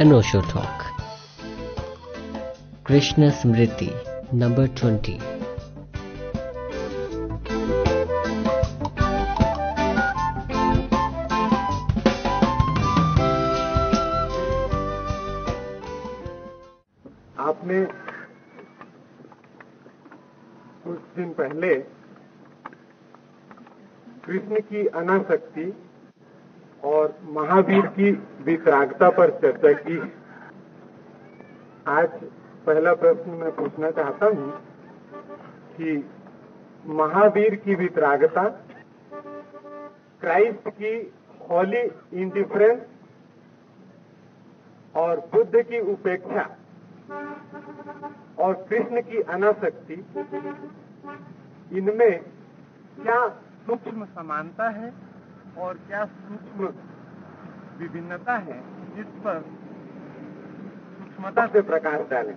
अनोशो talk Krishna Smriti number twenty आपने कुछ दिन पहले कृष्ण की अनाशक्ति और महावीर की विकरागता पर चर्चा की आज पहला प्रश्न मैं पूछना चाहता हूँ कि महावीर की विकरागता, क्राइस्ट की हॉली इंडिफरेंस और बुद्ध की उपेक्षा और कृष्ण की अनासक्ति, इनमें क्या सूक्ष्म समानता है? और क्या सूक्ष्म विभिन्नता है जिस पर सूक्ष्मता से प्रकाश डालें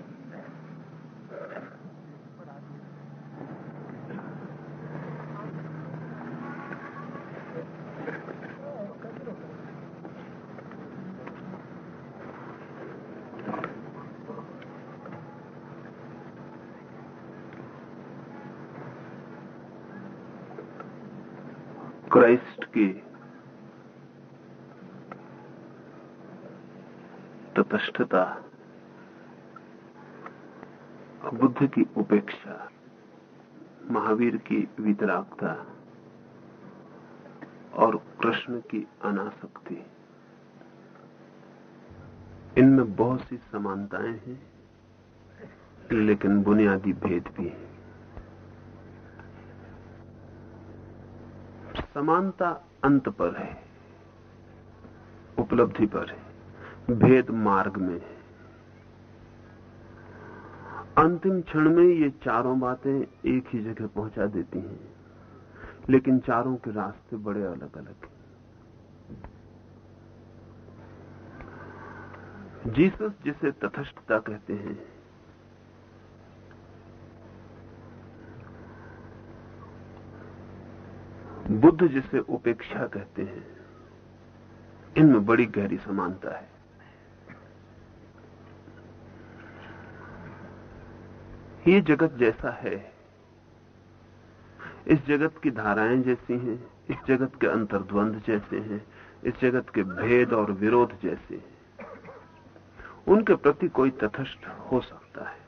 क्राइस्ट की तटस्थता बुद्ध की उपेक्षा, महावीर की वितरागता और कृष्ण की अनासक्ति। इनमें बहुत सी समानताएँ हैं, लेकिन बुनियादी भेद भी हैं। समानता अंत पर है, उपलब्धि पर है। भेद मार्ग में अंतिम क्षण में ये चारों बातें एक ही जगह पहुँचा देती हैं, लेकिन चारों के रास्ते बड़े अलग अलग हैं। जीसस जिसे तथस्थता कहते हैं, बुद्ध जिसे उपेक्षा कहते हैं, इनमें बड़ी गहरी समानता है। ये जगत जैसा है। इस जगत की धाराएँ जैसी हैं, इस जगत के अंतर्द्वंद जैसे हैं, इस जगत के भेद और विरोध जैसे हैं। उनके प्रति कोई तथस्थ हो सकता है।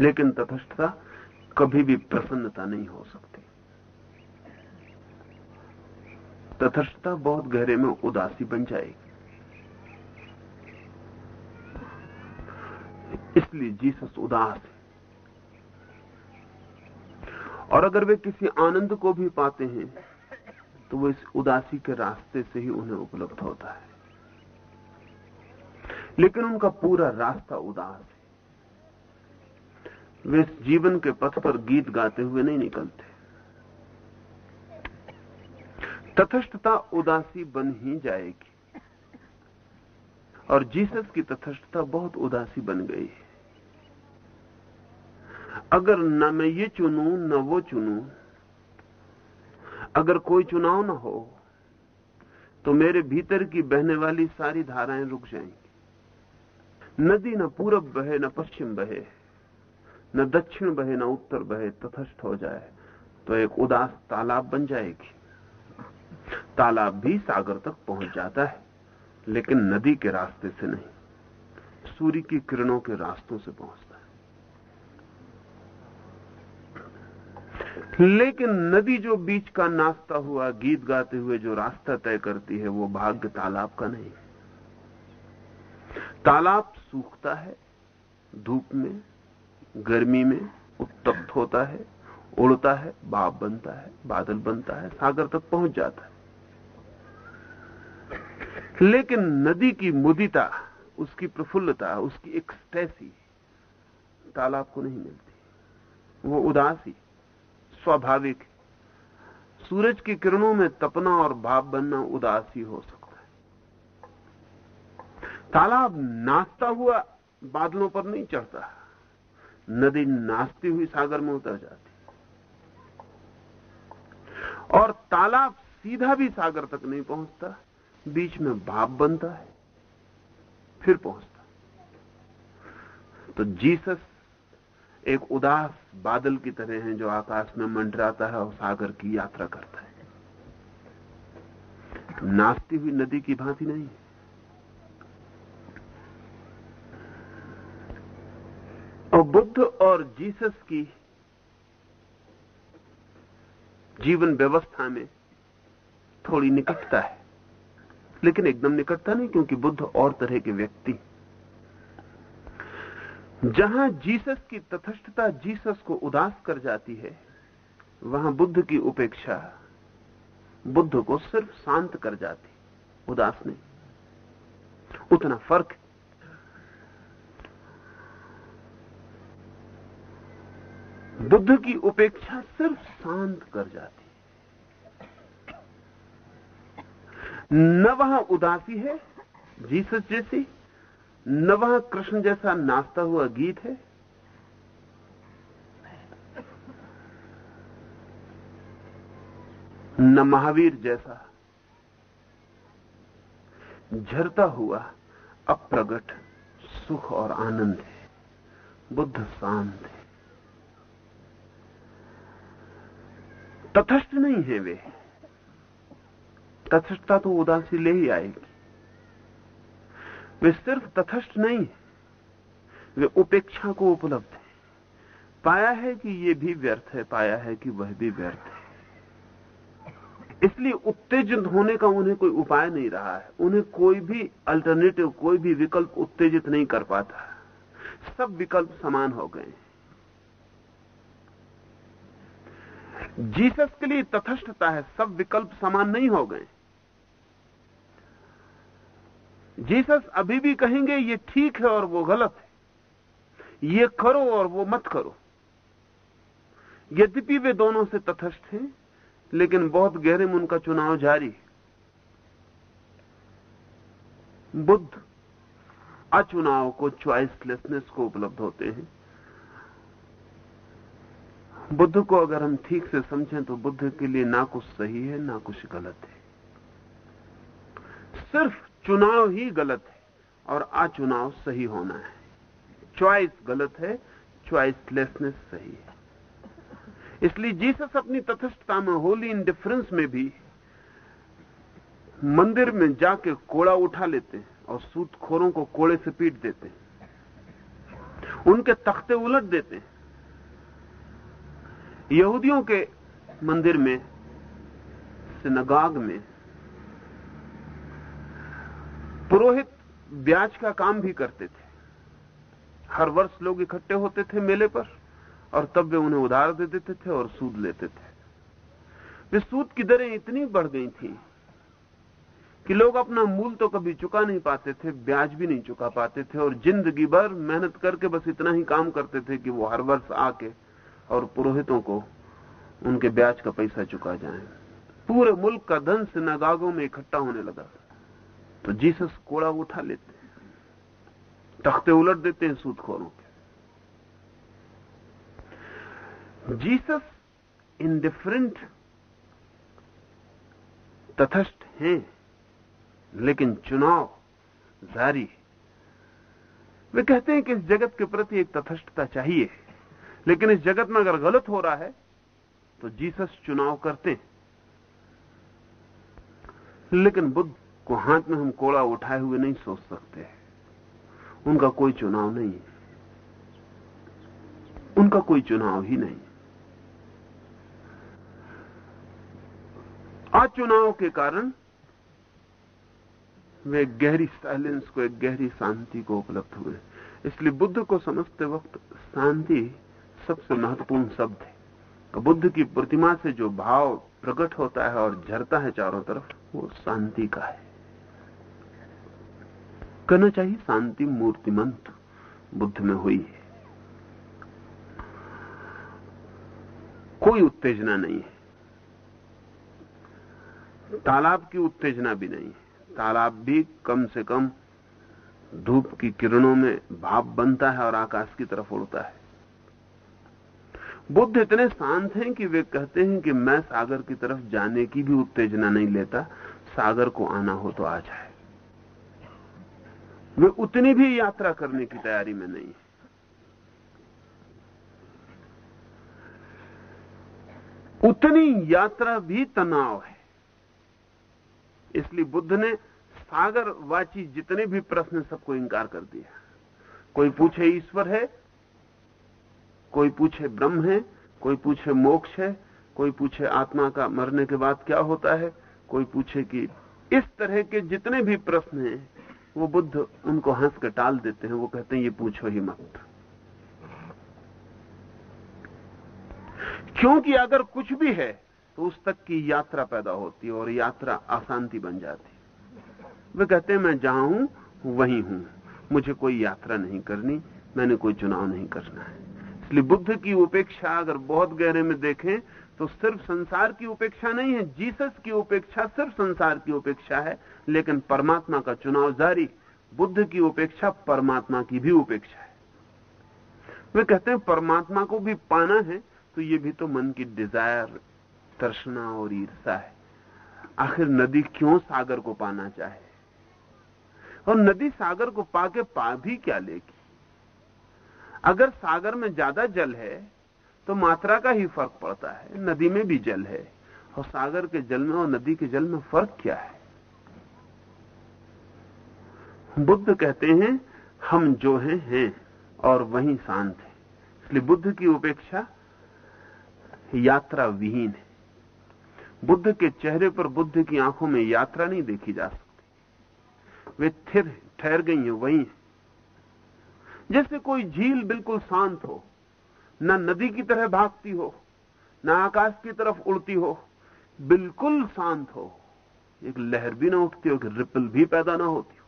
लेकिन तथस्थता कभी भी प्रसन्नता नहीं हो सकती। तथस्थता बहुत गहरे में उदासी बन जाएगी। इसलिए जीसस उदास है। और अगर वे किसी आनंद को भी पाते हैं तो वो इस उदासी के रास्ते से ही उन्हें उपलब्ध होता है। लेकिन उनका पूरा रास्ता उदास है। वे इस जीवन के पथ पर गीत गाते हुए नहीं निकलते। तथस्थता उदासी बन ही जाएगी। और जीसस की तथस्थता बहुत उदासी बन गई है। अगर न मैं ये चुनू, न वो चुनू। अगर कोई चुनाव न हो तो मेरे भीतर की बहने वाली सारी धाराएँ रुक जाएँगी। नदी न पूरब बहे, न पश्चिम बहे, न दक्षिण बहे, न उत्तर बहे तथस्थ हो जाए तो एक उदास तालाब बन जाएगी। तालाब भी सागर तक पहुँच जाता है, लेकिन नदी के रास्ते से नहीं, सूर्य की किरणों के रास्तों से पहुँचता है लेकिन नदी जो बीच का नाचता हुआ, गीत गाते हुए जो रास्ता तय करती है, वो भाग्य तालाब का नहीं। तालाब सूखता है, धूप में, गर्मी में, उत्तप्त होता है, उड़ता है बाप बनता है, बादल बनता है, सागर तक पहुँच जाता है। लेकिन नदी की मुदिता, उसकी प्रफुल्लता, उसकी एक्सटेसी तालाब को नहीं मिलती। वो उदासी स्वाभाविक है। सूरज की किरणों में तपना और भाप बनना उदासी हो सकता है। तालाब नाचता हुआ बादलों पर नहीं चढ़ता। नदी नाचती हुई सागर में उतर जाती और तालाब सीधा भी सागर तक नहीं पहुँचता। बीच में भाप बनता है, फिर पहुँचता तो जीसस एक उदास बादल की तरह हैं जो आकाश में मंडराता है और सागर की यात्रा करता है। नाचती हुई नदी की भांति नहीं। और बुद्ध और जीसस की जीवन व्यवस्था में थोड़ी निकटता है। लेकिन एकदम निकटता नहीं, क्योंकि बुद्ध और तरह के व्यक्ति जहाँ जीसस की तथस्थता जीसस को उदास कर जाती है, वहाँ बुद्ध की उपेक्षा बुद्ध को सिर्फ़ शांत कर जाती, उदास नहीं। उतना फ़र्क बुद्ध की उपेक्षा सिर्फ़ शांत कर जाती न वहाँ उदासी है, जीसस जैसी न वहाँ कृष्ण जैसा नाचता हुआ गीत है? न महावीर जैसा झरता हुआ अप्रगट सुख और आनंद है, बुद्ध शांत है। तथस्थ नहीं है वे। तथस्थता तो उदासी ले ही आएगी। वे सिर्फ़ तथस्थ नहीं वे उपेक्षा को उपलब्ध है। पाया है कि ये भी व्यर्थ है, पाया है कि वह भी व्यर्थ है। इसलिए उत्तेजित होने का उन्हें कोई उपाय नहीं रहा है। उन्हें कोई भी अल्टरनेटिव कोई भी विकल्प उत्तेजित नहीं कर पाता सब विकल्प समान हो गए जीसस के लिए तथस्थता है, सब विकल्प समान नहीं हो गए जीसस अभी भी कहेंगे, ये ठीक है और वो गलत है। ये करो और वो मत करो। यद्यपि वे दोनों से तथस्थ हैं, लेकिन बहुत गहरे में उनका चुनाव जारी बुद्ध अचुनाव को च्वाइसलेसनेस को उपलब्ध होते हैं। बुद्ध को अगर हम ठीक से समझें तो बुद्ध के लिए ना कुछ सही है, ना कुछ गलत है। सिर्फ़ चुनाव ही गलत है और अचुनाव सही होना है। च्वाइस गलत है च्वाइसलेसनेस सही है। इसलिए जीसस अपनी तथस्थता में, होली इंडिफरेंस में भी मंदिर में जाके कोड़ा उठा लेते हैं और सूतखोरों को कोड़े से पीट देते हैं उनके तख्ते उलट देते। हैं यहूदियों के मंदिर में सिनगाग में पुरोहित ब्याज का काम भी करते थे। हर वर्ष लोग इकट्ठे होते थे मेले पर और तब वे उन्हें उधार दे देते थे और सूद लेते थे। वे सूद की दरें इतनी बढ़ गई थी कि लोग अपना मूल तो कभी चुका नहीं पाते थे, ब्याज भी नहीं चुका पाते थे और ज़िंदगी भर मेहनत करके बस इतना ही काम करते थे कि वो हर वर्ष आके और पुरोहितों को उनके ब्याज का पैसा चुका जाए। पूरे मुल्क का धन सिनागागों में इकट्ठा होने लगा। तो जीसस कोड़ा उठा लेते तख्ते उलट देते हैं सूदखोरों के। जीसस इंडिफरेंट तथस्थ हैं, लेकिन चुनाव जारी वे कहते हैं कि इस जगत के प्रति एक तथस्थता चाहिए लेकिन इस जगत में अगर गलत हो रहा है तो जीसस चुनाव करते हैं। लेकिन बुद्ध को हाथ में हम कोड़ा उठाए हुए नहीं सोच सकते। उनका कोई चुनाव नहीं है। उनका कोई चुनाव ही नहीं। अचुनाव के कारण वे गहरी साइलेंस को, एक गहरी शांति को उपलब्ध हुए इसलिए बुद्ध को समझते वक्त शांति सबसे महत्वपूर्ण शब्द है। तो बुद्ध की प्रतिमा से जो भाव प्रकट होता है और झरता है चारों तरफ़, वो शांति का है। कहना चाहिए। शांति मूर्तिमंत बुद्ध में हुई है। कोई उत्तेजना नहीं है। तालाब की उत्तेजना भी नहीं है। तालाब भी कम से कम धूप की किरणों में भाप बनता है और आकाश की तरफ़ उड़ता है। बुद्ध इतने शांत हैं कि वे कहते हैं कि मैं सागर की तरफ़ जाने की भी उत्तेजना नहीं लेता। सागर को आना हो तो आ जाए। वे उतनी भी यात्रा करने की तैयारी में नहीं। है उतनी यात्रा भी तनाव है। इसलिए बुद्ध ने सागरवाची जितने भी प्रश्न सबको इंकार कर दिया। कोई पूछे ईश्वर है, कोई पूछे ब्रह्म है, कोई पूछे मोक्ष है, कोई पूछे आत्मा का मरने के बाद क्या होता है, कोई पूछे कि इस तरह के जितने भी प्रश्न हैं वो बुद्ध उनको हंस के टाल देते हैं, वो कहते हैं, ये पूछो ही मत. क्योंकि अगर कुछ भी है तो उस तक की यात्रा पैदा होती है और यात्रा अशांति बन जाती वे कहते हैं, मैं जहाँ हूँ, वहीं हूँ। मुझे कोई यात्रा नहीं करनी, मैंने कोई चुनाव नहीं करना है। इसलिए बुद्ध की उपेक्षा अगर बहुत गहरे में देखें तो सिर्फ़ संसार की उपेक्षा नहीं है, जीसस की उपेक्षा सिर्फ़ संसार की उपेक्षा है, लेकिन परमात्मा का चुनाव जारी, बुद्ध की उपेक्षा परमात्मा की भी उपेक्षा है। वे कहते हैं, परमात्मा को भी पाना है तो ये भी तो मन की डिज़ायर तर्शना और ईर्षा है। आखिर नदी क्यों सागर को पाना चाहे? और नदी सागर को पाके पा भी क्या लेगी? अगर सागर में ज़्यादा जल है तो मात्रा का ही फ़र्क पड़ता है। नदी में भी जल है। और सागर के जल में और नदी के जल में फ़र्क क्या है? बुद्ध कहते हैं, हम जो हैं हैं और वहीं शांत है। इसलिए बुद्ध की उपेक्षा यात्रा विहीन है। बुद्ध के चेहरे पर बुद्ध की आँखों में यात्रा नहीं देखी जा सकती। वे थिर ठहर गई हैं, वहीं जैसे कोई झील बिल्कुल शांत हो न नदी की तरह भागती हो, न आकाश की तरफ़ उड़ती हो, बिल्कुल शांत हो। एक लहर भी ना उठती हो कि रिपल भी पैदा ना होती हो।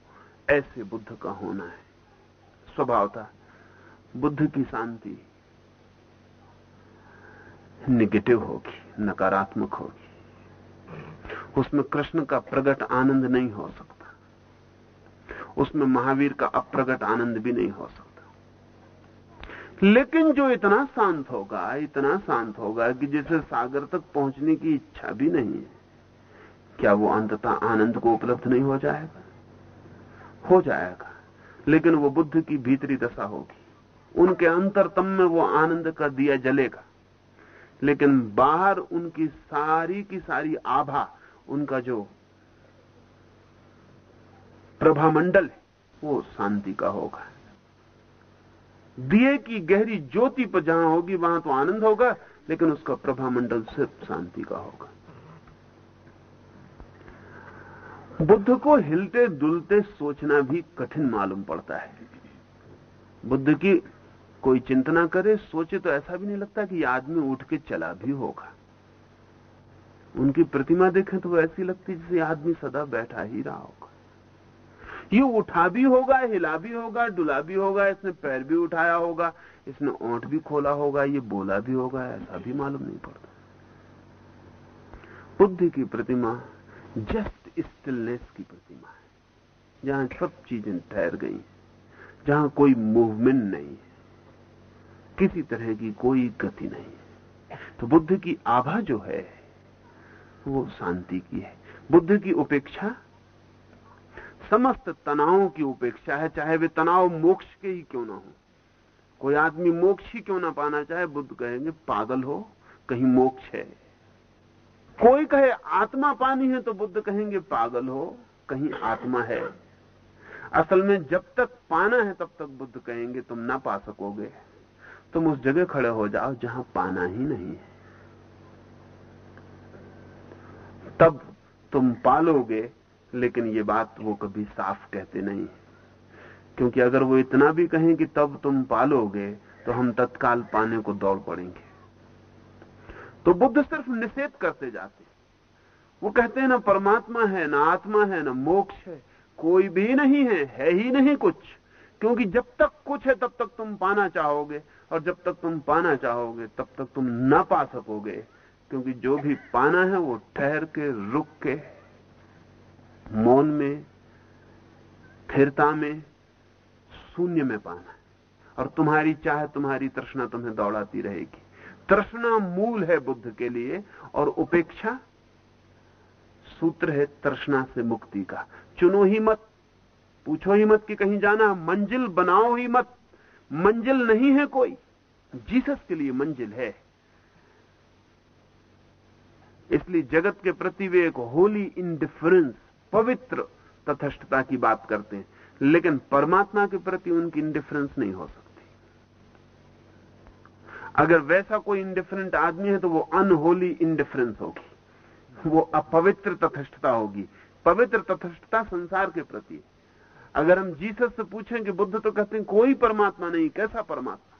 ऐसे बुद्ध का होना है। स्वभावता बुद्ध की शांति निगेटिव होगी, नकारात्मक होगी। उसमें कृष्ण का प्रगट आनंद नहीं हो सकता। उसमें महावीर का अप्रगट आनंद भी नहीं हो सकता। लेकिन जो इतना शांत होगा, इतना शांत होगा कि जिसे सागर तक पहुँचने की इच्छा भी नहीं है, क्या वो अंततः आनंद को उपलब्ध नहीं हो जाएगा? हो जाएगा, लेकिन वो बुद्ध की भीतरी दशा होगी। उनके अंतरतम में वो आनंद का दिया जलेगा। लेकिन बाहर उनकी सारी की सारी आभा, उनका जो प्रभामंडल है, वो शांति का होगा। दिए की गहरी ज्योति पर जहाँ होगी, वहाँ तो आनंद होगा, लेकिन उसका प्रभा मंडल सिर्फ़ शांति का होगा। बुद्ध को हिलते दुलते सोचना भी कठिन मालूम पड़ता है। बुद्ध की कोई चिंतना करे, सोचे तो ऐसा भी नहीं लगता कि आदमी उठ के चला भी होगा। उनकी प्रतिमा देखें तो वो ऐसी लगती जैसे आदमी सदा बैठा ही रहा होगा। ये उठा भी होगा, हिला भी होगा, डुला भी होगा, इसने पैर भी उठाया होगा, इसने ओंठ भी खोला होगा, ये बोला भी होगा, ऐसा भी मालूम नहीं पड़ता। बुद्ध की प्रतिमा जस्ट स्टिलनेस की प्रतिमा है, जहाँ सब चीज़ें ठहर गई जहाँ कोई मूवमेंट नहीं है, किसी तरह की कोई गति नहीं है। तो बुद्ध की आभा जो है, वो शांति की है। बुद्ध की उपेक्षा समस्त तनावों की उपेक्षा है, चाहे वे तनाव मोक्ष के ही क्यों ना हो। कोई आदमी मोक्ष ही क्यों ना पाना चाहे, बुद्ध कहेंगे, पागल हो, कहीं मोक्ष है। कोई कहे, आत्मा पानी है तो बुद्ध कहेंगे, पागल हो, कहीं आत्मा है। असल में जब तक पाना है, तब तक बुद्ध कहेंगे, तुम ना पा सकोगे। तुम उस जगह खड़े हो जाओ जहाँ पाना ही नहीं है। तब तुम पालोगे लेकिन ये बात वो कभी साफ़ कहते नहीं क्योंकि अगर वो इतना भी कहें कि तब तुम पालोगे तो हम तत्काल पाने को दौड़ पड़ेंगे। तो बुद्ध सिर्फ़ निषेध करते जाते वो कहते हैं, ना परमात्मा है, ना आत्मा है, ना मोक्ष है। कोई भी नहीं है है ही नहीं कुछ। क्योंकि जब तक कुछ है, तब तक तुम पाना चाहोगे। और जब तक तुम पाना चाहोगे, तब तक तुम ना पा सकोगे। क्योंकि जो भी पाना है, वो ठहर के, रुक के मौन में, स्थिरता में, शून्य में पाना और तुम्हारी चाह, तुम्हारी तृष्णा तुम्हें दौड़ाती रहेगी। तृष्णा मूल है बुद्ध के लिए, और उपेक्षा सूत्र है तृष्णा से मुक्ति का। चुनो ही मत, पूछो ही मत कि कहीं जाना, मंजिल बनाओ ही मत। मंजिल नहीं है कोई, जीसस के लिए मंजिल है। इसलिए जगत के प्रति वे एक होली इंडिफरेंस पवित्र तथस्थता की बात करते हैं, लेकिन परमात्मा के प्रति उनकी इंडिफरेंस नहीं हो सकती। अगर वैसा कोई इंडिफरेंट आदमी है तो वो अनहोली इंडिफरेंस होगी। वो अपवित्र तथस्थता होगी। पवित्र तथस्थता संसार के प्रति अगर हम जीसस से पूछें कि बुद्ध तो कहते हैं, कोई परमात्मा नहीं, कैसा परमात्मा?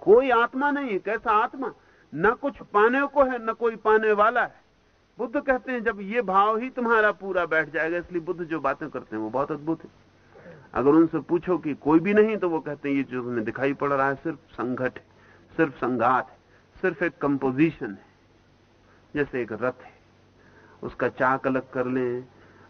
कोई आत्मा नहीं, कैसा आत्मा? न कुछ पाने को है, न कोई पाने वाला है। बुद्ध कहते हैं, जब ये भाव ही तुम्हारा पूरा बैठ जाएगा, इसलिए बुद्ध जो बातें करते हैं, वो बहुत अद्भुत है। अगर उनसे पूछो कि कोई भी नहीं तो वो कहते हैं, ये जो तुम्हें दिखाई पड़ रहा है, सिर्फ़ संघट है, सिर्फ़ संघात है, सिर्फ़ एक कंपोजिशन है। जैसे एक रथ है, उसका चाक अलग कर लें,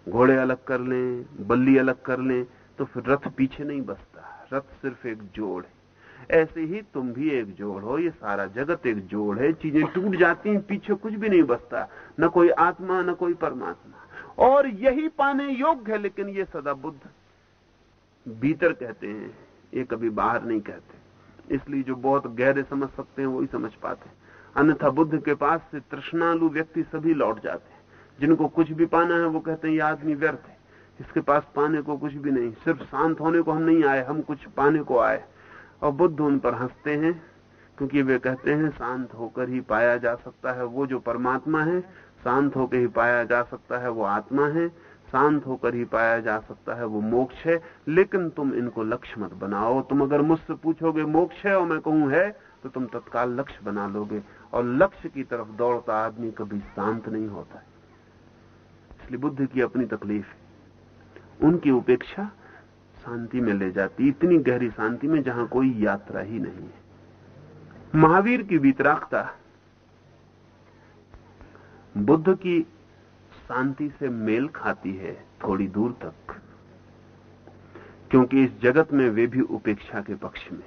घोड़े अलग कर लें, बल्ली अलग कर लें तो फिर रथ पीछे नहीं बसता। रथ सिर्फ़ एक जोड़ है। ऐसे ही तुम भी एक जोड़ हो, ये सारा जगत एक जोड़ है, चीज़ें टूट जाती हैं, पीछे कुछ भी नहीं बसता, न कोई आत्मा, न कोई परमात्मा। और यही पाने योग्य है, लेकिन ये सदा बुद्ध। भीतर कहते हैं, ये कभी बाहर नहीं कहते। इसलिए जो बहुत गहरे समझ सकते हैं, वही समझ पाते अन्यथा बुद्ध के पास से तृष्णालु व्यक्ति सभी लौट जाते हैं। जिनको कुछ भी पाना है, वो कहते हैं, ये आदमी व्यर्थ है। इसके पास पाने को कुछ भी नहीं। सिर्फ़ शांत होने को हम नहीं आए, हम कुछ पाने को आए और बुद्ध उन पर हँसते हैं, क्योंकि वे कहते हैं, शांत होकर ही पाया जा सकता है वो जो परमात्मा है, शांत होकर ही पाया जा सकता है वो आत्मा है, शांत होकर ही पाया जा सकता है वो मोक्ष है, लेकिन तुम इनको लक्ष्य मत बनाओ। तुम अगर मुझसे पूछोगे, मोक्ष है, और मैं कहूँ है तो तुम तत्काल लक्ष्य बना लोगे, और लक्ष्य की तरफ़ दौड़ता आदमी कभी शांत नहीं होता। है इसलिए बुद्ध की अपनी तकलीफ़ है। उनकी उपेक्षा शांति में ले जाती, इतनी गहरी शांति में जहाँ कोई यात्रा ही नहीं है। महावीर की वितरागता, बुद्ध की शांति से मेल खाती है थोड़ी दूर तक, क्योंकि इस जगत में वे भी उपेक्षा के पक्ष में।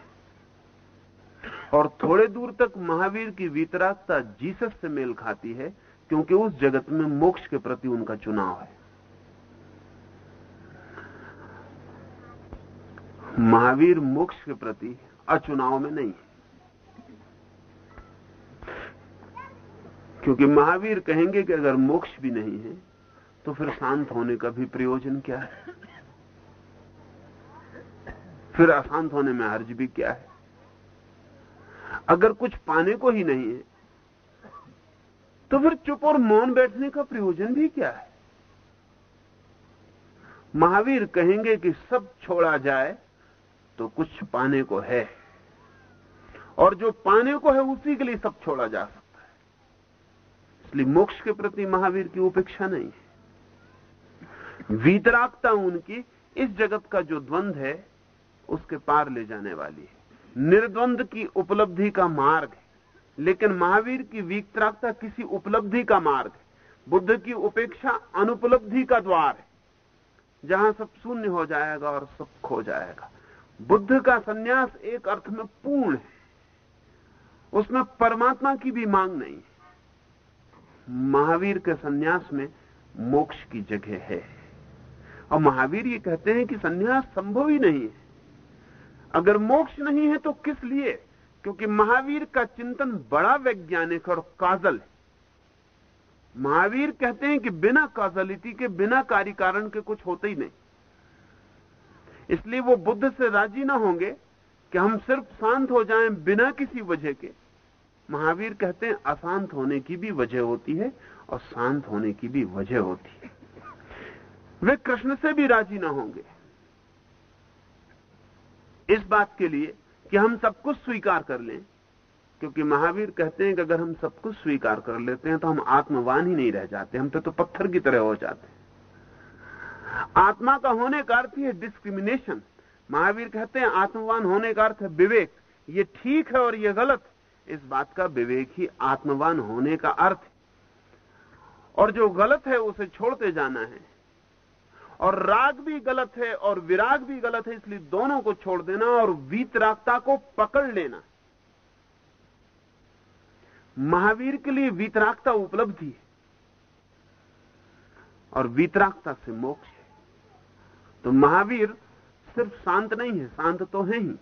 और थोड़े दूर तक महावीर की वितरागता जीसस से मेल खाती है, क्योंकि उस जगत में मोक्ष के प्रति उनका चुनाव है। महावीर मोक्ष के प्रति अचुनाव में नहीं क्योंकि महावीर कहेंगे कि अगर मोक्ष भी नहीं है तो फिर शांत होने का भी प्रयोजन क्या है? फिर अशांत होने में हर्ज भी क्या है? अगर कुछ पाने को ही नहीं है तो फिर चुप और मौन बैठने का प्रयोजन भी क्या है? महावीर कहेंगे कि सब छोड़ा जाए तो कुछ पाने को है। और जो पाने को है, उसी के लिए सब छोड़ा जा सकता है। इसलिए मोक्ष के प्रति महावीर की उपेक्षा नहीं है। वीतरागता उनकी इस जगत का जो द्वंद है, उसके पार ले जाने वाली है। निर्द्वंद की उपलब्धि का मार्ग है। लेकिन महावीर की वीतरागता किसी उपलब्धि का मार्ग है। बुद्ध की उपेक्षा अनुपलब्धि का द्वार है। जहाँ सब शून्य हो जाएगा और सब खो जाएगा। बुद्ध का सन्यास एक अर्थ में पूर्ण है। उसमें परमात्मा की भी मांग नहीं महावीर के सन्यास में मोक्ष की जगह है। और महावीर ये कहते हैं कि सन्यास संभव ही नहीं है। अगर मोक्ष नहीं है तो किस लिए? क्योंकि महावीर का चिंतन बड़ा वैज्ञानिक और काजल है। महावीर कहते हैं कि बिना काजलिटी के, बिना कार्य कारण के कुछ होते ही नहीं। इसलिए वो बुद्ध से राज़ी ना होंगे कि हम सिर्फ़ शांत हो जाएँ बिना किसी वजह के। महावीर कहते हैं अशांत होने की भी वजह होती है और शांत होने की भी वजह होती है। वे कृष्ण से भी राज़ी ना होंगे। इस बात के लिए कि हम सब कुछ स्वीकार कर लें क्योंकि महावीर कहते हैं कि अगर हम सब कुछ स्वीकार कर लेते हैं तो हम आत्मवान ही नहीं रह जाते हम तो, तो पत्थर की तरह हो जाते हैं। आत्मा का होने का अर्थ है डिस्क्रिमिनेशन महावीर कहते हैं, आत्मवान होने का अर्थ है विवेक। ये ठीक है और ये गलत। इस बात का विवेक ही आत्मवान होने का अर्थ है। और जो गलत है, उसे छोड़ते जाना है। और राग भी गलत है और विराग भी गलत है, इसलिए दोनों को छोड़ देना और वीतरागता को पकड़ लेना। महावीर के लिए वीतरागता उपलब्धि है। और वीतरागता से मोक्ष तो महावीर सिर्फ़ शांत नहीं है, शांत तो है ही।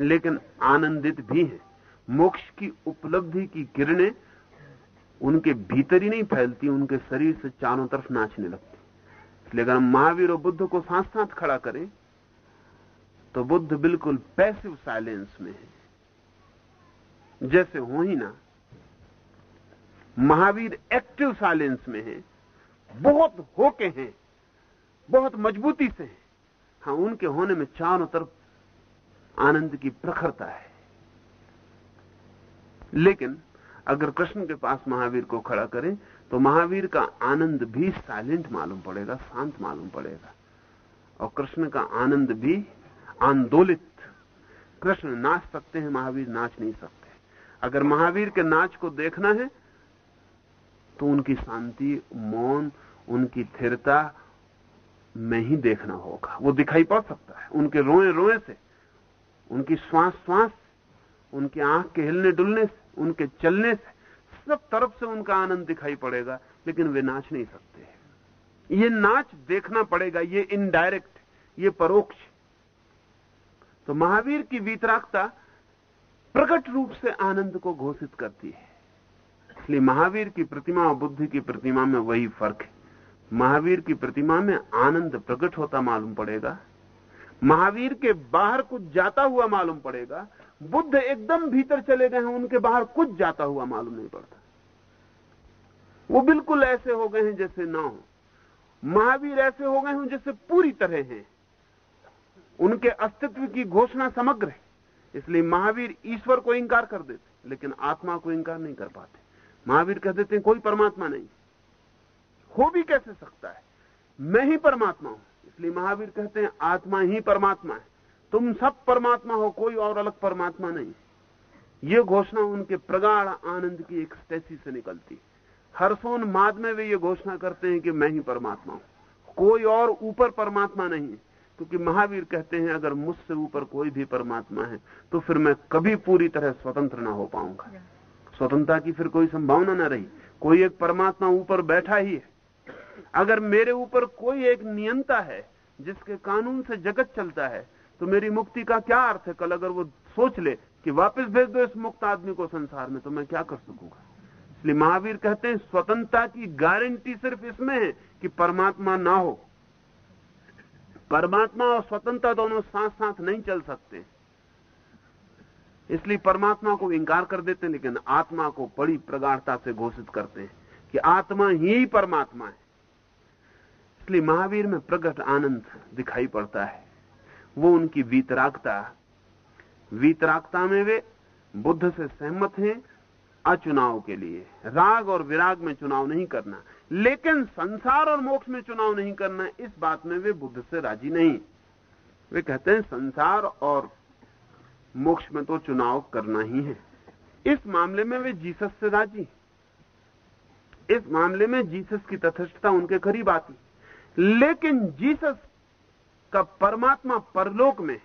लेकिन आनंदित भी है। मोक्ष की उपलब्धि की किरणें उनके भीतर ही नहीं फैलती, उनके शरीर से चारों तरफ़ नाचने लगती। इसलिए अगर हम महावीर और बुद्ध को साथ साथ खड़ा करें तो बुद्ध बिल्कुल पैसिव साइलेंस में है। जैसे हो ही ना, महावीर एक्टिव साइलेंस में है, बहुत होके हैं। बहुत मजबूती से। हैं, उनके होने में चारों तरफ़ आनंद की प्रखरता है। लेकिन अगर कृष्ण के पास महावीर को खड़ा करें तो महावीर का आनंद भी साइलेंट मालूम पड़ेगा, शांत मालूम पड़ेगा। और कृष्ण का आनंद भी आंदोलित। कृष्ण नाच सकते हैं, महावीर नाच नहीं सकते। अगर महावीर के नाच को देखना है तो उनकी शांति, मौन, उनकी स्थिरता में ही देखना होगा। वो दिखाई पड़ सकता है। उनके रोए रोए से, उनकी श्वास श्वास उनकी आँख के हिलने डुलने से, उनके चलने से, सब तरफ़ से उनका आनंद दिखाई पड़ेगा, लेकिन वे नाच नहीं सकते ये नाच देखना पड़ेगा, ये इनडायरेक्ट ये परोक्ष तो महावीर की वीतरागता प्रकट रूप से आनंद को घोषित करती है। इसलिए महावीर की प्रतिमा और बुद्धि की प्रतिमा में वही फ़र्क है। महावीर की प्रतिमा में आनंद प्रकट होता मालूम पड़ेगा। महावीर के बाहर कुछ जाता हुआ मालूम पड़ेगा। बुद्ध एकदम भीतर चले गए हैं, उनके बाहर कुछ जाता हुआ मालूम नहीं पड़ता। वो बिल्कुल ऐसे हो गए हैं जैसे ना हो। महावीर ऐसे हो गए हैं जैसे पूरी तरह हैं। उनके अस्तित्व की घोषणा समग्र है। इसलिए महावीर ईश्वर को इंकार कर देते, लेकिन आत्मा को इंकार नहीं कर पाते। महावीर कह देते हैं, कोई परमात्मा नहीं। हो भी कैसे सकता है? मैं ही परमात्मा हूँ। इसलिए महावीर कहते हैं, आत्मा ही परमात्मा है। तुम सब परमात्मा हो, कोई और अलग परमात्मा नहीं ये घोषणा उनके प्रगाढ़ आनंद की एक स्टेसी से निकलती हर्षोन माद में वे ये घोषणा करते हैं कि मैं ही परमात्मा हूँ। कोई और ऊपर परमात्मा नहीं क्योंकि महावीर कहते हैं, अगर मुझसे ऊपर कोई भी परमात्मा है तो फिर मैं कभी पूरी तरह स्वतंत्र ना हो पाऊँगा। स्वतंत्रता की फिर कोई संभावना ना रही। कोई एक परमात्मा ऊपर बैठा ही है। अगर मेरे ऊपर कोई एक नियंता है जिसके कानून से जगत चलता है तो मेरी मुक्ति का क्या अर्थ है? कल अगर वो सोच ले कि वापस भेज दो इस मुक्त आदमी को संसार में तो मैं क्या कर सकूँगा? इसलिए महावीर कहते हैं, स्वतंत्रता की गारंटी सिर्फ़ इसमें है कि परमात्मा ना हो। परमात्मा और स्वतंत्रता दोनों साथ साथ नहीं चल सकते। इसलिए परमात्मा को इंकार कर देते हैं, लेकिन आत्मा को बड़ी प्रगाढ़ता से घोषित करते हैं कि आत्मा ही परमात्मा है। इसलिए महावीर में प्रकट आनंद दिखाई पड़ता है। वो उनकी वीतरागता वीतरागता में वे बुद्ध से सहमत हैं अचुनाव के लिए। राग और विराग में चुनाव नहीं करना, लेकिन संसार और मोक्ष में चुनाव नहीं करना, इस बात में वे बुद्ध से राज़ी नहीं। वे कहते हैं, संसार और मोक्ष में तो चुनाव करना ही है। इस मामले में वे जीसस से राज़ी। इस मामले में जीसस की तथस्थता उनके करीब आती। लेकिन जीसस का परमात्मा परलोक में है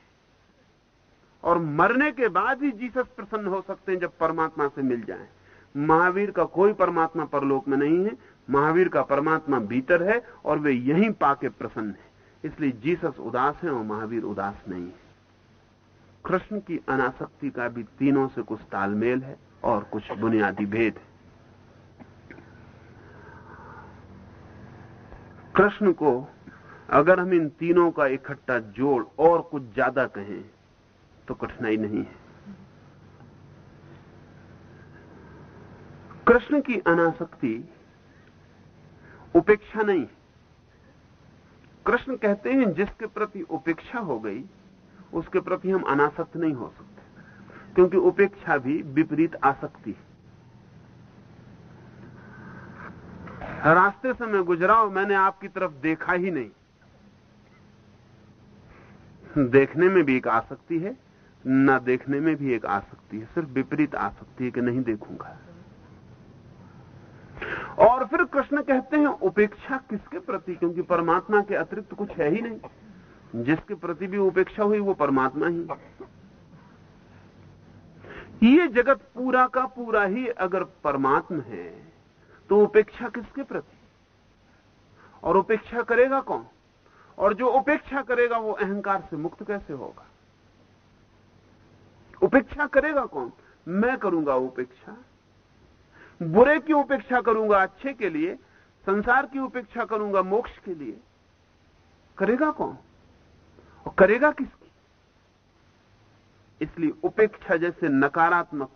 और मरने के बाद ही जीसस प्रसन्न हो सकते हैं जब परमात्मा से मिल जाएँ। महावीर का कोई परमात्मा परलोक में नहीं है, महावीर का परमात्मा भीतर है और वे यहीं पाके प्रसन्न है। इसलिए जीसस उदास है और महावीर उदास नहीं है। कृष्ण की अनासक्ति का भी तीनों से कुछ तालमेल है और कुछ बुनियादी भेद है। कृष्ण को अगर हम इन तीनों का इकट्ठा जोड़ और कुछ ज़्यादा कहें तो कठिनाई नहीं है। कृष्ण की अनासक्ति उपेक्षा नहीं। कृष्ण कहते हैं, जिसके प्रति उपेक्षा हो गई, उसके प्रति हम अनासक्त नहीं हो सकते, क्योंकि उपेक्षा भी विपरीत आसक्ति है। रास्ते से मैं गुजरा और मैंने आपकी तरफ़ देखा ही नहीं। देखने में भी एक आसक्ति है, ना देखने में भी एक आसक्ति है, सिर्फ़ विपरीत आसक्ति है कि नहीं देखूँगा। और फिर कृष्ण कहते हैं, उपेक्षा किसके प्रति? क्योंकि परमात्मा के अतिरिक्त कुछ है ही नहीं। जिसके प्रति भी उपेक्षा हुई, वो परमात्मा ही ये जगत पूरा का पूरा ही अगर परमात्मा है तो उपेक्षा किसके प्रति? और उपेक्षा करेगा कौन? और जो उपेक्षा करेगा वो अहंकार से मुक्त कैसे होगा? उपेक्षा करेगा कौन? मैं करूँगा उपेक्षा। बुरे की उपेक्षा करूँगा अच्छे के लिए, संसार की उपेक्षा करूँगा मोक्ष के लिए। करेगा कौन? और करेगा किसकी? इसलिए उपेक्षा जैसे नकारात्मक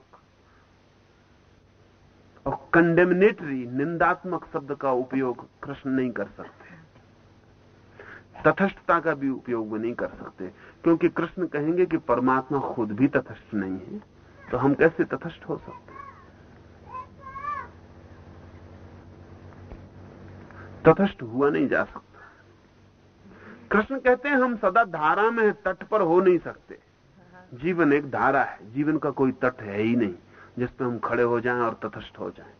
और कंडेमिनेटरी निंदात्मक शब्द का उपयोग कृष्ण नहीं कर सकते। तथस्थता का भी उपयोग वो नहीं कर सकते, क्योंकि कृष्ण कहेंगे कि परमात्मा खुद भी तथस्थ नहीं है तो हम कैसे तथस्थ हो सकते तथस्थ हुआ नहीं जा सकता। कृष्ण कहते हैं, हम सदा धारा में तट पर हो नहीं सकते। जीवन एक धारा है, जीवन का कोई तट है ही नहीं। जिस पर हम खड़े हो जाएँ और तथस्थ हो जाएँ।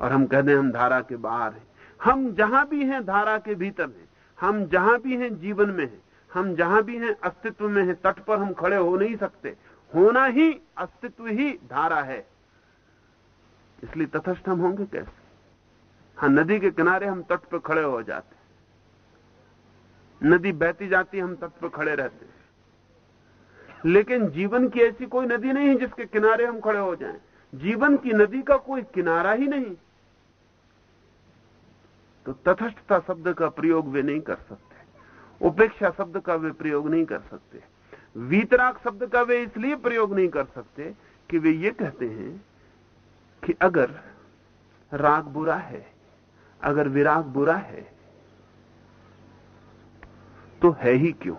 और हम कहते हैं हम धारा के बाहर हैं। हम जहाँ भी हैं, धारा के भीतर हैं। हम जहाँ भी हैं, जीवन में हैं। हम जहाँ भी हैं, अस्तित्व में हैं। तट पर हम खड़े हो नहीं सकते। होना ही, अस्तित्व ही धारा है। इसलिए तथस्थ हम होंगे कैसे? हाँ नदी के किनारे हम तट पर खड़े हो जाते नदी बहती जाती, हम तट पर खड़े रहते लेकिन जीवन की ऐसी कोई नदी नहीं है जिसके किनारे हम खड़े हो जाएँ। जीवन की नदी का कोई किनारा ही नहीं। तो तथस्थता शब्द का प्रयोग वे नहीं कर सकते। उपेक्षा शब्द का वे प्रयोग नहीं कर सकते। वीतराग शब्द का वे इसलिए प्रयोग नहीं कर सकते कि वे ये कहते हैं कि अगर राग बुरा है, अगर विराग बुरा है तो है ही क्यों?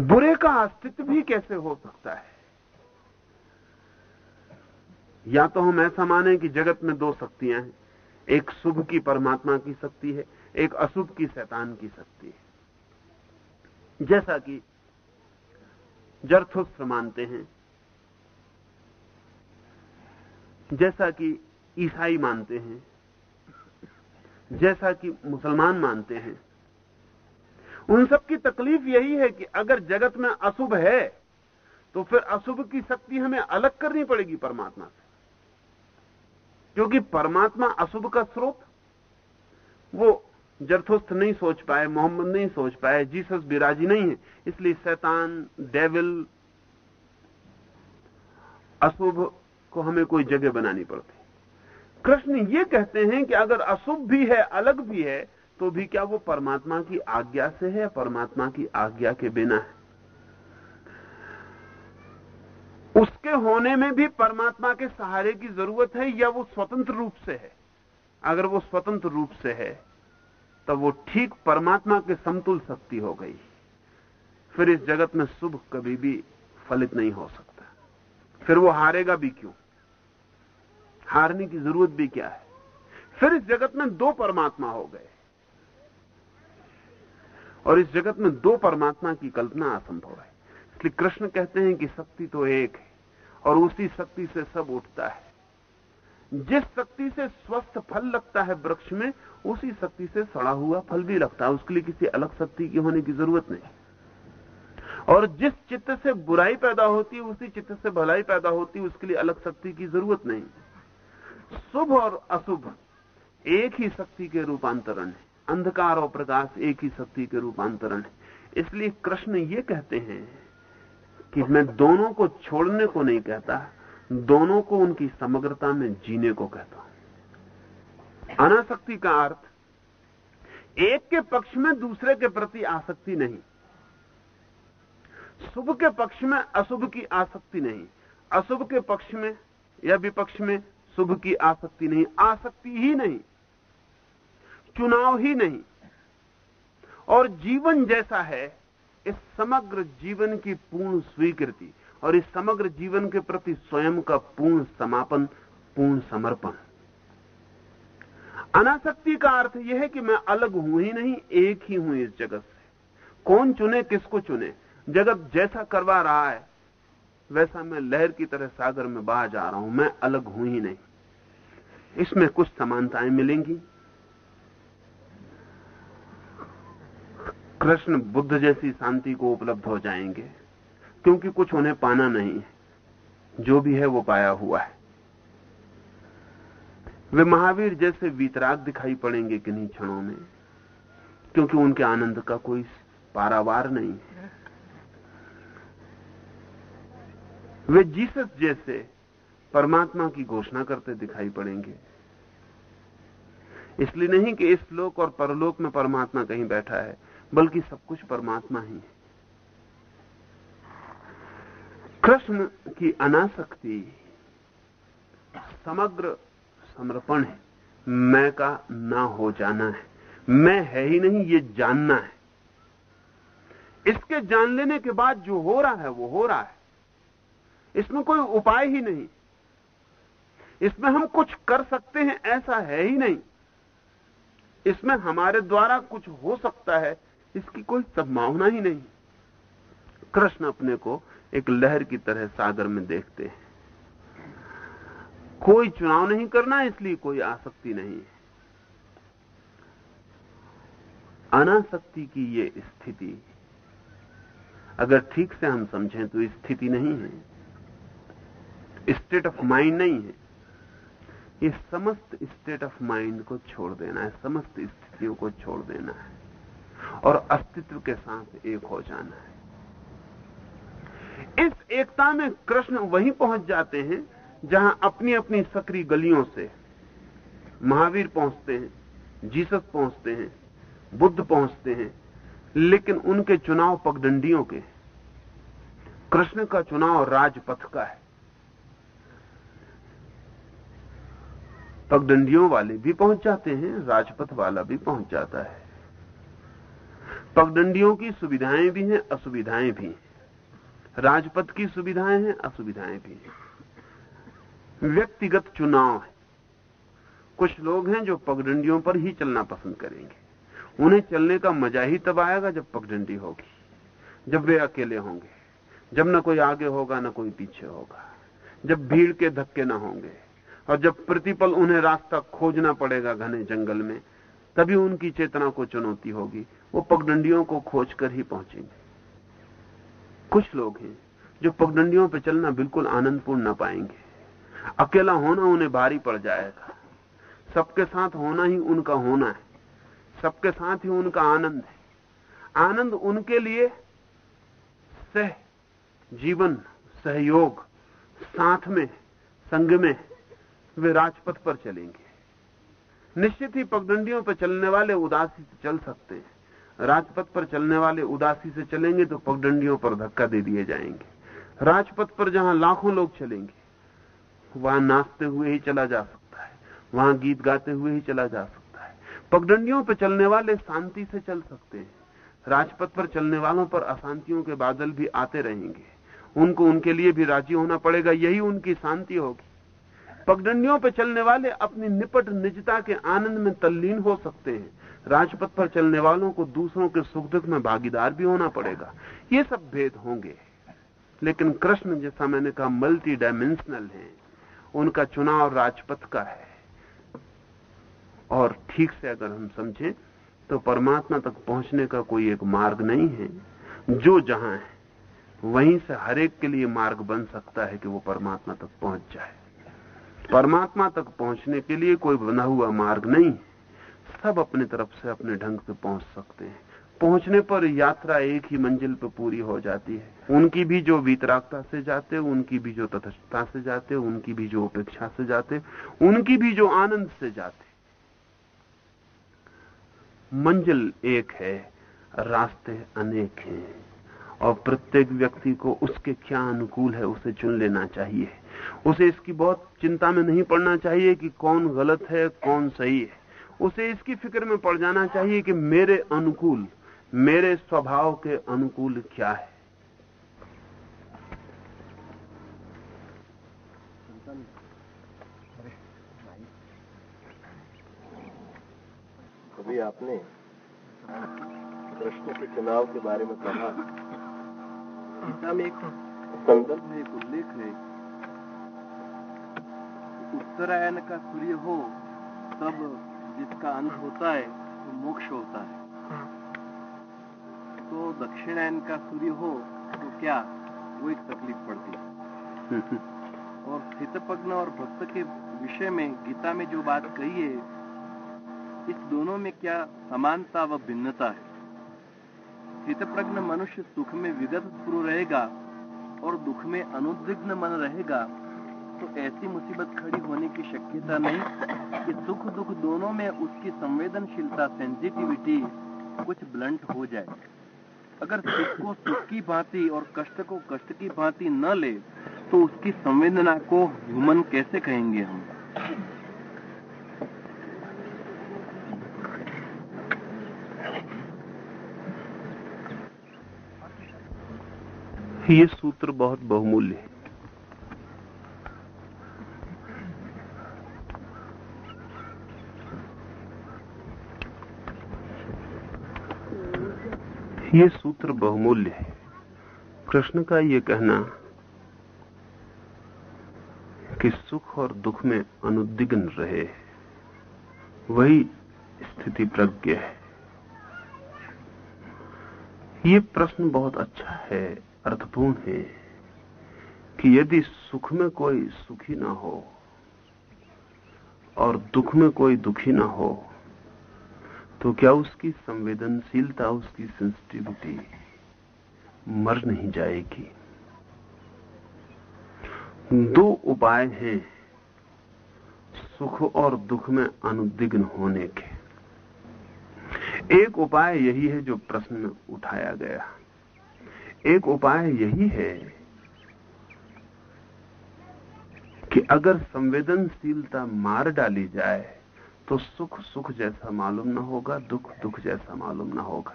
बुरे का अस्तित्व भी कैसे हो सकता है? या तो हम ऐसा माने कि जगत में दो शक्तियाँ हैं। एक शुभ की परमात्मा की शक्ति है, एक अशुभ की शैतान की शक्ति है। जैसा कि जरथुस्त्र मानते हैं, जैसा कि ईसाई मानते हैं, जैसा कि मुसलमान मानते हैं उन सब की तकलीफ़ यही है कि अगर जगत में अशुभ है तो फिर अशुभ की शक्ति हमें अलग करनी पड़ेगी परमात्मा से। क्योंकि परमात्मा अशुभ का स्रोत, वो जरथुस्थ नहीं सोच पाए, मोहम्मद नहीं सोच पाए, जीसस बिराजी नहीं है, इसलिए शैतान डेविल अशुभ को हमें कोई जगह बनानी पड़ती। कृष्ण ये कहते हैं कि अगर अशुभ भी है, अलग भी है तो भी क्या वो परमात्मा की आज्ञा से है परमात्मा की आज्ञा के बिना है? उसके होने में भी परमात्मा के सहारे की ज़रूरत है या वो स्वतंत्र रूप से है? अगर वो स्वतंत्र रूप से है, तब वो ठीक परमात्मा के समतुल शक्ति हो गई। फिर इस जगत में शुभ कभी भी फलित नहीं हो सकता। फिर वो हारेगा भी क्यों? हारने की ज़रूरत भी क्या है? फिर इस जगत में दो परमात्मा हो गए। और इस जगत में दो परमात्मा की कल्पना असंभव है। इसलिए कृष्ण कहते हैं कि शक्ति तो एक है, और उसी शक्ति से सब उठता है। जिस शक्ति से स्वस्थ फल लगता है वृक्ष में, उसी शक्ति से सड़ा हुआ फल भी लगता है। उसके लिए किसी अलग शक्ति की होने की ज़रूरत नहीं। और जिस चित्त से बुराई पैदा होती है, उसी चित्त से भलाई पैदा होती है। उसके लिए अलग शक्ति की ज़रूरत नहीं। शुभ और अशुभ एक ही शक्ति के रूपांतरण है। अंधकार और प्रकाश एक ही शक्ति के रूपांतरण है। इसलिए कृष्ण ये कहते हैं कि मैं दोनों को छोड़ने को नहीं कहता, दोनों को उनकी समग्रता में जीने को कहता हूँ। अनासक्ति का अर्थ, एक के पक्ष में दूसरे के प्रति आसक्ति नहीं। शुभ के पक्ष में अशुभ की आसक्ति नहीं। अशुभ के पक्ष में या विपक्ष में शुभ की आसक्ति नहीं। आसक्ति ही नहीं। चुनाव ही नहीं। और जीवन जैसा है, इस समग्र जीवन की पूर्ण स्वीकृति और इस समग्र जीवन के प्रति स्वयं का पूर्ण समापन, पूर्ण समर्पण। अनासक्ति का अर्थ यह है कि मैं अलग हूँ ही नहीं, एक ही हूँ इस जगत से। कौन चुने, किसको चुने? जगत जैसा करवा रहा है, वैसा मैं लहर की तरह सागर में बहा जा रहा हूँ। मैं अलग हूँ ही नहीं। इसमें कुछ समानताएँ मिलेंगी। कृष्ण बुद्ध जैसी शांति को उपलब्ध हो जाएँगे, क्योंकि कुछ उन्हें पाना नहीं है। जो भी है वो पाया हुआ है। वे महावीर जैसे वीतराग दिखाई पड़ेंगे किन्हीं क्षणों में, क्योंकि उनके आनंद का कोई पारावार नहीं है। वे जीसस जैसे परमात्मा की घोषणा करते दिखाई पड़ेंगे। इसलिए नहीं कि इस लोक और परलोक में परमात्मा कहीं बैठा है। बल्कि सब कुछ परमात्मा ही है। कृष्ण की अनासक्ति समग्र समर्पण है। मैं का ना हो जाना है। मैं है ही नहीं, ये जानना है। इसके जान लेने के बाद जो हो रहा है, वो हो रहा है। इसमें कोई उपाय ही नहीं। इसमें हम कुछ कर सकते हैं, ऐसा है ही नहीं। इसमें हमारे द्वारा कुछ हो सकता है इसकी कोई संभावना ही नहीं। कृष्ण अपने को एक लहर की तरह सागर में देखते हैं। कोई चुनाव नहीं करना, इसलिए कोई आसक्ति नहीं है। अनासक्ति की ये स्थिति, अगर ठीक से हम समझें तो स्थिति नहीं है। स्टेट ऑफ़ माइंड नहीं है। ये समस्त स्टेट ऑफ़ माइंड को छोड़ देना है, समस्त स्थितियों को छोड़ देना है। और अस्तित्व के साथ एक हो जाना है। इस एकता में कृष्ण वहीं पहुँच जाते हैं, जहाँ अपनी अपनी सक्रिय गलियों से महावीर पहुँचते हैं, जीसस पहुँचते हैं, बुद्ध पहुँचते हैं, लेकिन उनके चुनाव पगडंडियों के कृष्ण का चुनाव राजपथ का है। पगडंडियों वाले भी पहुँच जाते हैं, राजपथ वाला भी पहुँच जाता है। पगडंडियों की सुविधाएँ भी हैं, असुविधाएँ भी हैं। राजपथ की सुविधाएँ हैं, असुविधाएँ भी हैं। व्यक्तिगत चुनाव है। कुछ लोग हैं जो पगडंडियों पर ही चलना पसंद करेंगे। उन्हें चलने का मज़ा ही तब आएगा जब पगडंडी होगी। जब वे अकेले होंगे, जब न कोई आगे होगा, न कोई पीछे होगा। जब भीड़ के धक्के न होंगे, और जब प्रतिपल उन्हें रास्ता खोजना पड़ेगा घने जंगल में, तभी उनकी चेतना को चुनौती होगी। वो पगडंडियों को खोज कर ही पहुँचेंगे। कुछ लोग हैं जो पगडंडियों पर चलना बिल्कुल आनंदपूर्ण न पाएँगे। अकेला होना उन्हें भारी पड़ जाएगा। सबके साथ होना ही उनका होना है। सबके साथ ही उनका आनंद है। आनंद उनके लिए सह जीवन, सहयोग, साथ में, संग में वे राजपथ पर चलेंगे। निश्चित ही पगडंडियों पर चलने वाले उदासी से चल सकते हैं। राजपथ पर चलने वाले उदासी से चलेंगे तो पगडंडियों पर धक्का दे दिए जाएँगे। राजपथ पर जहाँ लाखों लोग चलेंगे, वहाँ नाचते हुए ही चला जा सकता है, वहाँ गीत गाते हुए ही चला जा सकता है। पगडंडियों पर चलने वाले शांति से चल सकते हैं। राजपथ पर चलने वालों पर अशांतियों के बादल भी आते रहेंगे। उनको उनके लिए भी राज़ी होना पड़ेगा, यही उनकी शांति होगी। पगडंडियों पर चलने वाले अपनी निपट निजता के आनंद में तल्लीन हो सकते हैं। राजपथ पर चलने वालों को दूसरों के सुख दुख में भागीदार भी होना पड़ेगा। ये सब भेद होंगे। लेकिन कृष्ण जैसा मैंने कहा मल्टी डायमेंशनल है। उनका चुनाव राजपथ का है। और ठीक से अगर हम समझें तो परमात्मा तक पहुँचने का कोई एक मार्ग नहीं है। जो जहाँ है, वहीं से हरेक के लिए मार्ग बन सकता है कि वो परमात्मा तक पहुँच जाए। परमात्मा तक पहुँचने के लिए कोई बना हुआ मार्ग नहीं सब अपने तरफ़ से अपने ढंग से पहुँच सकते हैं। पहुँचने पर यात्रा एक ही मंजिल पर पूरी हो जाती है। उनकी भी जो वीतरागता से जाते उनकी भी जो तथस्थता से जाते उनकी भी जो उपेक्षा से जाते उनकी भी जो आनंद से जाते मंजिल एक है, रास्ते अनेक हैं, और प्रत्येक व्यक्ति को उसके क्या अनुकूल है, उसे चुन लेना चाहिए। उसे इसकी बहुत चिंता में नहीं पड़ना चाहिए कि कौन गलत है, कौन सही है। उसे इसकी फ़िक्र में पड़ जाना चाहिए कि मेरे अनुकूल मेरे स्वभाव के अनुकूल क्या है। कभी आपने कृष्ण के चुनाव के बारे में कहा? गीता में एक संदर्भ में एक उल्लेख है। उत्तरायण का सूर्य हो तब जिसका अंत होता है तो मोक्ष होता है। तो दक्षिणायन का सूर्य हो तो क्या? वो एक तकलीफ़ पड़ती है। और स्थितपग्न और भक्त के विषय में गीता में जो बात कही है इस दोनों में क्या समानता व भिन्नता है? हितप्रज्ञ मनुष्य सुख में विगत रहेगा और दुख में अनुद्विग्न मन रहेगा तो ऐसी मुसीबत खड़ी होने की शक्यता नहीं कि सुख दुख दोनों में उसकी संवेदनशीलता सेंसिटिविटी कुछ ब्लंट हो जाए। अगर सुख को सुख की भांति और कष्ट को कष्ट की भांति न ले तो उसकी संवेदना को ह्यूमन कैसे कहेंगे हम? ये सूत्र बहुत बहुमूल्य है। ये सूत्र बहुमूल्य है। कृष्ण का ये कहना कि सुख और दुख में अनुद्विग्न रहे वही स्थिति प्रज्ञ है। ये प्रश्न बहुत अच्छा है, अर्थपूर्ण है कि यदि सुख में कोई सुखी ना हो और दुख में कोई दुखी ना हो तो क्या उसकी संवेदनशीलता, उसकी सेंसिटिविटी मर नहीं जाएगी? दो उपाय हैं सुख और दुख में अनुद्विग्न होने के। एक उपाय यही है जो प्रश्न उठाया गया। एक उपाय यही है कि अगर संवेदनशीलता मार डाली जाए तो सुख सुख जैसा मालूम ना होगा, दुख दुख जैसा मालूम ना होगा।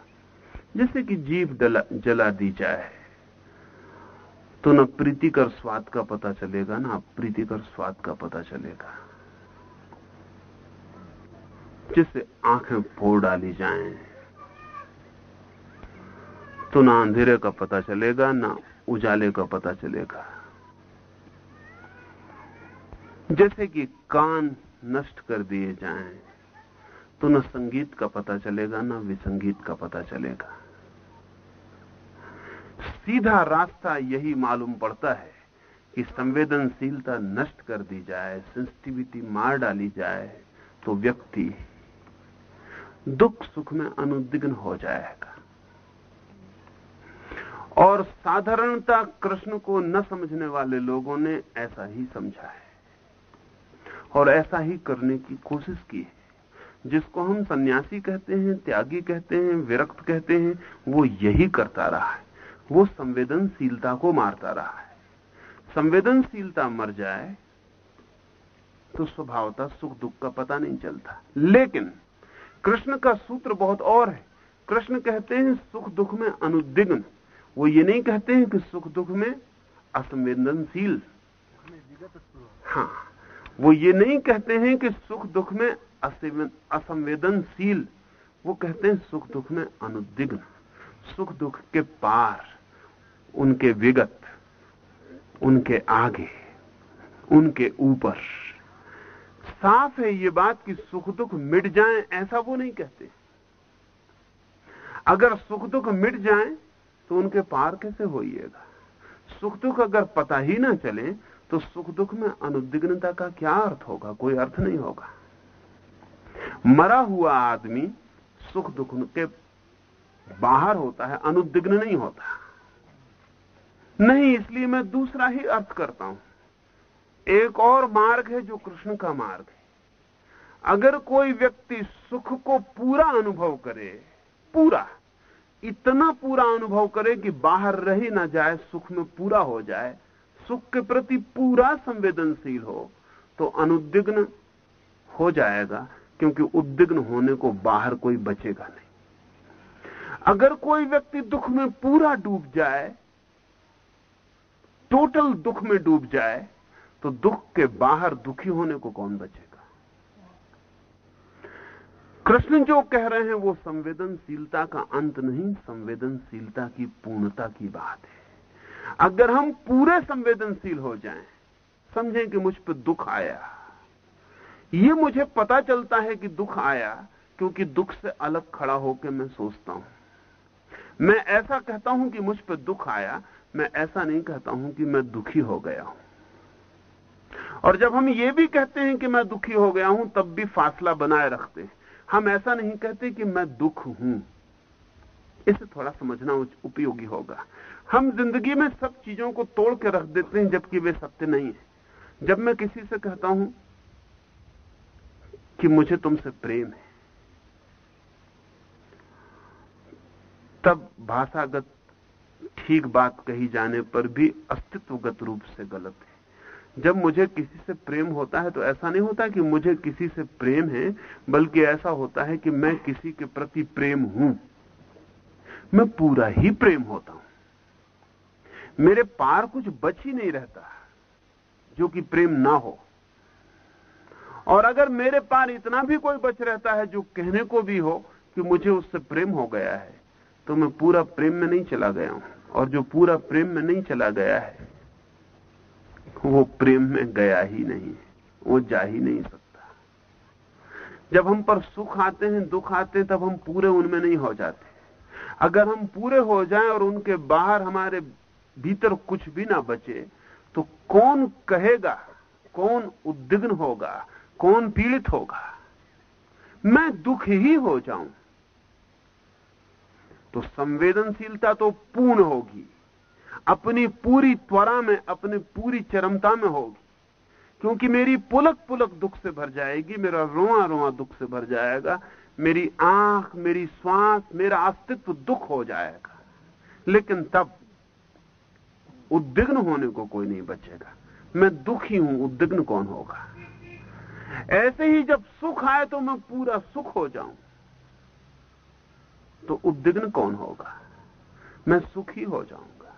जैसे कि जीव जला दी जाए तो न प्रीतिकर स्वाद का पता चलेगा, ना प्रीतिकर स्वाद का पता चलेगा। जिससे आँखें फोड़ डाली जाएँ तो ना अंधेरे का पता चलेगा, ना उजाले का पता चलेगा। जैसे कि कान नष्ट कर दिए जाएँ तो न संगीत का पता चलेगा, न विसंगीत का पता चलेगा। सीधा रास्ता यही मालूम पड़ता है कि संवेदनशीलता नष्ट कर दी जाए सेंसिटिविटी मार डाली जाए तो व्यक्ति दुख सुख में अनुद्विग्न हो जाएगा। और साधारणता कृष्ण को न समझने वाले लोगों ने ऐसा ही समझा है। और ऐसा ही करने की कोशिश की है। जिसको हम सन्यासी कहते हैं, त्यागी कहते हैं, विरक्त कहते हैं, वो यही करता रहा है। वो संवेदनशीलता को मारता रहा है। संवेदनशीलता मर जाए तो स्वभावता सुख दुख का पता नहीं चलता। लेकिन कृष्ण का सूत्र बहुत और है। कृष्ण कहते हैं, सुख दुख में अनुद्विग्न। वो ये नहीं कहते हैं कि सुख दुख में असंवेदनशील। हाँ। वो ये नहीं कहते हैं कि सुख दुख में असंवेदनशील, वो कहते हैं सुख दुख में अनुद्विग्न सुख दुख के पार उनके विगत, उनके आगे, उनके ऊपर। साफ़ है ये बात कि सुख दुख मिट जाएँ, ऐसा वो नहीं कहते। अगर सुख दुख मिट जाएँ तो उनके पार कैसे होइएगा? सुख दुख अगर पता ही ना चले तो सुख दुख में अनुद्विग्नता का क्या अर्थ होगा? कोई अर्थ नहीं होगा। मरा हुआ आदमी सुख दुख के बाहर होता है अनुद्विग्न नहीं होता। नहीं, इसलिए मैं दूसरा ही अर्थ करता हूँ। एक और मार्ग है जो कृष्ण का मार्ग है। अगर कोई व्यक्ति सुख को पूरा अनुभव करे, पूरा, इतना पूरा अनुभव करे कि बाहर रही ना जाए, सुख में पूरा हो जाए सुख के प्रति पूरा संवेदनशील हो तो अनुद्विग्न हो जाएगा, क्योंकि उद्विग्न होने को बाहर कोई बचेगा नहीं। अगर कोई व्यक्ति दुख में पूरा डूब जाए, टोटल दुख में डूब जाए तो दुख के बाहर दुखी होने को कौन बचेगा? कृष्ण जो कह रहे हैं, वो संवेदनशीलता का अंत नहीं, संवेदनशीलता की पूर्णता की बात है। अगर हम पूरे संवेदनशील हो जाएँ, समझें कि मुझ पर दुख आया। ये मुझे पता चलता है कि दुख आया क्योंकि दुख से अलग खड़ा होकर मैं सोचता हूँ। मैं ऐसा कहता हूँ कि मुझ पर दुख आया मैं ऐसा नहीं कहता हूँ कि मैं दुखी हो गया हूँ। और जब हम ये भी कहते हैं कि मैं दुखी हो गया हूँ तब भी फासला बनाए रखते हैं। हम ऐसा नहीं कहते कि मैं दुख हूँ। इसे थोड़ा समझना उपयोगी होगा। हम ज़िंदगी में सब चीज़ों को तोड़ के रख देते हैं, जबकि वे सत्य नहीं है। जब मैं किसी से कहता हूँ कि मुझे तुमसे प्रेम है, तब भाषागत ठीक बात कही जाने पर भी अस्तित्वगत रूप से गलत है। जब मुझे किसी से प्रेम होता है तो ऐसा नहीं होता कि मुझे किसी से प्रेम है, बल्कि ऐसा होता है कि मैं किसी के प्रति प्रेम हूँ। मैं पूरा ही प्रेम होता हूँ। मेरे पार कुछ बच ही नहीं रहता जो कि प्रेम ना हो। और अगर मेरे पार इतना भी कोई बच रहता है जो कहने को भी हो कि मुझे उससे प्रेम हो गया है तो मैं पूरा प्रेम में नहीं चला गया हूँ। और जो पूरा प्रेम में नहीं चला गया है, वो प्रेम में गया ही नहीं, वो जा ही नहीं सकता। जब हम पर सुख आते हैं, दुख आते हैं, तब हम पूरे उनमें नहीं हो जाते। अगर हम पूरे हो जाएँ और उनके बाहर हमारे भीतर कुछ भी ना बचे तो कौन कहेगा, कौन उद्विग्न होगा, कौन पीड़ित होगा? मैं दुख ही हो जाऊँ। तो संवेदनशीलता तो पूर्ण होगी, अपनी पूरी त्वरा में, अपनी पूरी चरमता में होगी, क्योंकि मेरी पुलक पुलक दुख से भर जाएगी, मेरा रोआ रोआ दुख से भर जाएगा, मेरी आँख, मेरी श्वास, मेरा अस्तित्व दुख हो जाएगा। लेकिन तब उद्विग्न होने को कोई नहीं बचेगा। मैं दुखी हूँ, उद्विग्न कौन होगा? ऐसे ही जब सुख आए तो मैं पूरा सुख हो जाऊँ। तो उद्विग्न कौन होगा? मैं सुखी हो जाऊँगा।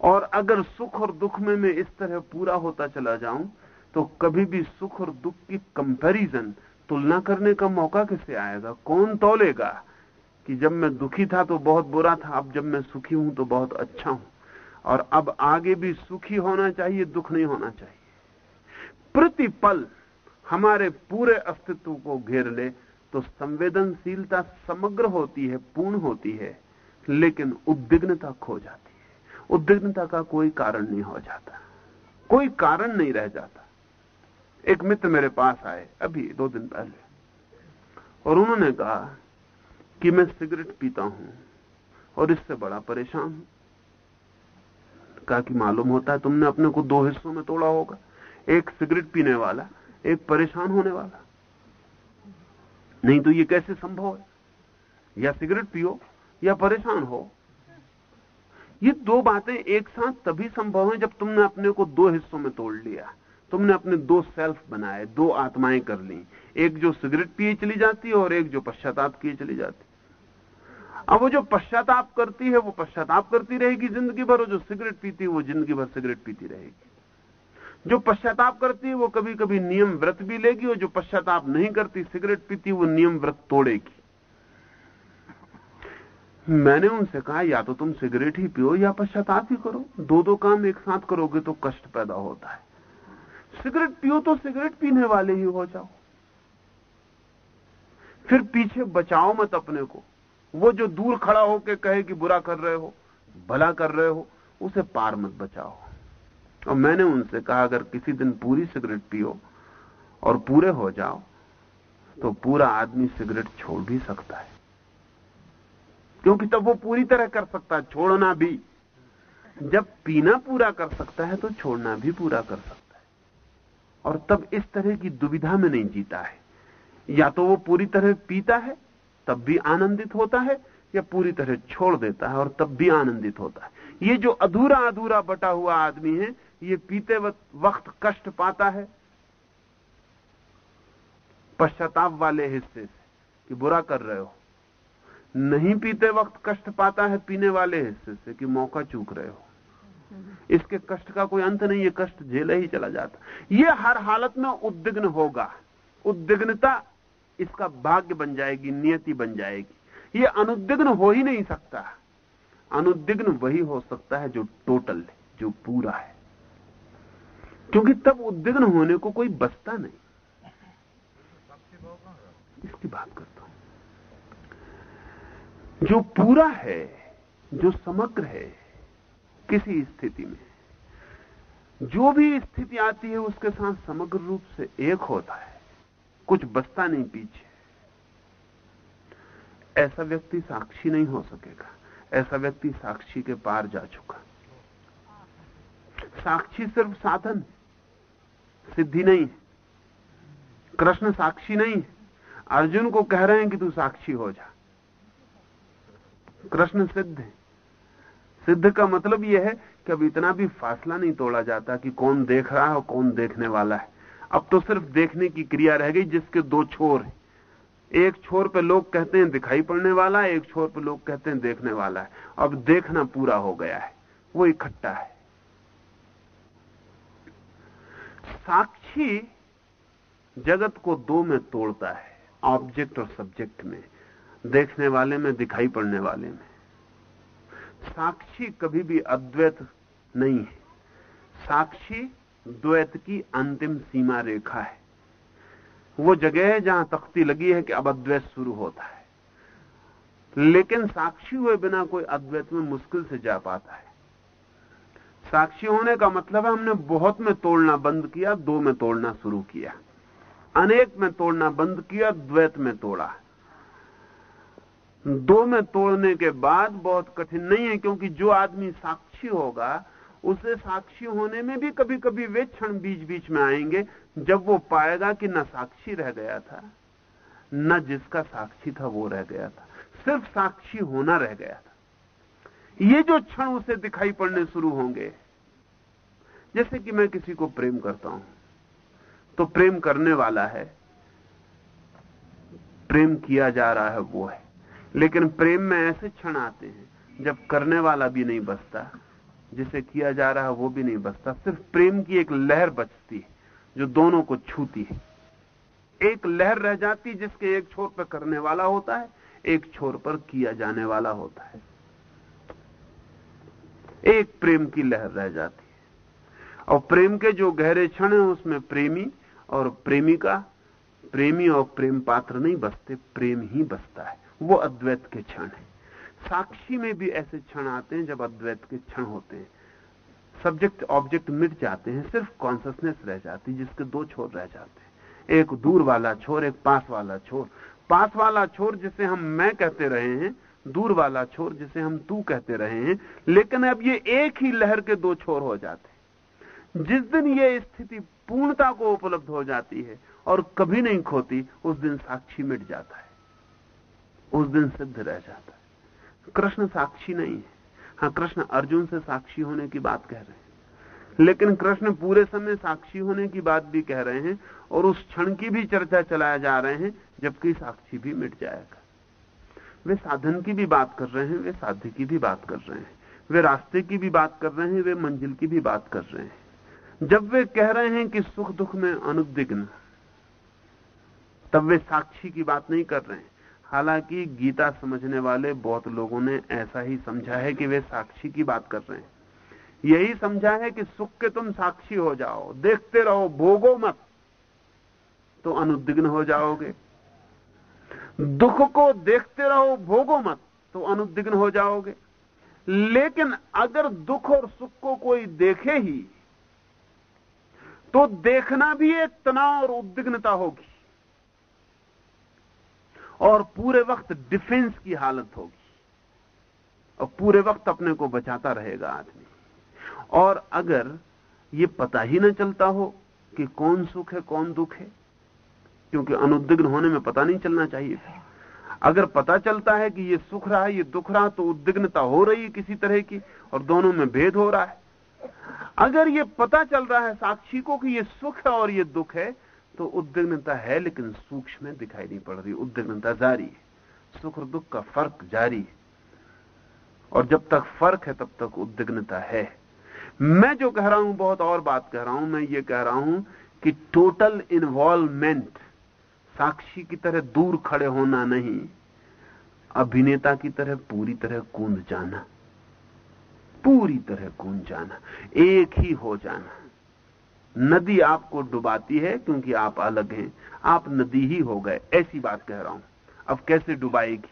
और अगर सुख और दुख में मैं इस तरह पूरा होता चला जाऊँ तो कभी भी सुख और दुख की कंपैरिजन तुलना करने का मौका कैसे आएगा? कौन तोलेगा कि जब मैं दुखी था तो बहुत बुरा था, अब जब मैं सुखी हूँ तो बहुत अच्छा हूँ। और अब आगे भी सुखी होना चाहिए, दुख नहीं होना चाहिए। प्रतिपल हमारे पूरे अस्तित्व को घेर ले तो संवेदनशीलता समग्र होती है, पूर्ण होती है, लेकिन उद्विग्नता खो जाती है। उद्विग्नता का कोई कारण नहीं हो जाता। कोई कारण नहीं रह जाता। एक मित्र मेरे पास आए, अभी दो दिन पहले, और उन्होंने कहा कि मैं सिगरेट पीता हूँ और इससे बड़ा परेशान हूँ। कहा कि मालूम होता है, तुमने अपने को दो हिस्सों में तोड़ा होगा। एक सिगरेट पीने वाला, एक परेशान होने वाला। नहीं तो ये कैसे संभव है? या सिगरेट पियो, या परेशान हो। ये दो बातें एक साथ तभी संभव है जब तुमने अपने को दो हिस्सों में तोड़ लिया। तुमने अपने दो सेल्फ बनाए, दो आत्माएँ कर ली। एक जो सिगरेट पिए चली जाती है और एक जो पश्चाताप किए चली जाती अब वो जो पश्चाताप करती है, वो पश्चाताप करती रहेगी ज़िंदगी भर, और जो सिगरेट पीती है, वो ज़िंदगी भर सिगरेट पीती रहेगी। जो पश्चाताप करती है, वो कभी कभी नियम व्रत भी लेगी, और जो पश्चाताप नहीं करती, सिगरेट पीती वो नियम व्रत तोड़ेगी। मैंने उनसे कहा, या तो तुम सिगरेट ही पियो, या पश्चाताप ही करो। दो दो काम एक साथ करोगे तो कष्ट पैदा होता है। सिगरेट पियो तो सिगरेट पीने वाले ही हो जाओ। फिर पीछे बचाओ मत अपने को। वो जो दूर खड़ा होकर कहे कि बुरा कर रहे हो, भला कर रहे हो, उसे पार मत बचाओ। और मैंने उनसे कहा, अगर किसी दिन पूरी सिगरेट पियो और पूरे हो जाओ तो पूरा आदमी सिगरेट छोड़ भी सकता है। क्योंकि तब वो पूरी तरह कर सकता है, छोड़ना भी। जब पीना पूरा कर सकता है तो छोड़ना भी पूरा कर सकता है। और तब इस तरह की दुविधा में नहीं जीता है। या तो वो पूरी तरह पीता है तब भी आनंदित होता है या पूरी तरह छोड़ देता है और तब भी आनंदित होता है। ये जो अधूरा अधूरा बटा हुआ आदमी है, ये पीते वक्त कष्ट पाता है। पश्चाताप वाले हिस्से से कि बुरा कर रहे हो। नहीं पीते वक्त कष्ट पाता है पीने वाले हिस्से से कि मौका चूक रहे हो। इसके कष्ट का कोई अंत नहीं, ये कष्ट झेले ही चला जाता। ये हर हालत में उद्विग्न होगा। उद्विग्नता इसका भाग्य बन जाएगी, नियति बन जाएगी। ये अनुद्विग्न हो ही नहीं सकता। अनुद्विग्न वही हो सकता है जो टोटल है, जो पूरा है। क्योंकि तब उद्विग्न होने को कोई बचता नहीं। इसकी बात करता हूँ। जो पूरा है, जो समग्र है, किसी स्थिति में, जो भी स्थिति आती है, उसके साथ समग्र रूप से एक होता है। कुछ बचता नहीं पीछे। ऐसा व्यक्ति साक्षी नहीं हो सकेगा। ऐसा व्यक्ति साक्षी के पार जा चुका। साक्षी सिर्फ़ साधन, सिद्धि नहीं है। कृष्ण साक्षी नहीं है। अर्जुन को कह रहे हैं कि तू साक्षी हो जा। कृष्ण सिद्ध है। सिद्ध का मतलब यह है कि अब इतना भी फासला नहीं तोड़ा जाता कि कौन देख रहा है और कौन देखने वाला है। अब तो सिर्फ़ देखने की क्रिया रह गई जिसके दो छोर हैं। एक छोर पे लोग कहते हैं दिखाई पड़ने वाला है एक छोर पे लोग कहते हैं देखने वाला है। अब देखना पूरा हो गया है। वो इकट्ठा है। साक्षी जगत को दो में तोड़ता है, ऑब्जेक्ट और सब्जेक्ट में, देखने वाले में, दिखाई पड़ने वाले में। साक्षी कभी भी अद्वैत नहीं है। साक्षी द्वैत की अंतिम सीमा रेखा है। वो जगह है जहाँ तख्ती लगी है कि अब अद्वैत शुरू होता है। लेकिन साक्षी हुए बिना कोई अद्वैत में मुश्किल से जा पाता है। साक्षी होने का मतलब है हमने बहुत में तोड़ना बंद किया, दो में तोड़ना शुरू किया। अनेक में तोड़ना बंद किया, द्वैत में तोड़ा। दो में तोड़ने के बाद बहुत कठिन नहीं है, क्योंकि जो आदमी साक्षी होगा उसे साक्षी होने में भी कभी कभी वे क्षण बीच बीच में आएँगे, जब वो पाएगा कि न साक्षी रह गया था, न जिसका साक्षी था वो रह गया था। सिर्फ़ साक्षी होना रह गया था। ये जो क्षण उसे दिखाई पड़ने शुरू होंगे, जैसे कि मैं किसी को प्रेम करता हूँ तो प्रेम करने वाला है, प्रेम किया जा रहा है वो है। लेकिन प्रेम में ऐसे क्षण आते हैं, जब करने वाला भी नहीं बचता जिसे किया जा रहा है, वो भी नहीं बचता। सिर्फ़ प्रेम की एक लहर बचती है, जो दोनों को छूती है। एक लहर रह जाती जिसके एक छोर पर करने वाला होता है, एक छोर पर किया जाने वाला होता है। एक प्रेम की लहर रह जाती है। और प्रेम के जो गहरे क्षण है, उसमें प्रेमी और प्रेमिका, प्रेमी और प्रेम पात्र नहीं बसते प्रेम ही बसता है। वो अद्वैत के क्षण है। साक्षी में भी ऐसे क्षण आते हैं जब अद्वैत के क्षण होते हैं। सब्जेक्ट ऑब्जेक्ट मिट जाते हैं, सिर्फ़ कॉन्सियसनेस रह जाती है, जिसके दो छोर रह जाते हैं। एक दूर वाला छोर, एक पास वाला छोर। पास वाला छोर जिसे हम मैं कहते रहे हैं, दूर वाला छोर जिसे हम तू कहते रहे हैं, लेकिन अब ये एक ही लहर के दो छोर हो जाते जिस दिन ये स्थिति पूर्णता को उपलब्ध हो जाती है और कभी नहीं खोती, उस दिन साक्षी मिट जाता है। उस दिन सिद्ध रह जाता है। कृष्ण साक्षी नहीं है। हाँ कृष्ण अर्जुन से साक्षी होने की बात कह रहे हैं। लेकिन कृष्ण पूरे समय साक्षी होने की बात भी कह रहे हैं और उस क्षण की भी चर्चा चलाए जा रहे हैं, जबकि साक्षी भी मिट जाएगा। वे साधन की भी बात कर रहे हैं, वे साध्य की भी बात कर रहे हैं। वे रास्ते की भी बात कर रहे हैं, वे मंजिल की भी बात कर रहे हैं। जब वे कह रहे हैं कि सुख दुख में अनुद्विग्न तब वे साक्षी की बात नहीं कर रहे हैं। हालाँकि गीता समझने वाले बहुत लोगों ने ऐसा ही समझा है कि वे साक्षी की बात कर रहे हैं। यही समझा है कि सुख के तुम साक्षी हो जाओ, देखते रहो, भोगो मत तो अनुद्विग्न हो जाओगे। दुख को देखते रहो, भोगो मत तो अनुद्विग्न हो जाओगे। लेकिन अगर दुख और सुख को कोई देखे ही तो देखना भी एक तनाव और उद्विग्नता होगी। और पूरे वक्त डिफेंस की हालत होगी। और पूरे वक्त अपने को बचाता रहेगा आदमी। और अगर ये पता ही ना चलता हो कि कौन सुख है, कौन दुख है, क्योंकि अनुद्विग्न होने में पता नहीं चलना चाहिए। अगर पता चलता है कि ये सुख रहा है, ये दुख रहा तो उद्विग्नता हो रही है किसी तरह की, और दोनों में भेद हो रहा है। अगर ये पता चल रहा है साक्षी को कि ये सुख है और ये दुख है तो उद्विग्नता है, लेकिन सूक्ष्म में दिखाई नहीं पड़ रही। उद्विग्नता जारी है सुख और दुख का फ़र्क जारी। है और जब तक फ़र्क है, तब तक उद्विग्नता है। मैं जो कह रहा हूँ, बहुत और बात कह रहा हूँ। मैं ये कह रहा हूँ कि टोटल इन्वॉल्वमेंट साक्षी की तरह दूर खड़े होना नहीं, अभिनेता की तरह पूरी तरह कूद जाना, पूरी तरह कूद जाना, एक ही हो जाना। नदी आपको डुबाती है क्योंकि आप अलग हैं। आप नदी ही हो गए, ऐसी बात कह रहा हूँ। अब कैसे डुबाएगी?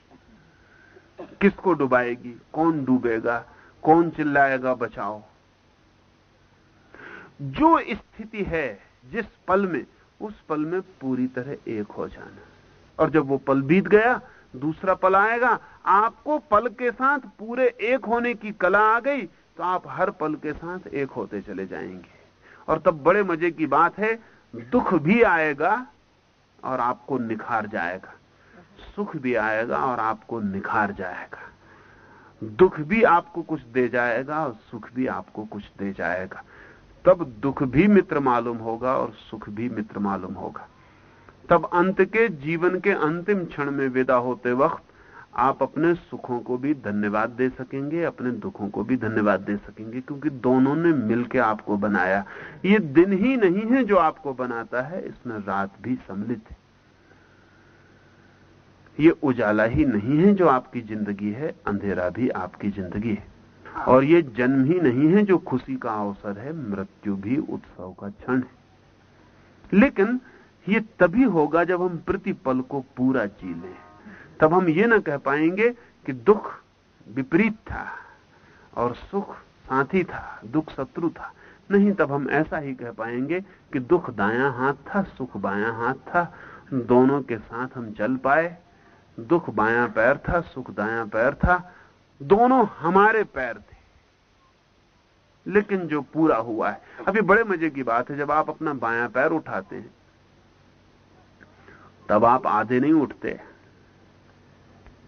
किसको डुबाएगी? कौन डूबेगा? कौन चिल्लाएगा? बचाओ। जो स्थिति है, जिस पल में, उस पल में पूरी तरह एक हो जाना। और जब वो पल बीत गया, दूसरा पल आएगा, आपको पल के साथ पूरे एक होने की कला आ गई तो आप हर पल के साथ एक होते चले जाएँगे। और तब बड़े मज़े की बात है, दुख भी आएगा और आपको निखार जाएगा। सुख भी आएगा और आपको निखार जाएगा। दुख भी आपको कुछ दे जाएगा और सुख भी आपको कुछ दे जाएगा। तब दुख भी मित्र मालूम होगा और सुख भी मित्र मालूम होगा। तब अंत के, जीवन के अंतिम क्षण में विदा होते वक्त आप अपने सुखों को भी धन्यवाद दे सकेंगे, अपने दुखों को भी धन्यवाद दे सकेंगे, क्योंकि दोनों ने मिलकर आपको बनाया। ये दिन ही नहीं है जो आपको बनाता है, इसमें रात भी सम्मिलित है। ये उजाला ही नहीं है जो आपकी ज़िंदगी है, अंधेरा भी आपकी ज़िंदगी है। और ये जन्म ही नहीं है जो खुशी का अवसर है, मृत्यु भी उत्सव का क्षण है। लेकिन ये तभी होगा जब हम प्रतिपल को पूरा जी लें। तब हम ये ना कह पाएँगे कि दुख विपरीत था और सुख साथी था, दुख शत्रु था। नहीं, तब हम ऐसा ही कह पाएँगे कि दुख दाया हाथ था, सुख बाया हाथ था। दोनों के साथ हम चल पाए। दुख बाया पैर था, सुख दाया पैर था। दोनों हमारे पैर थे। लेकिन जो पूरा हुआ है। अभी बड़े मज़े की बात है, जब आप अपना बाया पैर उठाते हैं, तब आप आधे नहीं उठते।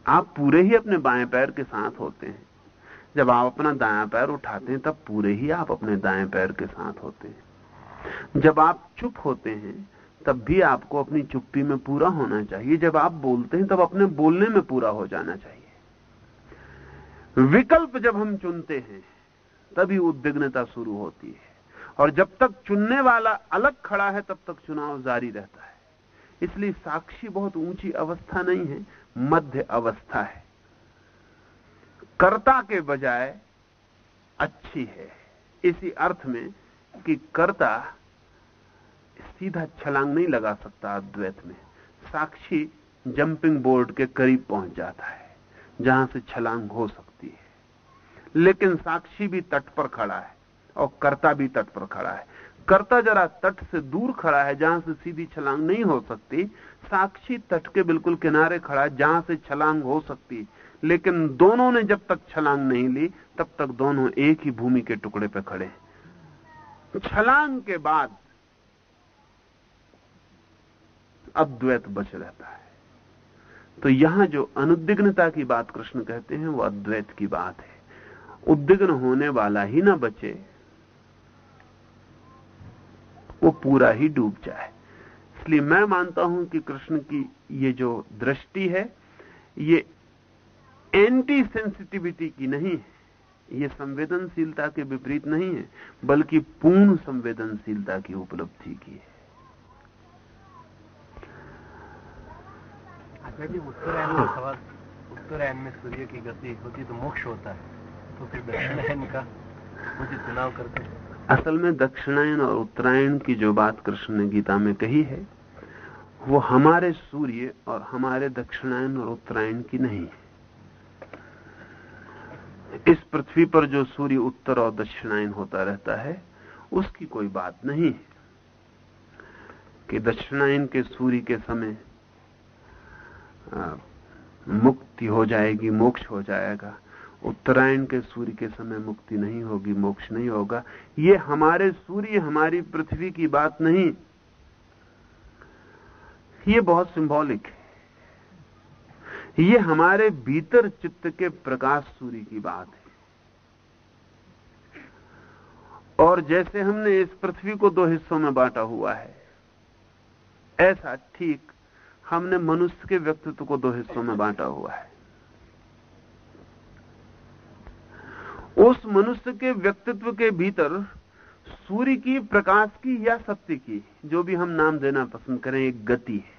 आप पूरे ही अपने बाएँ पैर के साथ होते हैं। जब आप अपना दाया पैर उठाते हैं, तब पूरे ही आप अपने दाएँ पैर के साथ होते हैं। जब आप चुप होते हैं, तब भी आपको अपनी चुप्पी में पूरा होना चाहिए। जब आप बोलते हैं, तब अपने बोलने में पूरा हो जाना चाहिए। विकल्प जब हम चुनते हैं, तभी उद्विग्नता शुरू होती है। और जब तक चुनने वाला अलग खड़ा है, तब तक चुनाव जारी रहता है। इसलिए साक्षी बहुत ऊँची अवस्था नहीं है। मध्य अवस्था है। कर्ता के बजाय अच्छी है। इसी अर्थ में कि कर्ता सीधा छलांग नहीं लगा सकता अद्वैत में। साक्षी जंपिंग बोर्ड के करीब पहुँच जाता है, जहाँ से छलांग हो सकती है। लेकिन साक्षी भी तट पर खड़ा है और कर्ता भी तट पर खड़ा है। कर्ता जरा तट से दूर खड़ा है, जहाँ से सीधी छलांग नहीं हो सकती। साक्षी तट के बिल्कुल किनारे खड़ा है, जहाँ से छलांग हो सकती लेकिन दोनों ने जब तक छलांग नहीं ली, तब तक दोनों एक ही भूमि के टुकड़े पर खड़े छलांग के बाद अद्वैत बच रहता है। तो यहाँ जो अनुद्विग्नता की बात कृष्ण कहते हैं, वो अद्वैत की बात है। उद्विग्न होने वाला ही ना बचे। वो पूरा ही डूब जाए। इसलिए मैं मानता हूँ कि कृष्ण की ये जो दृष्टि है, ये एंटी सेंसिटिविटी की नहीं है। ये संवेदनशीलता के विपरीत नहीं है, बल्कि पूर्ण संवेदनशीलता की उपलब्धि की है। अच्छा उत्तरायण में सवाल। उत्तरायण में सूर्य की गति होती तो मोक्ष होता है तो फिर दक्षिणायन का मुझे चुनाव करते हैं। असल में दक्षिणायन और उत्तरायण की जो बात कृष्ण ने गीता में कही है, वो हमारे सूर्य और हमारे दक्षिणायन और उत्तरायण की नहीं है। इस पृथ्वी पर जो सूर्य उत्तर और दक्षिणायन होता रहता है, उसकी कोई बात नहीं है कि दक्षिणायन के सूर्य के समय मुक्ति हो जाएगी, मोक्ष हो जाएगा। उत्तरायण के सूर्य के समय मुक्ति नहीं होगी, मोक्ष नहीं होगा। ये हमारे सूर्य, हमारी पृथ्वी की बात नहीं। ये बहुत सिंबॉलिक है। ये हमारे भीतर चित्त के प्रकाश सूर्य की बात है। और जैसे हमने इस पृथ्वी को दो हिस्सों में बांटा हुआ है, ऐसा ठीक हमने मनुष्य के व्यक्तित्व को दो हिस्सों में बांटा हुआ है। उस मनुष्य के व्यक्तित्व के भीतर सूर्य की, प्रकाश की या सत्य की, जो भी हम नाम देना पसंद करें, एक गति है।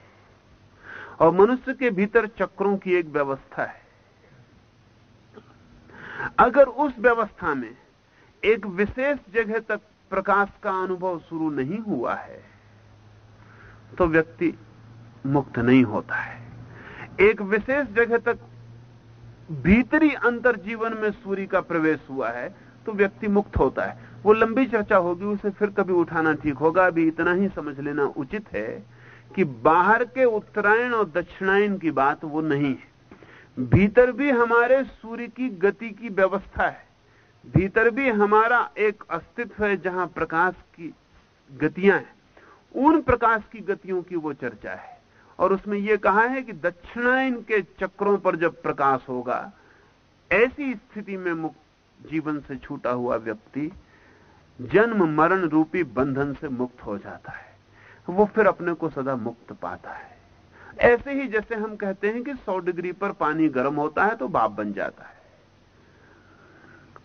और मनुष्य के भीतर चक्रों की एक व्यवस्था है। अगर उस व्यवस्था में एक विशेष जगह तक प्रकाश का अनुभव शुरू नहीं हुआ है तो व्यक्ति मुक्त नहीं होता है। एक विशेष जगह तक भीतरी अंतर जीवन में सूर्य का प्रवेश हुआ है तो व्यक्ति मुक्त होता है। वो लंबी चर्चा होगी, उसे फिर कभी उठाना ठीक होगा। अभी इतना ही समझ लेना उचित है कि बाहर के उत्तरायण और दक्षिणायन की बात वो नहीं है। भीतर भी हमारे सूर्य की गति की व्यवस्था है। भीतर भी हमारा एक अस्तित्व है जहाँ प्रकाश की गतियाँ हैं। उन प्रकाश की गतियों की वो चर्चा है। और उसमें यह कहा है कि दक्षिणायन के चक्रों पर जब प्रकाश होगा, ऐसी स्थिति में मुक्त जीवन से छूटा हुआ व्यक्ति जन्म मरण रूपी बंधन से मुक्त हो जाता है। वो फिर अपने को सदा मुक्त पाता है। ऐसे ही जैसे हम कहते हैं कि 100 डिग्री पर पानी गर्म होता है तो भाप बन जाता है।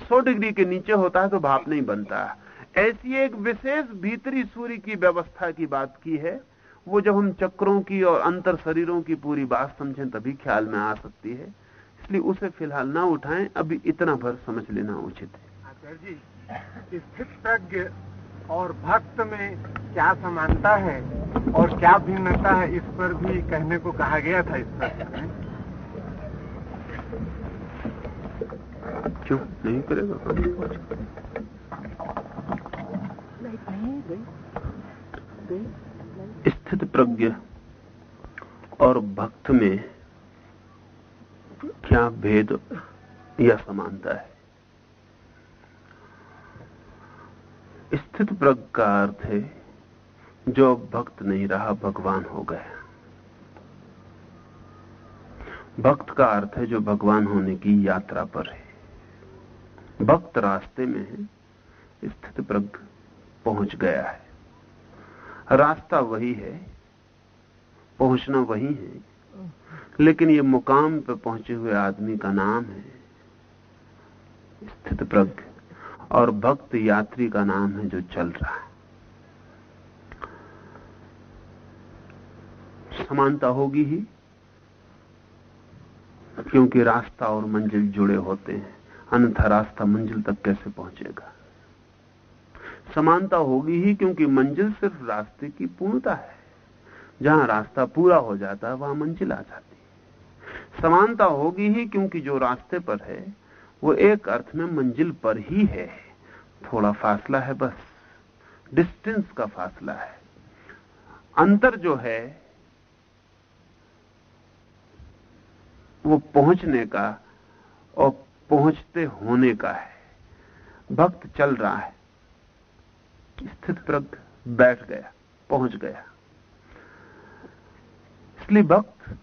100 डिग्री के नीचे होता है तो भाप नहीं बनता। ऐसी एक विशेष भीतरी सूर्य की व्यवस्था की बात की है वो जब हम चक्रों की और अंतर शरीरों की पूरी बात समझें तभी ख्याल में आ सकती है। इसलिए उसे फ़िलहाल ना उठाएँ अभी इतना भर समझ लेना उचित है। आचार्य जी और भक्त में क्या समानता है और क्या भिन्नता है इस पर भी कहने को कहा गया था इस प्रश्न में क्यों? नहीं करेगा स्थित प्रज्ञ और भक्त में क्या भेद या समानता है? स्थित प्रज्ञ का अर्थ है, जो भक्त नहीं रहा, भगवान हो गया। भक्त का अर्थ है, जो भगवान होने की यात्रा पर है। भक्त रास्ते में है, स्थित प्रज्ञ पहुँच गया है। रास्ता वही है, पहुँचना वही है, लेकिन ये मुकाम पे पहुँचे हुए आदमी का नाम है स्थित प्रज्ञ और भक्त यात्री का नाम है जो चल रहा है। समानता होगी ही, क्योंकि रास्ता और मंजिल जुड़े होते हैं, अन्यथा रास्ता मंजिल तक कैसे पहुंचेगा? समानता होगी ही क्योंकि मंजिल सिर्फ़ रास्ते की पूर्णता है। जहाँ रास्ता पूरा हो जाता है, वहाँ मंजिल आ जाती है। समानता होगी ही क्योंकि जो रास्ते पर है, वो एक अर्थ में मंजिल पर ही है। थोड़ा फासला है बस। डिस्टेंस का फासला है। अंतर जो है, वो पहुँचने का और पहुँचते होने का है। भक्त चल रहा है। स्थित प्रज्ञ बैठ गया, पहुँच गया। इसलिए भक्त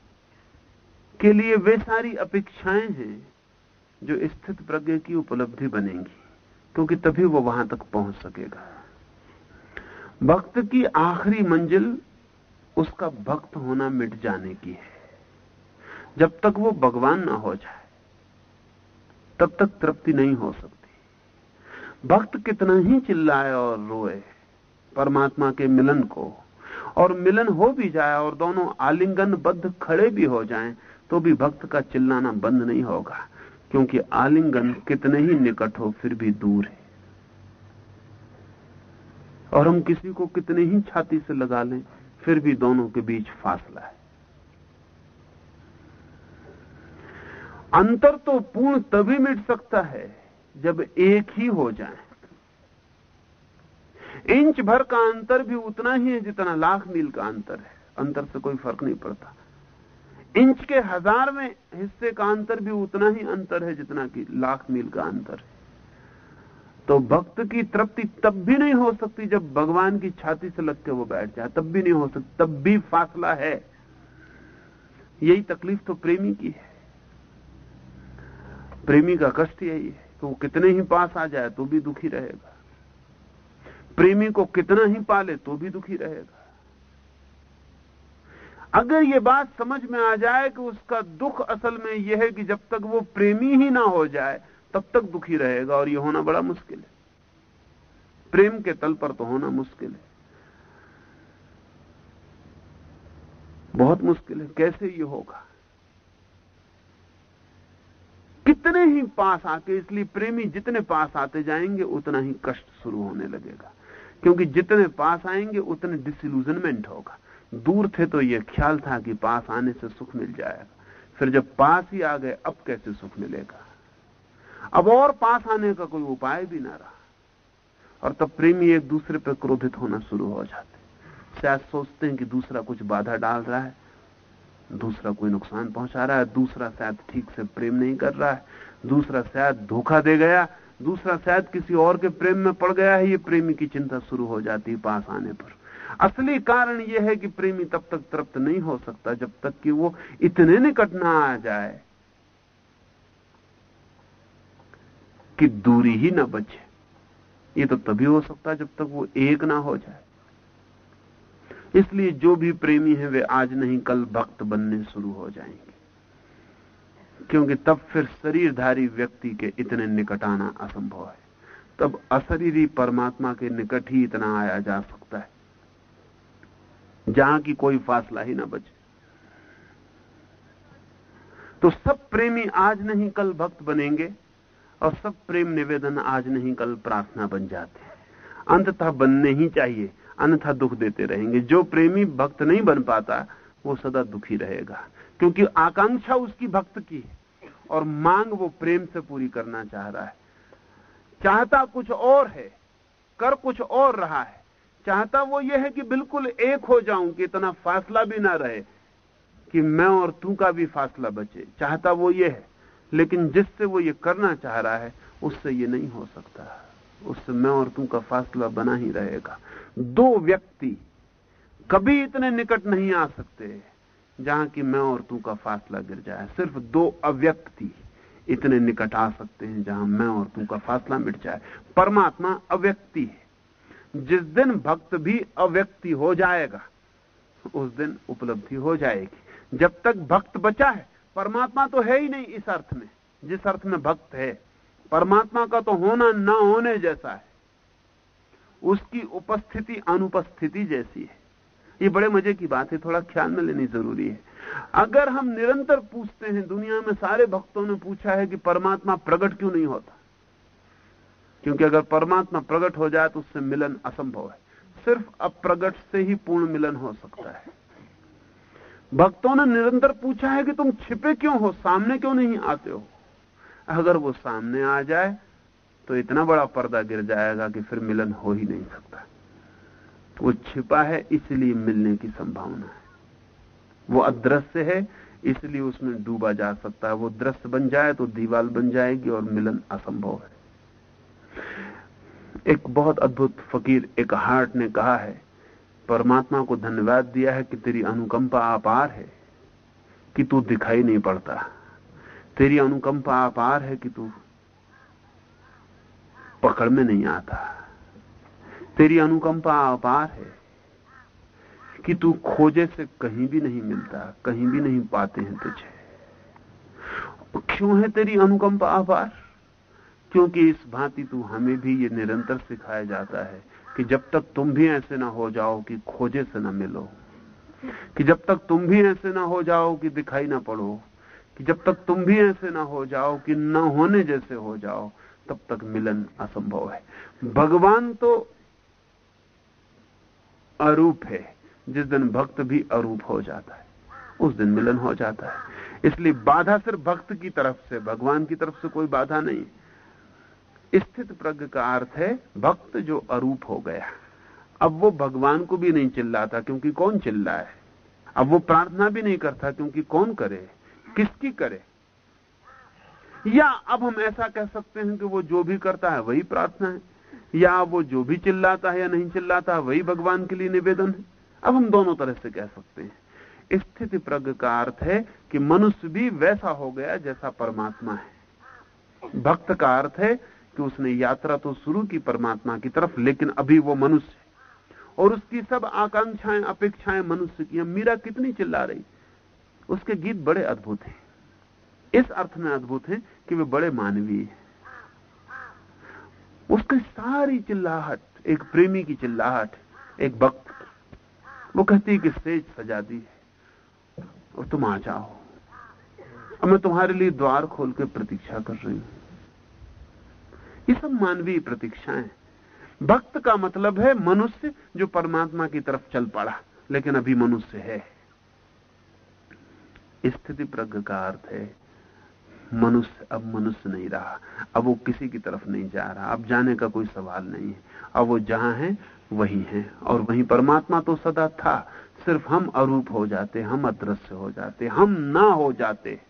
के लिए वे सारी अपेक्षाएँ हैं जो स्थित प्रज्ञ की उपलब्धि बनेंगी, क्योंकि तभी वो वहाँ तक पहुँच सकेगा। भक्त की आखिरी मंजिल उसका भक्त होना मिट जाने की है। जब तक वो भगवान ना हो जाए, तब तक तृप्ति नहीं हो सकती। भक्त कितना ही चिल्लाए और रोए, परमात्मा के मिलन को। और मिलन हो भी जाए और दोनों आलिंगन बद्ध खड़े भी हो जाएँ तो भी भक्त का चिल्लाना बंद नहीं होगा, क्योंकि आलिंगन कितने ही निकट हो, फिर भी दूर है। और हम किसी को कितने ही छाती से लगा लें, फिर भी दोनों के बीच फासला है। अंतर तो पूर्ण तभी मिट सकता है जब एक ही हो जाए। इंच भर का अंतर भी उतना ही है जितना लाख मील का अंतर है। अंतर से कोई फ़र्क नहीं पड़ता। इंच के हज़ार में हिस्से का अंतर भी उतना ही अंतर है जितना कि लाख मील का अंतर है। तो भक्त की तृप्ति तब भी नहीं हो सकती जब भगवान की छाती से लग के वो बैठ जाए। तब भी नहीं हो सकती। तब भी फासला है। यही तकलीफ़ तो प्रेमी की है। प्रेमी का कष्ट यही है। वो कितने ही पास आ जाए तो भी दुखी रहेगा। प्रेमी को कितना ही पाले तो भी दुखी रहेगा। अगर ये बात समझ में आ जाए कि उसका दुख असल में यह है कि जब तक वो प्रेमी ही ना हो जाए, तब तक दुखी रहेगा और ये होना बड़ा मुश्किल है। प्रेम के तल पर तो होना मुश्किल है। बहुत मुश्किल है। कैसे ये होगा? कितने ही पास आके, इसलिए प्रेमी जितने पास आते जाएँगे, उतना ही कष्ट शुरू होने लगेगा। क्योंकि जितने पास आएँगे, उतने डिसल्यूजनमेंट होगा। दूर थे तो यह ख्याल था कि पास आने से सुख मिल जाएगा। फिर जब पास ही आ गए, अब कैसे सुख मिलेगा? अब और पास आने का कोई उपाय भी ना रहा। और तब प्रेमी एक दूसरे पर क्रोधित होना शुरू हो जाते शायद सोचते हैं कि दूसरा कुछ बाधा डाल रहा है। दूसरा कोई नुकसान पहुँचा रहा है, दूसरा शायद ठीक से प्रेम नहीं कर रहा है, दूसरा शायद धोखा दे गया, दूसरा शायद किसी और के प्रेम में पड़ गया है, ये प्रेमी की चिंता शुरू हो जाती है पास आने पर। असली कारण यह है कि प्रेमी तब तक तृप्त नहीं हो सकता जब तक कि वो इतने निकट ना आ जाए कि दूरी ही ना बचे। ये तो तभी हो सकता जब तक वो एक ना हो जाए। इसलिए जो भी प्रेमी हैं, वे आज नहीं, कल भक्त बनने शुरू हो जाएँगे। क्योंकि तब फिर शरीरधारी व्यक्ति के इतने निकट आना असंभव है। तब अशरीरी परमात्मा के निकट ही इतना आया जा सकता है। जहाँ की कोई फासला ही ना बचे। तो सब प्रेमी आज नहीं, कल भक्त बनेंगे, और सब प्रेम निवेदन आज नहीं, कल प्रार्थना बन जाते हैं। अंततः बनने ही चाहिए। अन्यथा दुख देते रहेंगे। जो प्रेमी भक्त नहीं बन पाता, वो सदा दुखी रहेगा। क्योंकि आकांक्षा उसकी भक्त की है और मांग वो प्रेम से पूरी करना चाह रहा है। चाहता कुछ और है, कर कुछ और रहा है। चाहता वो ये है कि बिल्कुल एक हो जाऊँ, कि इतना फासला भी ना रहे, कि मैं और तू का भी फासला बचे। चाहता वो ये है, लेकिन जिससे वो ये करना चाह रहा है, उससे ये नहीं हो सकता। उससे मैं और तू का फासला बना ही रहेगा। दो व्यक्ति कभी इतने निकट नहीं आ सकते, जहाँ कि मैं और तू का फासला गिर जाए। सिर्फ़ दो अव्यक्ति इतने निकट आ सकते हैं, जहाँ मैं और तू का फासला मिट जाए। परमात्मा अव्यक्ति है। जिस दिन भक्त भी अव्यक्ति हो जाएगा, उस दिन उपलब्धि हो जाएगी। जब तक भक्त बचा है, परमात्मा तो है ही नहीं इस अर्थ में, जिस अर्थ में भक्त है। परमात्मा का तो होना न होने जैसा है। उसकी उपस्थिति, अनुपस्थिति जैसी है। ये बड़े मज़े की बात है, थोड़ा ख्याल में लेनी ज़रूरी है। अगर हम निरंतर पूछते हैं, दुनिया में सारे भक्तों ने पूछा है कि परमात्मा प्रकट क्यों नहीं होता? क्योंकि अगर परमात्मा प्रकट हो जाए तो उससे मिलन असंभव है। सिर्फ़ अप्रगट से ही पूर्ण मिलन हो सकता है। भक्तों ने निरंतर पूछा है कि तुम छिपे क्यों हो, सामने क्यों नहीं आते हो? अगर वो सामने आ जाए तो इतना बड़ा पर्दा गिर जाएगा कि फिर मिलन हो ही नहीं सकता। वो छिपा है, इसलिए मिलने की संभावना है। वो अदृश्य है, इसलिए उसमें डूबा जा सकता है। वो दृश्य बन जाए तो दीवाल बन जाएगी और मिलन असंभव है। एक बहुत अद्भुत फकीर एक हार्ट ने कहा है, परमात्मा को धन्यवाद दिया है कि तेरी अनुकंपा अपार है, कि तू दिखाई नहीं पड़ता। तेरी अनुकंपा अपार है कि तू पकड़ में नहीं आता। तेरी अनुकंपा अपार है कि तू खोजे से कहीं भी नहीं मिलता, कहीं भी नहीं पाते हैं तुझे। क्यों है तेरी अनुकंपा अपार? क्योंकि इस भांति तू हमें भी ये निरंतर सिखाया जाता है कि जब तक तुम भी ऐसे ना हो जाओ कि खोजे से ना मिलो, कि जब तक तुम भी ऐसे ना हो जाओ कि दिखाई ना पड़ो कि जब तक तुम भी ऐसे ना हो जाओ कि न होने जैसे हो जाओ, तब तक मिलन असंभव है। भगवान तो अरूप है। जिस दिन भक्त भी अरूप हो जाता है, उस दिन मिलन हो जाता है। इसलिए बाधा सिर्फ़ भक्त की तरफ़ से, भगवान की तरफ़ से कोई बाधा नहीं। स्थित प्रज्ञ का अर्थ है, भक्त जो अरूप हो गया। अब वो भगवान को भी नहीं चिल्लाता, क्योंकि कौन चिल्ला है अब वो प्रार्थना भी नहीं करता, क्योंकि कौन करे? किसकी करे? या अब हम ऐसा कह सकते हैं कि वो जो भी करता है वही प्रार्थना है? या वो जो भी चिल्लाता है या नहीं चिल्लाता है वही भगवान के लिए निवेदन है? अब हम दोनों तरह से कह सकते हैं। स्थिति प्रज्ञ का अर्थ है कि मनुष्य भी वैसा हो गया जैसा परमात्मा है। भक्त का अर्थ है कि उसने यात्रा तो शुरू की परमात्मा की तरफ़, लेकिन अभी वो मनुष्य और उसकी सब आकांक्षाएँ, अपेक्षाएँ मनुष्य की मीरा कितनी चिल्ला रही? उसके गीत बड़े अद्भुत हैं। इस अर्थ में अद्भुत हैं कि वे बड़े मानवीय हैं। उसकी सारी चिल्लाहट, एक प्रेमी की चिल्लाहट, एक भक्त वो कहती है कि स्टेज सजा दी है और तुम आ जाओ। अब मैं तुम्हारे लिए द्वार खोल के प्रतीक्षा कर रही हूँ। ये सब मानवीय प्रतीक्षाएँ भक्त का मतलब है मनुष्य जो परमात्मा की तरफ़ चल पड़ा, लेकिन अभी मनुष्य है। स्थिति प्रज्ञ का अर्थ है, मनुष्य अब मनुष्य नहीं रहा, अब वो किसी की तरफ़ नहीं जा रहा, अब जाने का कोई सवाल नहीं है। अब वो जहाँ है, वही है, और वही परमात्मा तो सदा था। सिर्फ़ हम अरूप हो जाते, हम अदृश्य हो जाते, हम ना हो जाते।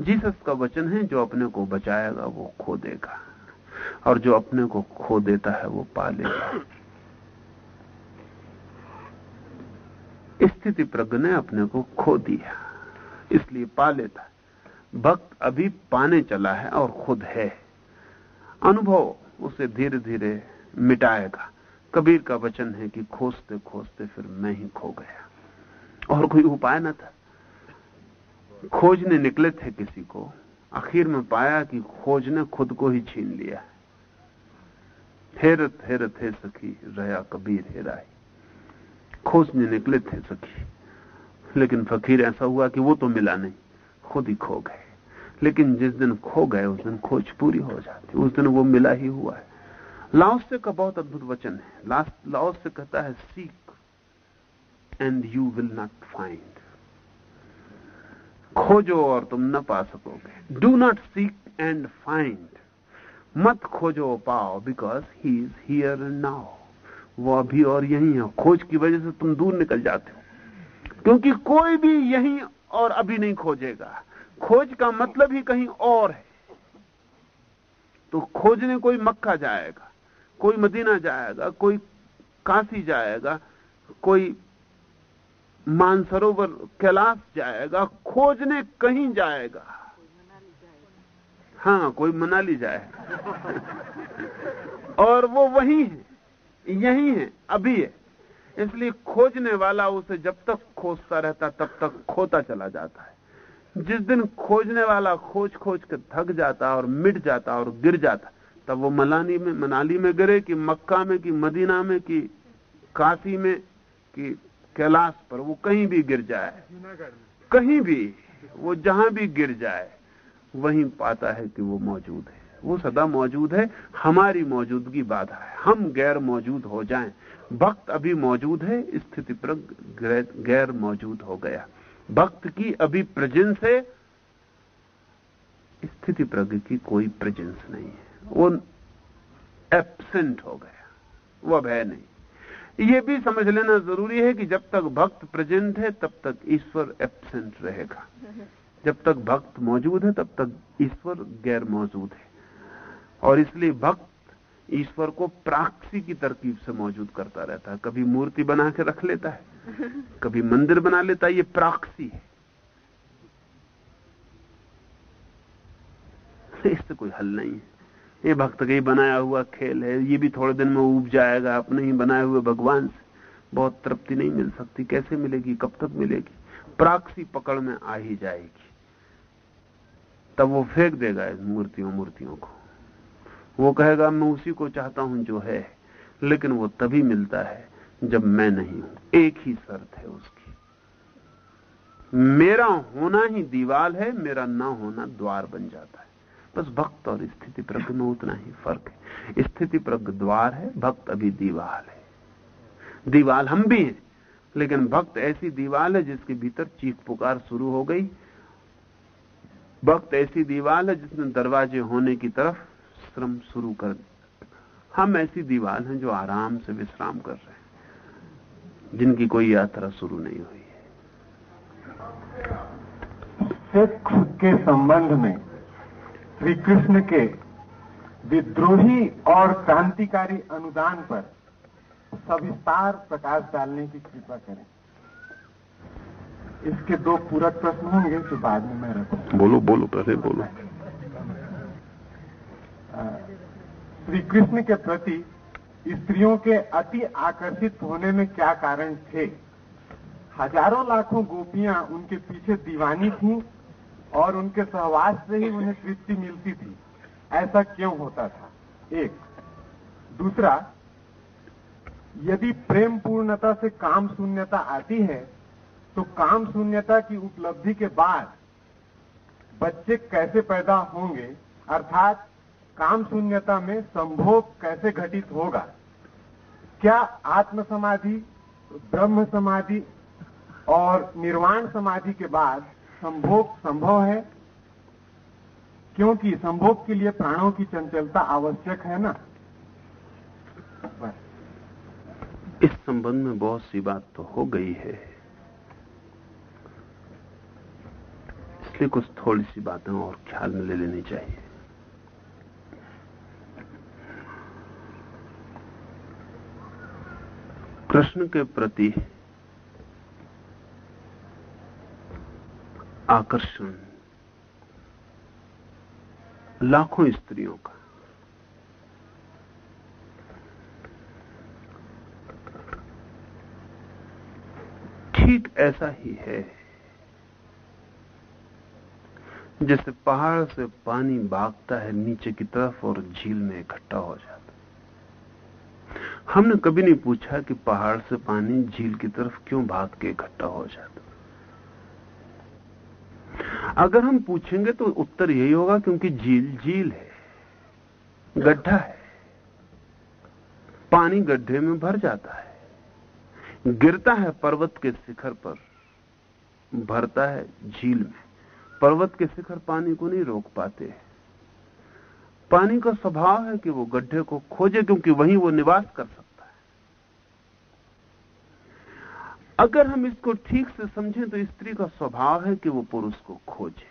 जीसस का वचन है, जो अपने को बचाएगा, वो खो देगा, और जो अपने को खो देता है, वो पा लेगा स्थिति प्रज्ञ ने अपने को खो दिया। इसलिए पा लेता भक्त अभी पाने चला है और खुद है। अनुभव उसे धीरे धीरे मिटाएगा। कबीर का वचन है कि खोजते खोजते फिर मैं ही खो गया। और कोई उपाय न था। खोजने निकले थे किसी को। आखिर में पाया कि खोज ने खुद को ही छीन लिया हेरत हेरत है सखी रहा कबीर हेराई खोजने निकले थे सखी। लेकिन फकीर, ऐसा हुआ कि वो तो मिला नहीं। खुद ही खो गए। लेकिन जिस दिन खो गए, उस दिन खोज पूरी हो जाती। उस दिन वो मिला ही हुआ है। लाओसे का बहुत अद्भुत वचन है। लाओस कहता है seek and you will not find खोजो और तुम न पा सकोगे। Do not seek and find मत खोजो, पाओ because he is here now वो अभी और यही है। खोज की वजह से तुम दूर निकल जाते हो। क्योंकि कोई भी यही और अभी नहीं खोजेगा। खोज का मतलब ही कहीं और है। तो खोजने कोई मक्का जाएगा, कोई मदीना जाएगा, कोई काशी जाएगा, कोई मानसरोवर कैलाश जाएगा, खोजने कहीं जाएगा। हाँ कोई मनाली जाएगा। और वो वही है। यही है, अभी है। इसलिए खोजने वाला उसे जब तक खोजता रहता, तब तक खोता चला जाता है। जिस दिन खोजने वाला खोज खोज कर थक जाता और मिट जाता और गिर जाता, तब वो मलानी में, मनाली में गिरे कि मक्का में, कि मदीना में, कि काशी में, कि कैलाश पर वो कहीं भी गिर जाए। कहीं भी, वो जहाँ भी गिर जाए, वहीं पाता है कि वो मौजूद है। वो सदा मौजूद है। हमारी मौजूदगी बाधा है। हम गैर मौजूद हो जाएँ। भक्त अभी मौजूद है, स्थिति पर गैर मौजूद हो गया। भक्त की अभी प्रेजेंस है, स्थिति प्रज्ञ की कोई प्रेजेंस नहीं है। वो एबसेंट हो गया। वो अब है नहीं। ये भी समझ लेना ज़रूरी है कि जब तक भक्त प्रेजेंट है, तब तक ईश्वर एबसेंट रहेगा। जब तक भक्त मौजूद है, तब तक ईश्वर गैर मौजूद है। और इसलिए भक्त ईश्वर को प्राक्षी की तरकीब से मौजूद करता रहता है। कभी मूर्ति बना के रख लेता है कभी मंदिर बना लेता है ये प्राक्षी है। इससे कोई हल नहीं है। ये भक्त का ही बनाया हुआ खेल है ये भी थोड़े दिन में उब जाएगा अपने ही बनाए हुए भगवान से। बहुत तृप्ति नहीं मिल सकती कैसे मिलेगी कब तक मिलेगी? प्राक्षी पकड़ में आ ही जाएगी। तब वो फेंक देगा इस मूर्तियों मूर्तियों को। वो कहेगा, मैं उसी को चाहता हूँ जो है, लेकिन वो तभी मिलता है जब मैं नहीं हूँ। एक ही शर्त है उसकी। मेरा होना ही दीवाल है, मेरा ना होना द्वार बन जाता है। बस भक्त और स्थिति प्रज्ञ में उतना ही फ़र्क है। स्थिति प्रज्ञ द्वार है, भक्त अभी दीवाल है। दीवाल हम भी हैं, लेकिन भक्त ऐसी दीवाल है जिसके भीतर चीख पुकार शुरू हो गई। भक्त ऐसी दीवाल है जिसने दरवाजे होने की तरफ़ श्रम शुरू कर हम ऐसी दीवार हैं जो आराम से विश्राम कर रहे हैं जिनकी कोई यात्रा शुरू नहीं हुई है। सिख के संबंध में श्री कृष्ण के विद्रोही और क्रांतिकारी अनुदान पर सविस्तार प्रकाश डालने की कृपा करें। इसके दो पूरक प्रश्न होंगे जो बाद में मैं रखूँ बोलो बोलो पहले बोलो। श्री कृष्ण के प्रति स्त्रियों के अति आकर्षित होने में क्या कारण थे? हज़ारों लाखों गोपियाँ उनके पीछे दीवानी थीं और उनके सहवास से ही उन्हें तृप्ति मिलती थी। ऐसा क्यों होता था? एक। दूसरा, यदि प्रेम पूर्णता से काम शून्यता आती है तो काम शून्यता की उपलब्धि के बाद बच्चे कैसे पैदा होंगे? अर्थात काम शून्यता में संभोग कैसे घटित होगा? क्या आत्म समाधि ब्रह्म समाधि और निर्वाण समाधि के बाद संभोग संभव है? क्योंकि संभोग के लिए प्राणों की चंचलता आवश्यक है ना? इस संबंध में बहुत सी बात तो हो गई है। इसलिए कुछ थोड़ी सी बातें और ख्याल में ले लेनी चाहिए। कृष्ण के प्रति आकर्षण। लाखों स्त्रियों का। ठीक ऐसा ही है, जैसे पहाड़ से पानी भागता है नीचे की तरफ़ और झील में इकट्ठा हो जाता हमने कभी नहीं पूछा कि पहाड़ से पानी झील की तरफ़ क्यों भाग के इकट्ठा हो जाता। अगर हम पूछेंगे तो उत्तर यही होगा क्योंकि झील झील है, गड्ढा है। पानी गड्ढे में भर जाता है, गिरता है पर्वत के शिखर पर, भरता है झील में। पर्वत के शिखर पानी को नहीं रोक पाते पानी का स्वभाव है कि वो गड्ढे को खोजे क्योंकि वहीं वो निवास कर सकता है। अगर हम इसको ठीक से समझें तो स्त्री का स्वभाव है कि वो पुरुष को खोजे।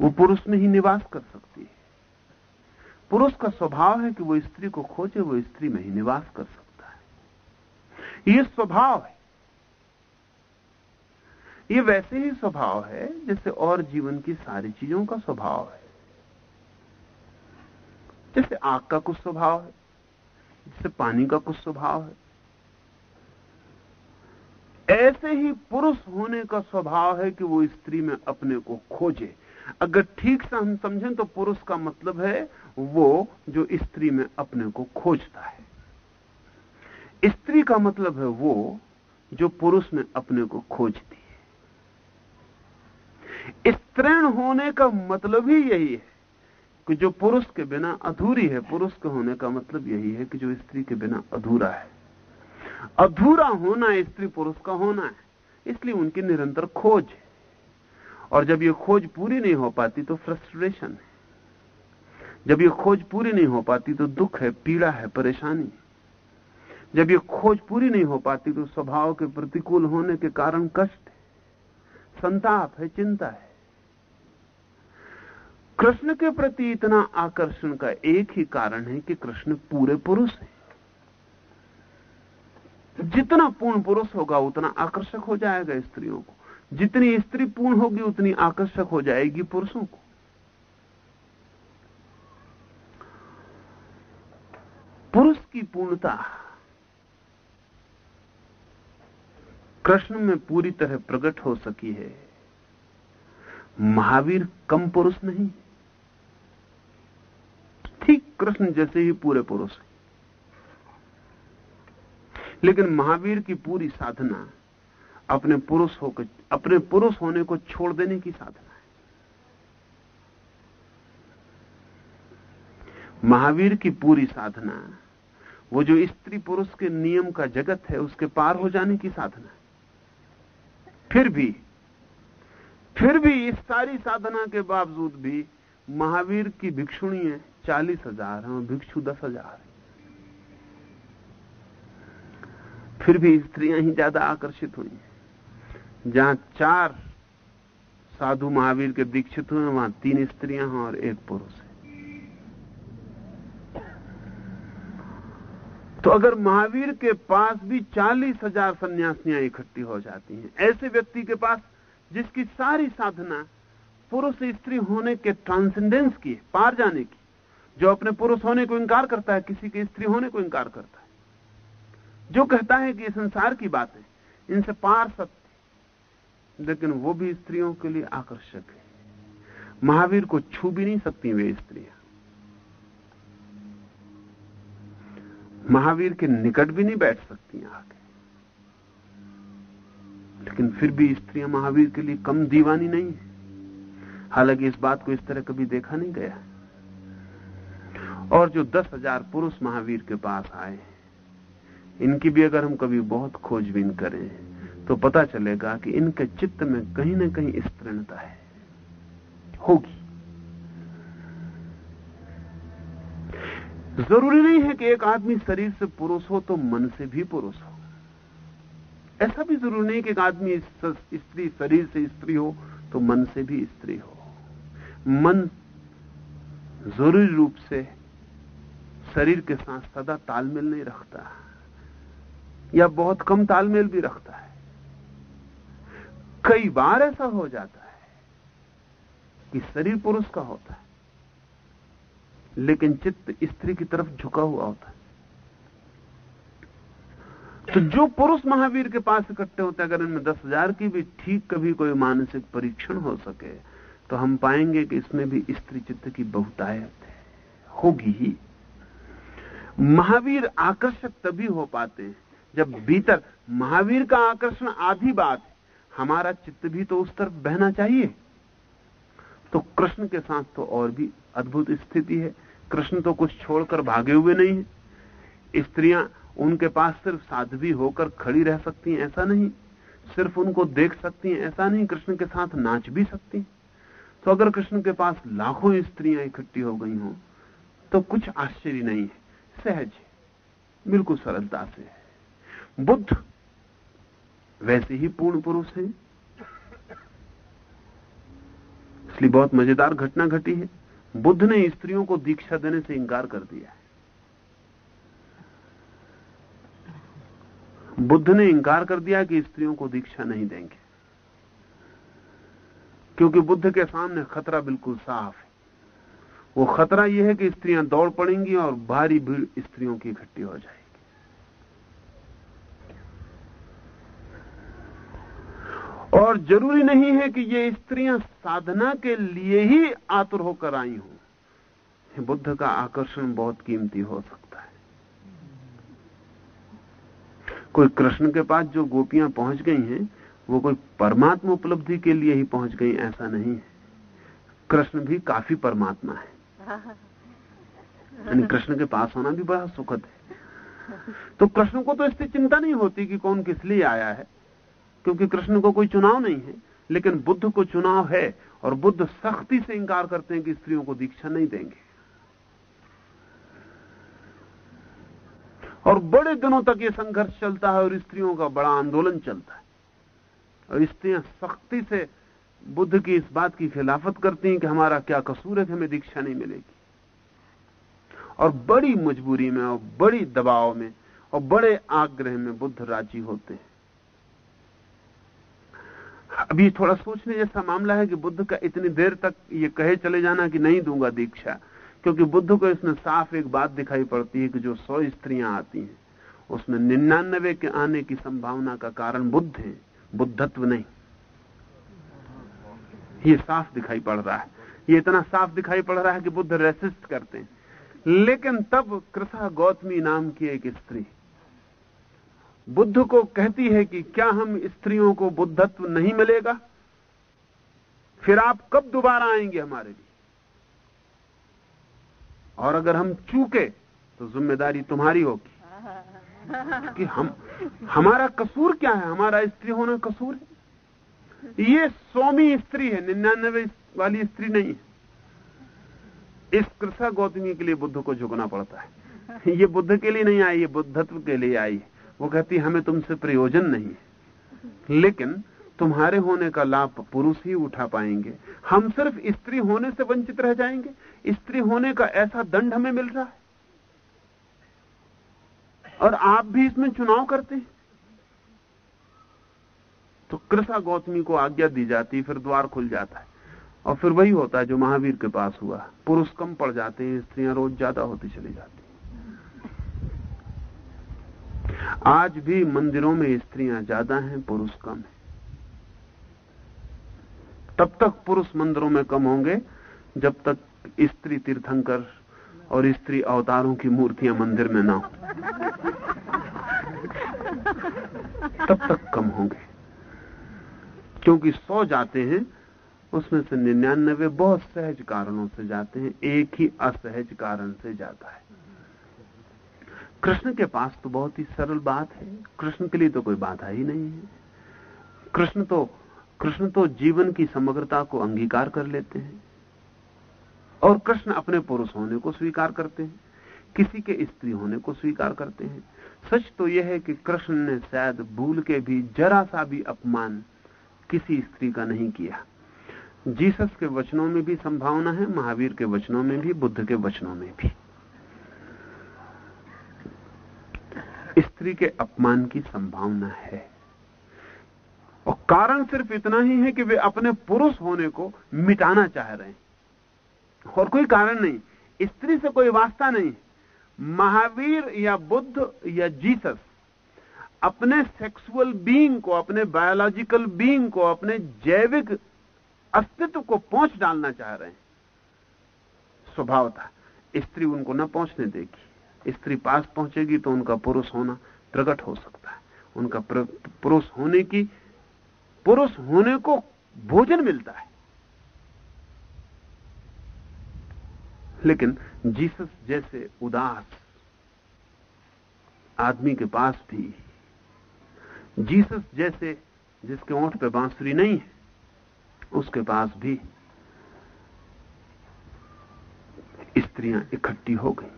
वो पुरुष में ही निवास कर सकती है। पुरुष का स्वभाव है कि वो स्त्री को खोजे, वो स्त्री में ही निवास कर सकता है। ये स्वभाव है। ये वैसे ही स्वभाव है, जैसे और जीवन की सारी चीज़ों का स्वभाव है। जैसे आग का कुछ स्वभाव है, जैसे पानी का कुछ स्वभाव है। ऐसे ही पुरुष होने का स्वभाव है कि वो स्त्री में अपने को खोजे। अगर ठीक से हम समझें तो पुरुष का मतलब है वो जो स्त्री में अपने को खोजता है। स्त्री का मतलब है वो जो पुरुष में अपने को खोजती स्त्रीण होने का मतलब ही यही है कि जो पुरुष के बिना अधूरी है, पुरुष के होने का मतलब यही है कि जो स्त्री के बिना अधूरा है। अधूरा होना स्त्री पुरुष का होना है, इसलिए उनकी निरंतर खोज है। और जब ये खोज पूरी नहीं हो पाती तो फ्रस्ट्रेशन है। जब ये खोज पूरी नहीं हो पाती तो दुख है, पीड़ा है, परेशानी जब ये खोज पूरी नहीं हो पाती तो स्वभाव के प्रतिकूल होने के कारण कष्ट है संताप है, चिंता है। कृष्ण के प्रति इतना आकर्षण का एक ही कारण है कि कृष्ण पूरे पुरुष है। जितना पूर्ण पुरुष होगा, उतना आकर्षक हो जाएगा स्त्रियों को। जितनी स्त्री पूर्ण होगी, उतनी आकर्षक हो जाएगी पुरुषों को। पुरुष की पूर्णता कृष्ण में पूरी तरह प्रकट हो सकी है। महावीर कम पुरुष नहीं ठीक कृष्ण जैसे ही पूरे पुरुष है। लेकिन महावीर की पूरी साधना अपने पुरुष होकर अपने पुरुष होने को छोड़ देने की साधना है। महावीर की पूरी साधना, वो जो स्त्री पुरुष के नियम का जगत है, उसके पार हो जाने की साधना फिर भी फिर भी इस सारी साधना के बावजूद भी महावीर की भिक्षुणी है, चालीस हज़ार है भिक्षु दस हज़ार है। फिर भी स्त्रियाँ ही ज़्यादा आकर्षित हुई जहाँ चार साधु महावीर के दीक्षित हुए वहाँ तीन स्त्रियाँ हैं और एक पुरुष है। तो अगर महावीर के पास भी चालीस हज़ार सन्यासियाँ इकट्ठी हो जाती हैं, ऐसे व्यक्ति के पास जिसकी सारी साधना पुरुष स्त्री होने के ट्रांसेंडेंस की पार जाने की, जो अपने पुरुष होने को इंकार करता है, किसी के स्त्री होने को इंकार करता है। जो कहता है कि ये संसार की बात इनसे पार सत्य लेकिन वो भी स्त्रियों के लिए आकर्षक है। महावीर को छू भी नहीं सकती वे स्त्रियाँ। महावीर के निकट भी नहीं बैठ सकती आगे लेकिन फिर भी स्त्रियाँ महावीर के लिए कम दीवानी नहीं है। हालाँकि इस बात को इस तरह कभी देखा नहीं गया। और जो दस हज़ार पुरुष महावीर के पास आए, इनकी भी अगर हम कभी बहुत खोजबीन करें तो पता चलेगा कि इनके चित्त में कहीं ना कहीं स्तृणता है। होगी। ज़रूरी नहीं है कि एक आदमी शरीर से पुरुष हो तो मन से भी पुरुष हो। ऐसा भी ज़रूरी नहीं कि एक आदमी स्त्री, शरीर से स्त्री हो तो मन से भी स्त्री हो। मन ज़रूरी रूप से शरीर के साथ सदा तालमेल नहीं रखता या बहुत कम तालमेल भी रखता है। कई बार ऐसा हो जाता है कि शरीर पुरुष का होता है। लेकिन चित्त स्त्री की तरफ़ झुका हुआ होता है। तो जो पुरुष महावीर के पास इकट्ठे होते अगर इनमें दस हज़ार की भी ठीक कभी कोई मानसिक परीक्षण हो सके तो हम पाएँगे कि इसमें भी स्त्री चित्त की बहुतायत है। होगी ही। महावीर आकर्षक तभी हो पाते हैं, जब भीतर महावीर का आकर्षण आधी बात है, हमारा चित्त भी तो उस तरफ़ बहना चाहिए। तो कृष्ण के साथ तो और भी अद्भुत स्थिति है। कृष्ण तो कुछ छोड़कर भागे हुए नहीं है। स्त्रियाँ उनके पास सिर्फ़ साध्वी होकर खड़ी रह सकती हैं, ऐसा नहीं। सिर्फ़ उनको देख सकती हैं, ऐसा नहीं, कृष्ण के साथ नाच भी सकती हैं। तो अगर कृष्ण के पास लाखों स्त्रियाँ इकट्ठी हो गई हों तो कुछ आश्चर्य नहीं है। सहज है। बिल्कुल सरलता से है। बुद्ध वैसे ही पूर्ण पुरुष हैं। इसलिए बहुत मज़ेदार घटना घटी है। बुद्ध ने स्त्रियों को दीक्षा देने से इंकार कर दिया है। बुद्ध ने इंकार कर दिया कि स्त्रियों को दीक्षा नहीं देंगे। क्योंकि बुद्ध के सामने खतरा बिल्कुल साफ़ है। वो खतरा यह है कि स्त्रियाँ दौड़ पड़ेंगी और भारी भीड़ स्त्रियों की इकट्ठी हो जाएगी। और ज़रूरी नहीं है कि ये स्त्रियाँ साधना के लिए ही आतुर होकर आई हों। बुद्ध का आकर्षण बहुत कीमती हो सकता है। कोई कृष्ण के पास जो गोपियाँ पहुँच गई हैं, वो कोई परमात्मा उपलब्धि के लिए ही पहुँच गई, ऐसा नहीं है। कृष्ण भी काफ़ी परमात्मा है। यानी कृष्ण के पास होना भी बड़ा सुखद है। तो कृष्ण को तो इससे चिंता नहीं होती कि कौन किस लिए आया है। क्योंकि कृष्ण को कोई चुनाव नहीं है, लेकिन बुद्ध को चुनाव है और बुद्ध सख्ती से इंकार करते हैं कि स्त्रियों को दीक्षा नहीं देंगे। और बड़े दिनों तक ये संघर्ष चलता है और स्त्रियों का बड़ा आंदोलन चलता है। और स्त्रियाँ सख्ती से बुद्ध की इस बात की खिलाफत करती हैं कि हमारा क्या कसूर है कि हमें दीक्षा नहीं मिलेगी। और बड़ी मजबूरी में और बड़ी दबाव में और बड़े आग्रह में बुद्ध राज़ी होते हैं। अभी थोड़ा सोचने जैसा मामला है कि बुद्ध का इतनी देर तक ये कहे चले जाना कि नहीं दूँगा दीक्षा, क्योंकि बुद्ध को इसमें साफ़ एक बात दिखाई पड़ती है कि जो सौ स्त्रियाँ आती हैं, उसमें निन्यानवे के आने की संभावना का कारण बुद्ध है, बुद्धत्व नहीं। ये साफ़ दिखाई पड़ रहा है। ये इतना साफ़ दिखाई पड़ रहा है कि बुद्ध रेसिस्ट करते हैं। लेकिन तब कृषा गौतमी नाम की एक स्त्री बुद्ध को कहती है कि क्या हम स्त्रियों को बुद्धत्व नहीं मिलेगा? फिर आप कब दोबारा आएँगे हमारे लिए? और अगर हम चूके तो ज़िम्मेदारी तुम्हारी होगी। कि हम, हमारा कसूर क्या है? हमारा स्त्री होना कसूर है? ये सौमी स्त्री है, निन्यानवे वाली स्त्री नहीं है। इस कृषा गौतमी के लिए बुद्ध को झुकना पड़ता है। ये बुद्ध के लिए नहीं आई, ये बुद्धत्व के लिए आई है। वो कहती, हमें तुमसे प्रयोजन नहीं है। लेकिन तुम्हारे होने का लाभ पुरुष ही उठा पाएँगे। हम सिर्फ़ स्त्री होने से वंचित रह जाएँगे। स्त्री होने का ऐसा दंड हमें मिल रहा है। और आप भी इसमें चुनाव करते हैं। तो कृषा गौतमी को आज्ञा दी जाती, फिर द्वार खुल जाता है। और फिर वही होता है जो महावीर के पास हुआ। पुरुष कम पड़ जाते हैं, स्त्रियाँ रोज ज़्यादा होती चली जाती आज भी मंदिरों में स्त्रियाँ ज़्यादा हैं, पुरुष कम है। तब तक पुरुष मंदिरों में कम होंगे, जब तक स्त्री तीर्थंकर और स्त्री अवतारों की मूर्तियाँ मंदिर में ना हो। तब तक कम होंगे। क्योंकि सौ जाते हैं, उसमें से निन्यानबे बहुत सहज कारणों से जाते हैं, एक ही असहज कारण से जाता है। कृष्ण के पास तो बहुत ही सरल बात है। कृष्ण के लिए तो कोई बाधा ही नहीं है। कृष्ण तो कृष्ण तो जीवन की समग्रता को अंगीकार कर लेते हैं। और कृष्ण अपने पुरुष होने को स्वीकार करते हैं। किसी के स्त्री होने को स्वीकार करते हैं। सच तो यह है कि कृष्ण ने शायद भूल के भी जरा सा भी अपमान किसी स्त्री का नहीं किया। जीसस के वचनों में भी संभावना है, महावीर के वचनों में भी, बुद्ध के वचनों में भी। स्त्री के अपमान की संभावना है। और कारण सिर्फ़ इतना ही है कि वे अपने पुरुष होने को मिटाना चाह रहे हैं। और कोई कारण नहीं। स्त्री से कोई वास्ता नहीं। महावीर या बुद्ध या जीसस अपने सेक्सुअल बीइंग को, अपने बायोलॉजिकल बीइंग को, अपने जैविक अस्तित्व को पहुँच डालना चाह रहे हैं। स्वभाव था स्त्री उनको न पहुँचने देगी। स्त्री पास पहुंचेगी तो उनका पुरुष होना प्रकट हो सकता है। उनका पुरुष होने की, पुरुष होने को भोजन मिलता है। लेकिन जीसस जैसे उदास आदमी के पास भी, जीसस जैसे जिसके ओंठ पे बांसुरी नहीं है, उसके पास भी स्त्रियाँ इकट्ठी हो गई।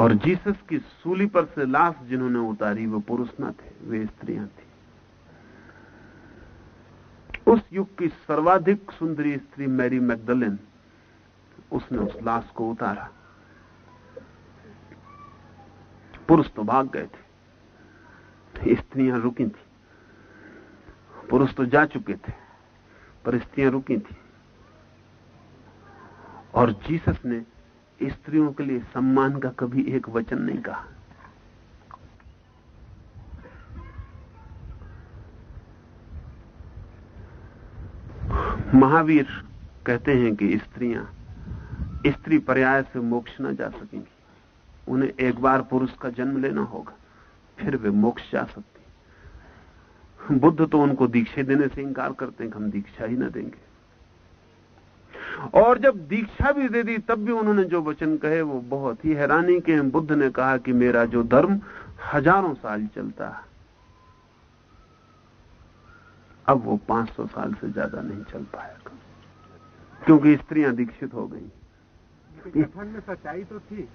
और जीसस की सूली पर से लाश जिन्होंने उतारी, वो पुरुष न थे, वे स्त्रियाँ थी। उस युग की सर्वाधिक सुंदरी स्त्री मैरी मैगदलिन, उसने उस लाश को उतारा। पुरुष तो भाग गए थे, स्त्रियाँ रुकी थी। पुरुष तो जा चुके थे, पर स्त्रियाँ रुकी थी। और जीसस ने स्त्रियों के लिए सम्मान का कभी एक वचन नहीं कहा। महावीर कहते हैं कि स्त्रियाँ, स्त्री पर्याय से मोक्ष न जा सकेंगी। उन्हें एक बार पुरुष का जन्म लेना होगा, फिर वे मोक्ष जा सकती बुद्ध तो उनको दीक्षा देने से इंकार करते हैं कि हम दीक्षा ही न देंगे। और जब दीक्षा भी दे दी तब भी उन्होंने जो वचन कहे वो बहुत ही हैरानी के बुद्ध ने कहा कि मेरा जो धर्म हज़ारों साल चलता है। अब वो 500 साल से ज़्यादा नहीं चल पाएगा क्योंकि स्त्रियाँ दीक्षित हो गई। कथन में सच्चाई तो थी।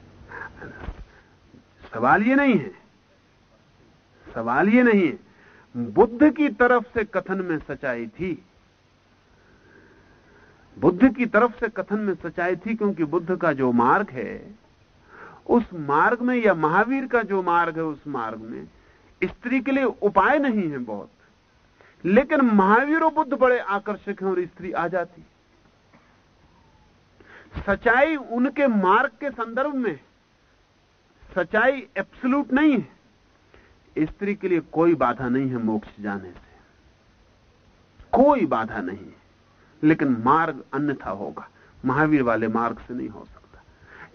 सवाल ये नहीं है। सवाल ये नहीं है। बुद्ध की तरफ़ से कथन में सच्चाई थी। बुद्ध की तरफ़ से कथन में सच्चाई थी क्योंकि बुद्ध का जो मार्ग है, उस मार्ग में या महावीर का जो मार्ग है, उस मार्ग में स्त्री के लिए उपाय नहीं है बहुत। लेकिन महावीर और बुद्ध बड़े आकर्षक हैं और स्त्री आ जाती। सच्चाई उनके मार्ग के संदर्भ में सच्चाई एब्सोल्यूट नहीं है। स्त्री के लिए कोई बाधा नहीं है मोक्ष जाने से। कोई बाधा नहीं है। लेकिन मार्ग अन्यथा होगा। महावीर वाले मार्ग से नहीं हो सकता।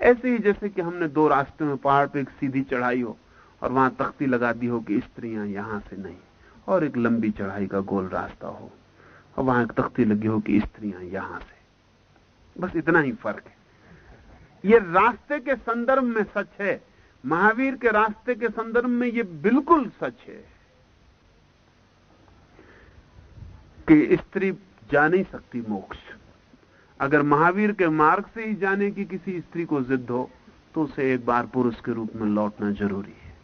ऐसे ही जैसे कि हमने दो रास्ते में पहाड़ पे एक सीधी चढ़ाई हो और वहाँ तख्ती लगा दी हो कि स्त्रियाँ यहाँ से नहीं, और एक लंबी चढ़ाई का गोल रास्ता हो, और वहाँ एक तख्ती लगी हो कि स्त्रियाँ यहाँ से। बस इतना ही फ़र्क है। ये रास्ते के संदर्भ में सच है। महावीर के रास्ते के संदर्भ में ये बिल्कुल सच है कि स्त्री जा नहीं सकती मोक्ष। अगर महावीर के मार्ग से ही जाने की किसी स्त्री को जिद हो तो उसे एक बार पुरुष के रूप में लौटना ज़रूरी है।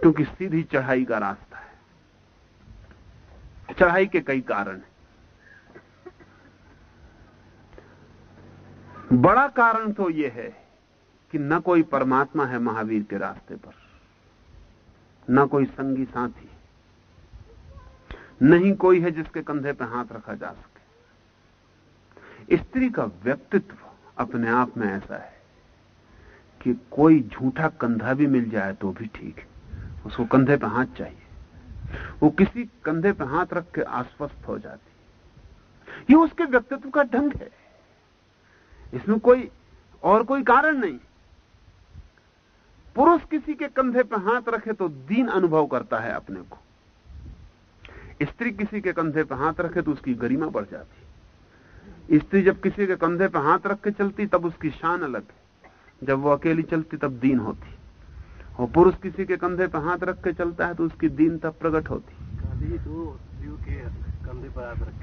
क्योंकि सीधी चढ़ाई का रास्ता है। चढ़ाई के कई कारण हैं। बड़ा कारण तो यह है कि न कोई परमात्मा है महावीर के रास्ते पर। न कोई संगी साथी। नहीं कोई है जिसके कंधे पर हाथ रखा जा सके। स्त्री का व्यक्तित्व अपने आप में ऐसा है कि कोई झूठा कंधा भी मिल जाए तो भी ठीक है। उसको कंधे पर हाथ चाहिए। वो किसी कंधे पर हाथ रख के आश्वस्त हो जाती ये उसके व्यक्तित्व का ढंग है। इसमें कोई और कोई कारण नहीं। पुरुष किसी के कंधे पर हाथ रखे तो दीन अनुभव करता है अपने को। स्त्री किसी के कंधे पर हाथ रखे तो उसकी गरिमा बढ़ जाती स्त्री जब किसी के कंधे पर हाथ रख के चलती तब उसकी शान अलग है। जब वो अकेली चलती तब दीन होती और पुरुष किसी के कंधे पर हाथ रख के चलता है तो उसकी दीनता प्रकट होती तो के कंधे पर हाथ रख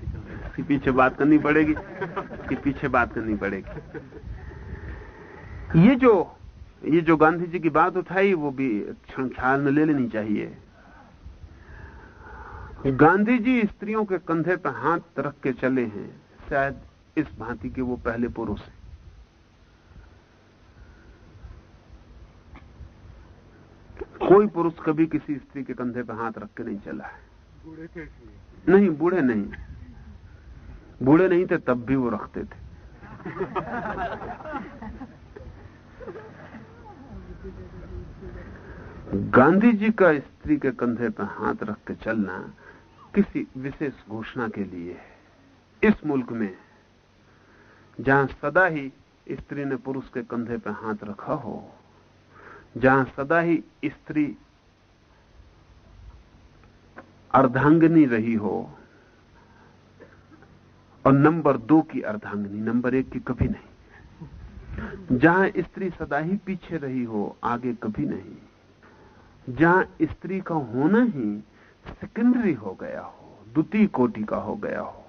के पीछे बात करनी पड़ेगी। इसके पीछे बात करनी पड़ेगी। ये जो ये जो गांधी जी की बात उठाई वो भी क्षण ख्याल में ले लेनी चाहिए। गांधी जी स्त्रियों के कंधे पर हाथ रख के चले हैं। शायद इस भांति के वो पहले पुरुष हैं। कोई पुरुष कभी किसी स्त्री के कंधे पर हाथ रख के नहीं चला है। नहीं बूढ़े नहीं। बूढ़े नहीं थे तब भी वो रखते थे। गांधी जी का स्त्री के कंधे पर हाथ रख के चलना किसी विशेष घोषणा के लिए इस मुल्क में जहाँ सदा ही स्त्री ने पुरुष के कंधे पर हाथ रखा हो, जहाँ सदा ही स्त्री अर्धांगनी रही हो और नंबर दो की अर्धांगनी, नंबर एक की कभी नहीं। जहाँ स्त्री सदा ही पीछे रही हो, आगे कभी नहीं। जहाँ स्त्री का होना ही सेकेंडरी हो गया हो, द्वितीय कोटि का हो गया हो,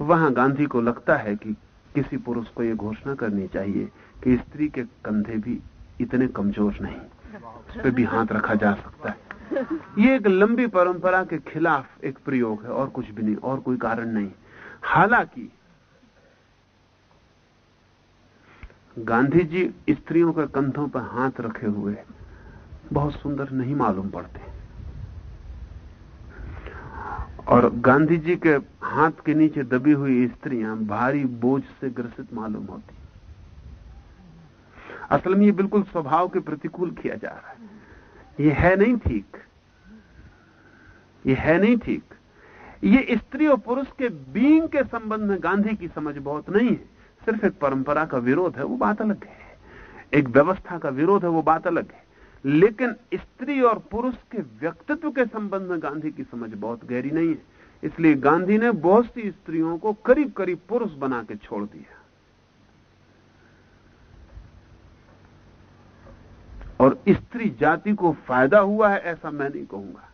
वहाँ गांधी को लगता है कि किसी पुरुष को यह घोषणा करनी चाहिए कि स्त्री के कंधे भी इतने कमज़ोर नहीं, उस पर भी हाथ रखा जा सकता है। ये एक लंबी परंपरा के खिलाफ एक प्रयोग है, और कुछ भी नहीं, और कोई कारण नहीं। हालाँकि गांधी जी स्त्रियों के कंधों पर हाथ रखे हुए बहुत सुंदर नहीं मालूम पड़ते। और गांधी जी के हाथ के नीचे दबी हुई स्त्रियाँ भारी बोझ से ग्रसित मालूम होती। असल में ये बिल्कुल स्वभाव के प्रतिकूल किया जा रहा है। ये है नहीं ठीक। ये है नहीं ठीक। ये स्त्री और पुरुष के बींग के संबंध में गांधी की समझ बहुत नहीं है। सिर्फ़ एक परंपरा का विरोध है, वो बात अलग है। एक व्यवस्था का विरोध है, वो बात अलग है। लेकिन स्त्री और पुरुष के व्यक्तित्व के संबंध में गांधी की समझ बहुत गहरी नहीं है। इसलिए गांधी ने बहुत सी स्त्रियों को करीब करीब पुरुष बना के छोड़ दिया। और स्त्री जाति को फ़ायदा हुआ है ऐसा मैं नहीं कहूँगा।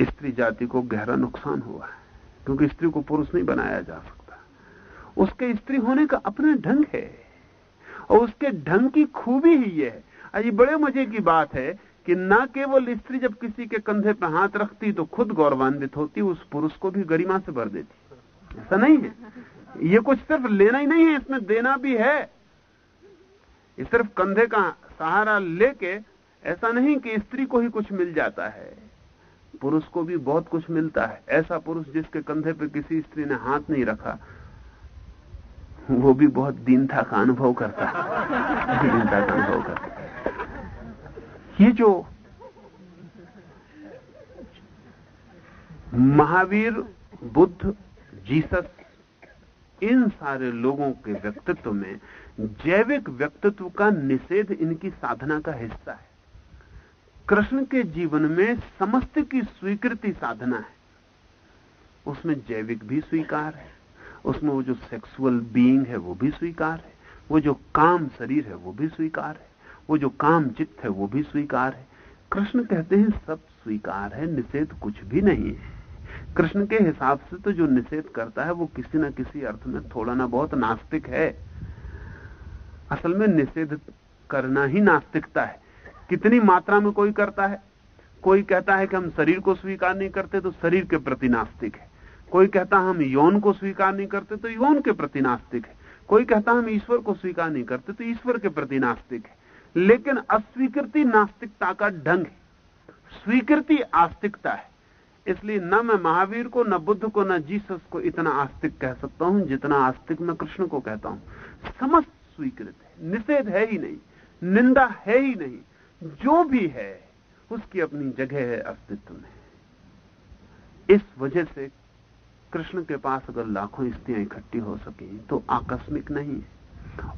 स्त्री जाति को गहरा नुकसान हुआ है, क्योंकि स्त्री को पुरुष नहीं बनाया जा सकता। उसके स्त्री होने का अपना ढंग है। और उसके ढंग की खूबी ही ये है। ये बड़े मज़े की बात है कि ना केवल स्त्री जब किसी के कंधे पर हाथ रखती तो खुद गौरवान्वित होती, उस पुरुष को भी गरिमा से भर देती। ऐसा नहीं है। ये कुछ सिर्फ़ लेना ही नहीं है, इसमें देना भी है। सिर्फ़ कंधे का सहारा लेके ऐसा नहीं कि स्त्री को ही कुछ मिल जाता है। पुरुष को भी बहुत कुछ मिलता है। ऐसा पुरुष जिसके कंधे पर किसी स्त्री ने हाथ नहीं रखा वो भी बहुत दीनता का अनुभव करता। दीनता का अनुभव करता। ये जो महावीर, बुद्ध, जीसस, इन सारे लोगों के व्यक्तित्व में जैविक व्यक्तित्व का निषेध इनकी साधना का हिस्सा है। कृष्ण के जीवन में समस्त की स्वीकृति साधना है। उसमें जैविक भी स्वीकार है। उसमें वो जो सेक्सुअल बीइंग है, वो भी स्वीकार है। वो जो काम शरीर है, वो भी स्वीकार है। वो जो काम चित्त है, वो भी स्वीकार है। कृष्ण कहते हैं, सब स्वीकार है, निषेध कुछ भी नहीं है। कृष्ण के हिसाब से तो जो निषेध करता है, वो किसी न किसी अर्थ में थोड़ा ना बहुत नास्तिक है। असल में निषेध करना ही नास्तिकता है। कितनी मात्रा में कोई करता है? कोई कहता है कि हम शरीर को स्वीकार नहीं करते तो शरीर के प्रति नास्तिक है। कोई कहता हम यौन को स्वीकार नहीं करते तो यौन के प्रति नास्तिक है। कोई कहता हम ईश्वर को स्वीकार नहीं करते तो ईश्वर के प्रति नास्तिक है। लेकिन अस्वीकृति नास्तिकता का ढंग है। स्वीकृति आस्तिकता है। इसलिए न मैं महावीर को, न बुद्ध को, न जीसस को इतना आस्तिक कह सकता हूँ जितना आस्तिक मैं कृष्ण को कहता हूँ। समस्त स्वीकृत है। निषेध है ही नहीं। निंदा है ही नहीं। जो भी है, उसकी अपनी जगह है अस्तित्व में। इस वजह से कृष्ण के पास अगर लाखों स्त्रियाँ इकट्ठी हो सकी तो आकस्मिक नहीं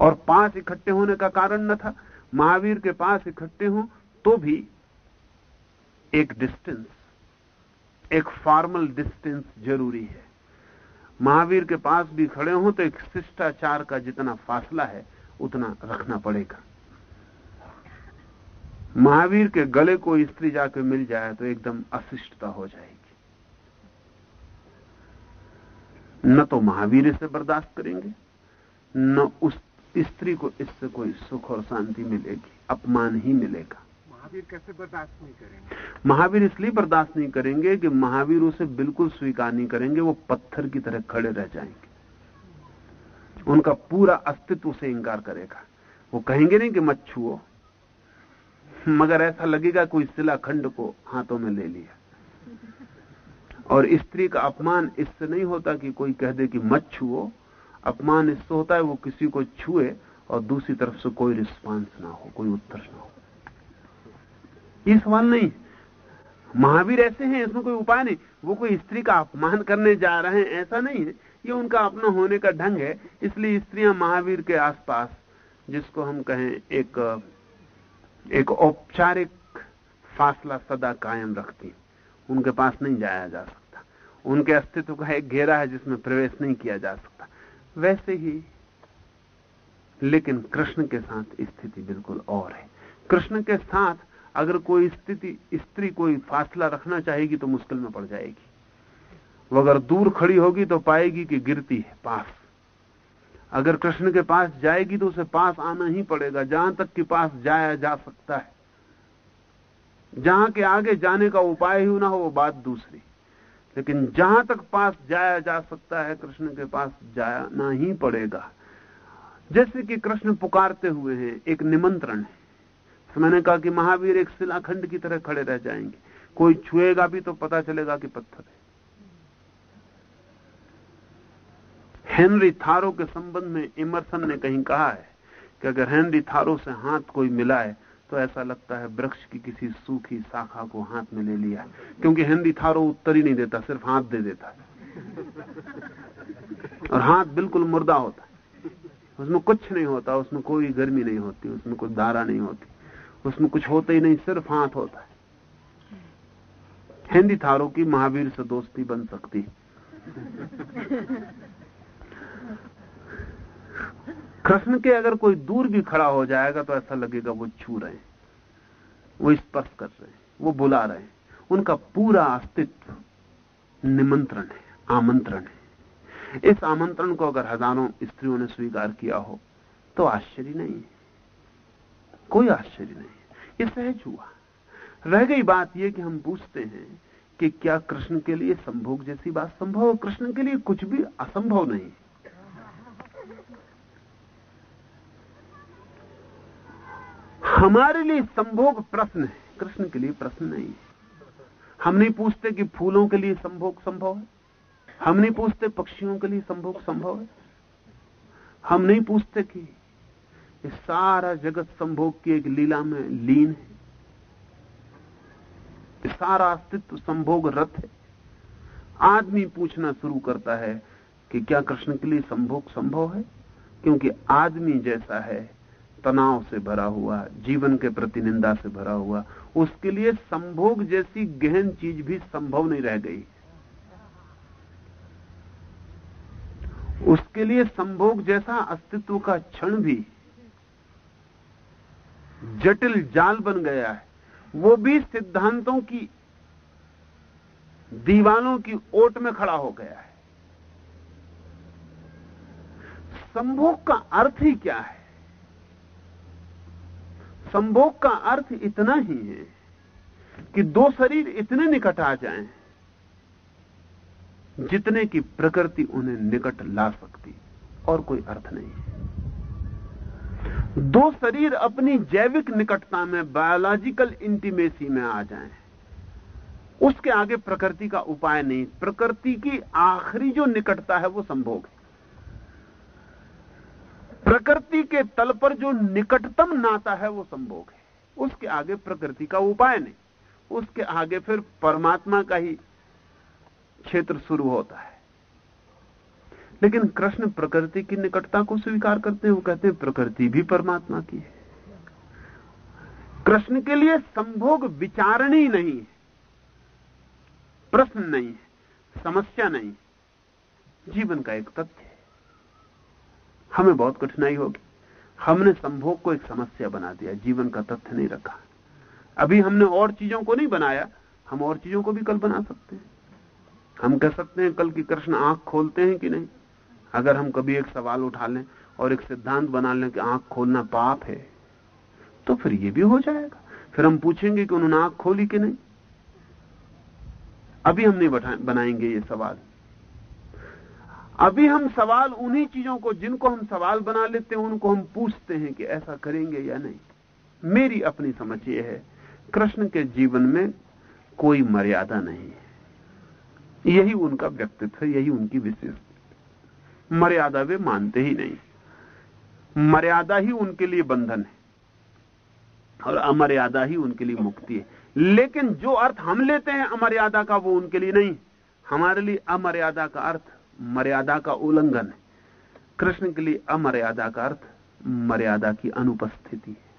और पाँच इकट्ठे होने का कारण न था। महावीर के पास इकट्ठे हों तो भी एक डिस्टेंस एक फॉर्मल डिस्टेंस ज़रूरी है। महावीर के पास भी खड़े हों तो एक शिष्टाचार का जितना फासला है, उतना रखना पड़ेगा। महावीर के गले को स्त्री जाके मिल जाए तो एकदम अशिष्टता हो जाएगी। न तो महावीर इसे बर्दाश्त करेंगे न उस स्त्री को इससे कोई सुख और शांति मिलेगी अपमान ही मिलेगा। महावीर कैसे बर्दाश्त नहीं करेंगे? महावीर इसलिए बर्दाश्त नहीं करेंगे कि महावीर उसे बिल्कुल स्वीकार नहीं करेंगे वो पत्थर की तरह खड़े रह जाएँगे। उनका पूरा अस्तित्व से इंकार करेगा। वो कहेंगे नहीं कि मत छुओ मगर ऐसा लगेगा कोई शिलाखंड को हाथों में ले लिया। और स्त्री का अपमान इससे नहीं होता कि कोई कह दे कि मत छुओ। अपमान इससे होता है वो किसी को छुए और दूसरी तरफ़ से कोई रिस्पांस ना हो, कोई उत्तर ना हो। ये सवाल नहीं। महावीर ऐसे हैं, इसमें कोई उपाय नहीं। वो कोई स्त्री का अपमान करने जा रहे हैं, ऐसा नहीं है। ये उनका अपना होने का ढंग है, इसलिए स्त्रियाँ महावीर के आसपास, जिसको हम कहें एक एक औपचारिक फासला सदा कायम रखती। उनके पास नहीं जाया जा सकता। उनके अस्तित्व का एक घेरा है जिसमें प्रवेश नहीं किया जा सकता। वैसे ही, लेकिन कृष्ण के साथ स्थिति बिल्कुल और है। कृष्ण के साथ अगर कोई स्थिति, स्त्री कोई फासला रखना चाहेगी तो मुश्किल में पड़ जाएगी। वो अगर दूर खड़ी होगी तो पाएगी कि गिरती है, पास। अगर कृष्ण के पास जाएगी तो उसे पास आना ही पड़ेगा। जहाँ तक कि पास जाया जा सकता है। जहाँ के आगे जाने का उपाय ही ना हो, वो बात दूसरी। लेकिन जहाँ तक पास जाया जा सकता है, कृष्ण के पास जाना ही पड़ेगा। जैसे कि कृष्ण पुकारते हुए हैं, एक निमंत्रण है। तो मैंने कहा कि महावीर एक शिलाखंड की तरह खड़े रह जाएँगे। कोई छुएगा भी तो पता चलेगा कि पत्थर है। हेनरी थारो के संबंध में इमरसन ने कहीं कहा है कि अगर हेनरी थारो से हाथ कोई मिलाए तो ऐसा लगता है वृक्ष की किसी सूखी शाखा को हाथ में ले लिया। क्योंकि हिंदी थारो उत्तर ही नहीं देता, सिर्फ़ हाथ दे देता है। और हाथ बिल्कुल मुर्दा होता है। उसमें कुछ नहीं होता, उसमें कोई गर्मी नहीं होती, उसमें कोई धारा नहीं होती। उसमें कुछ होता ही नहीं, सिर्फ़ हाथ होता है। हिंदी थारों की महावीर से दोस्ती बन सकती कृष्ण के अगर कोई दूर भी खड़ा हो जाएगा तो ऐसा लगेगा वो छू रहे हैं। वो स्पर्श कर रहे हैं, वो बुला रहे हैं। उनका पूरा अस्तित्व निमंत्रण है, आमंत्रण है। इस आमंत्रण को अगर हज़ारों स्त्रियों ने स्वीकार किया हो तो आश्चर्य नहीं है। कोई आश्चर्य नहीं ये सहज हुआ। रह गई बात यह कि हम पूछते हैं कि क्या कृष्ण के लिए संभोग जैसी बात संभव है? कृष्ण के लिए कुछ भी असंभव नहीं हमारे लिए संभोग प्रश्न है। कृष्ण के लिए प्रश्न नहीं है। हम नहीं पूछते कि फूलों के लिए संभोग संभव है। हम नहीं पूछते पक्षियों के लिए संभोग संभव है। हम नहीं पूछते कि सारा जगत संभोग की एक लीला में लीन है। सारा अस्तित्व संभोग रथ है। आदमी पूछना शुरू करता है कि क्या कृष्ण के लिए संभोग संभव है? क्योंकि आदमी जैसा है। तनाव से भरा हुआ, जीवन के प्रति निंदा से भरा हुआ, उसके लिए संभोग जैसी गहन चीज़ भी संभव नहीं रह गई। उसके लिए संभोग जैसा अस्तित्व का क्षण भी जटिल जाल बन गया है। वो भी सिद्धांतों की दीवानों की ओट में खड़ा हो गया है। संभोग का अर्थ ही क्या है? संभोग का अर्थ इतना ही है कि दो शरीर इतने निकट आ जाएँ, जितने की प्रकृति उन्हें निकट ला सकती, और कोई अर्थ नहीं है। दो शरीर अपनी जैविक निकटता में बायोलॉजिकल इंटीमेसी में आ जाएँ। उसके आगे प्रकृति का उपाय नहीं। प्रकृति की आखिरी जो निकटता है, वो संभोग है। प्रकृति के तल पर जो निकटतम नाता है, वो संभोग है। उसके आगे प्रकृति का उपाय नहीं। उसके आगे फिर परमात्मा का ही क्षेत्र शुरू होता है। लेकिन कृष्ण प्रकृति की निकटता को स्वीकार करते हैं, वो कहते हैं, प्रकृति भी परमात्मा की है। कृष्ण के लिए संभोग विचारणी नहीं है। प्रश्न नहीं है, समस्या नहीं जीवन का एक तथ्य हमें बहुत कठिनाई होगी। हमने संभोग को एक समस्या बना दिया, जीवन का तथ्य नहीं रखा। अभी हमने और चीज़ों को नहीं बनाया, हम और चीज़ों को भी कल बना सकते हैं। हम कह सकते हैं कल की कृष्ण आँख खोलते हैं कि नहीं? अगर हम कभी एक सवाल उठा लें और एक सिद्धांत बना लें कि आँख खोलना पाप है तो फिर ये भी हो जाएगा। फिर हम पूछेंगे कि उन्होंने आँख खोली कि नहीं? अभी हम नहीं बनाएँगे ये सवाल। अभी हम सवाल उन्हीं चीज़ों को जिनको हम सवाल बना लेते हैं, उनको हम पूछते हैं कि ऐसा करेंगे या नहीं। मेरी अपनी समझ ये है, कृष्ण के जीवन में कोई मर्यादा नहीं है। यही उनका व्यक्तित्व है, यही उनकी विशेषता मर्यादा वे मानते ही नहीं। मर्यादा ही उनके लिए बंधन है और अमर्यादा ही उनके लिए मुक्ति है। लेकिन जो अर्थ हम लेते हैं अमर्यादा का, वो उनके लिए नहीं। हमारे लिए अमर्यादा का अर्थ मर्यादा का उल्लंघन है। कृष्ण के लिए अमर्यादा का अर्थ मर्यादा की अनुपस्थिति है।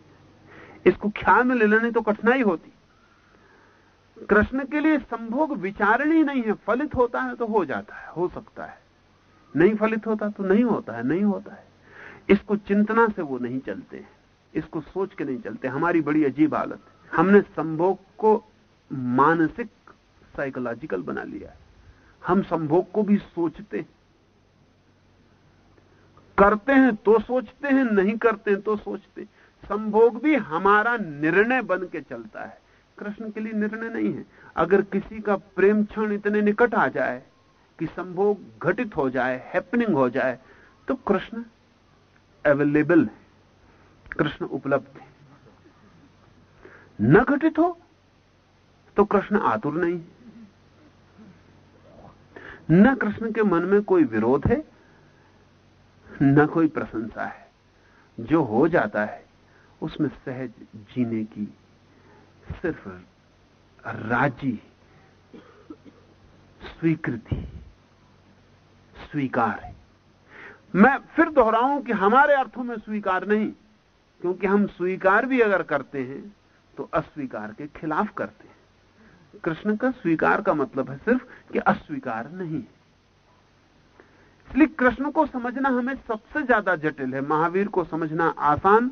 इसको ख्याल में ले लेने तो कठिनाई होती। कृष्ण के लिए संभोग विचारणी नहीं है, फलित होता है तो हो जाता है, हो सकता है। नहीं फलित होता तो नहीं होता है, नहीं होता है। इसको चिंतना से वो नहीं चलते इसको सोच के नहीं चलते। हमारी बड़ी अजीब हालत है। हमने संभोग को मानसिक साइकोलॉजिकल बना लिया है। हम संभोग को भी सोचते करते हैं तो सोचते हैं, नहीं करते हैं तो सोचते संभोग भी हमारा निर्णय बन के चलता है। कृष्ण के लिए निर्णय नहीं है। अगर किसी का प्रेम क्षण इतने निकट आ जाए कि संभोग घटित हो जाए हैपनिंग हो जाए तो कृष्ण अवेलेबल है। कृष्ण उपलब्ध है। न घटित हो तो कृष्ण आतुर नहीं न कृष्ण के मन में कोई विरोध है, न कोई प्रशंसा है। जो हो जाता है, उसमें सहज जीने की सिर्फ़ राज़ी, स्वीकृति, स्वीकार है। मैं फिर दोहराऊं कि हमारे अर्थों में स्वीकार नहीं, क्योंकि हम स्वीकार भी अगर करते हैं तो अस्वीकार के खिलाफ करते हैं। कृष्ण का स्वीकार का मतलब है सिर्फ़ कि अस्वीकार नहीं। इसलिए कृष्ण को समझना हमें सबसे ज़्यादा जटिल है। महावीर को समझना आसान,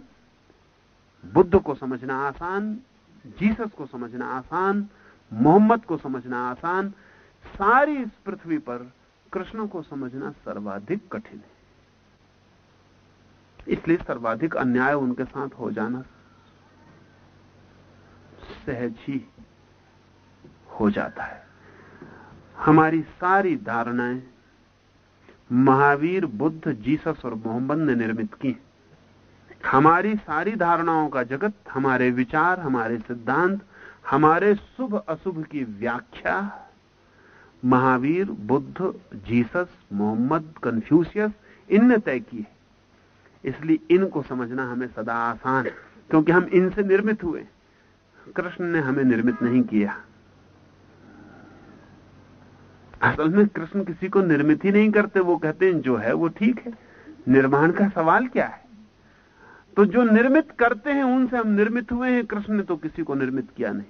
बुद्ध को समझना आसान, जीसस को समझना आसान, मोहम्मद को समझना आसान, सारी इस पृथ्वी पर कृष्ण को समझना सर्वाधिक कठिन है। इसलिए सर्वाधिक अन्याय उनके साथ हो जाना सहज ही हो जाता है। हमारी सारी धारणाएँ महावीर, बुद्ध, जीसस और मोहम्मद ने निर्मित की हमारी सारी धारणाओं का जगत, हमारे विचार, हमारे सिद्धांत, हमारे शुभ अशुभ की व्याख्या, Mahavir, Buddha, Jesus, Muhammad Confucius इनने तय की है। इसलिए इनको समझना हमें सदा आसान क्योंकि हम इनसे निर्मित हुए कृष्ण ने हमें निर्मित नहीं किया। असल में कृष्ण किसी को निर्मित ही नहीं करते, वो कहते हैं, जो है वो ठीक है। निर्माण का सवाल क्या है? तो जो निर्मित करते हैं, उनसे हम निर्मित हुए हैं, कृष्ण ने तो किसी को निर्मित किया नहीं।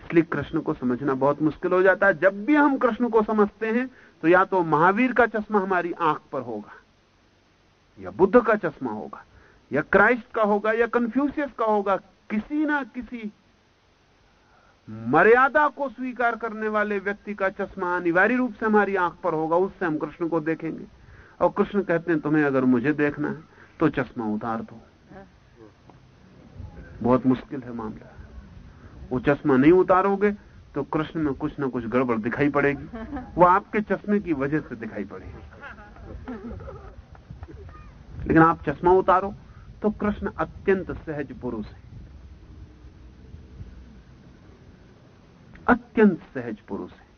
इसलिए कृष्ण को समझना बहुत मुश्किल हो जाता है। जब भी हम कृष्ण को समझते हैं तो या तो महावीर का चश्मा हमारी आँख पर होगा, या बुद्ध का चश्मा होगा, या क्राइस्ट का होगा, या कन्फ्यूशियस का होगा, किसी ना किसी मर्यादा को स्वीकार करने वाले व्यक्ति का चश्मा अनिवार्य रूप से हमारी आँख पर होगा, उससे हम कृष्ण को देखेंगे। और कृष्ण कहते हैं, तुम्हें अगर मुझे देखना है तो चश्मा उतार दो। बहुत मुश्किल है मामला। वो चश्मा नहीं उतारोगे तो कृष्ण में कुछ ना कुछ गड़बड़ दिखाई पड़ेगी। वो आपके चश्मे की वजह से दिखाई पड़ेगी। लेकिन आप चश्मा उतारो तो कृष्ण अत्यंत सहज पुरुष है। अत्यंत सहज पुरुष है।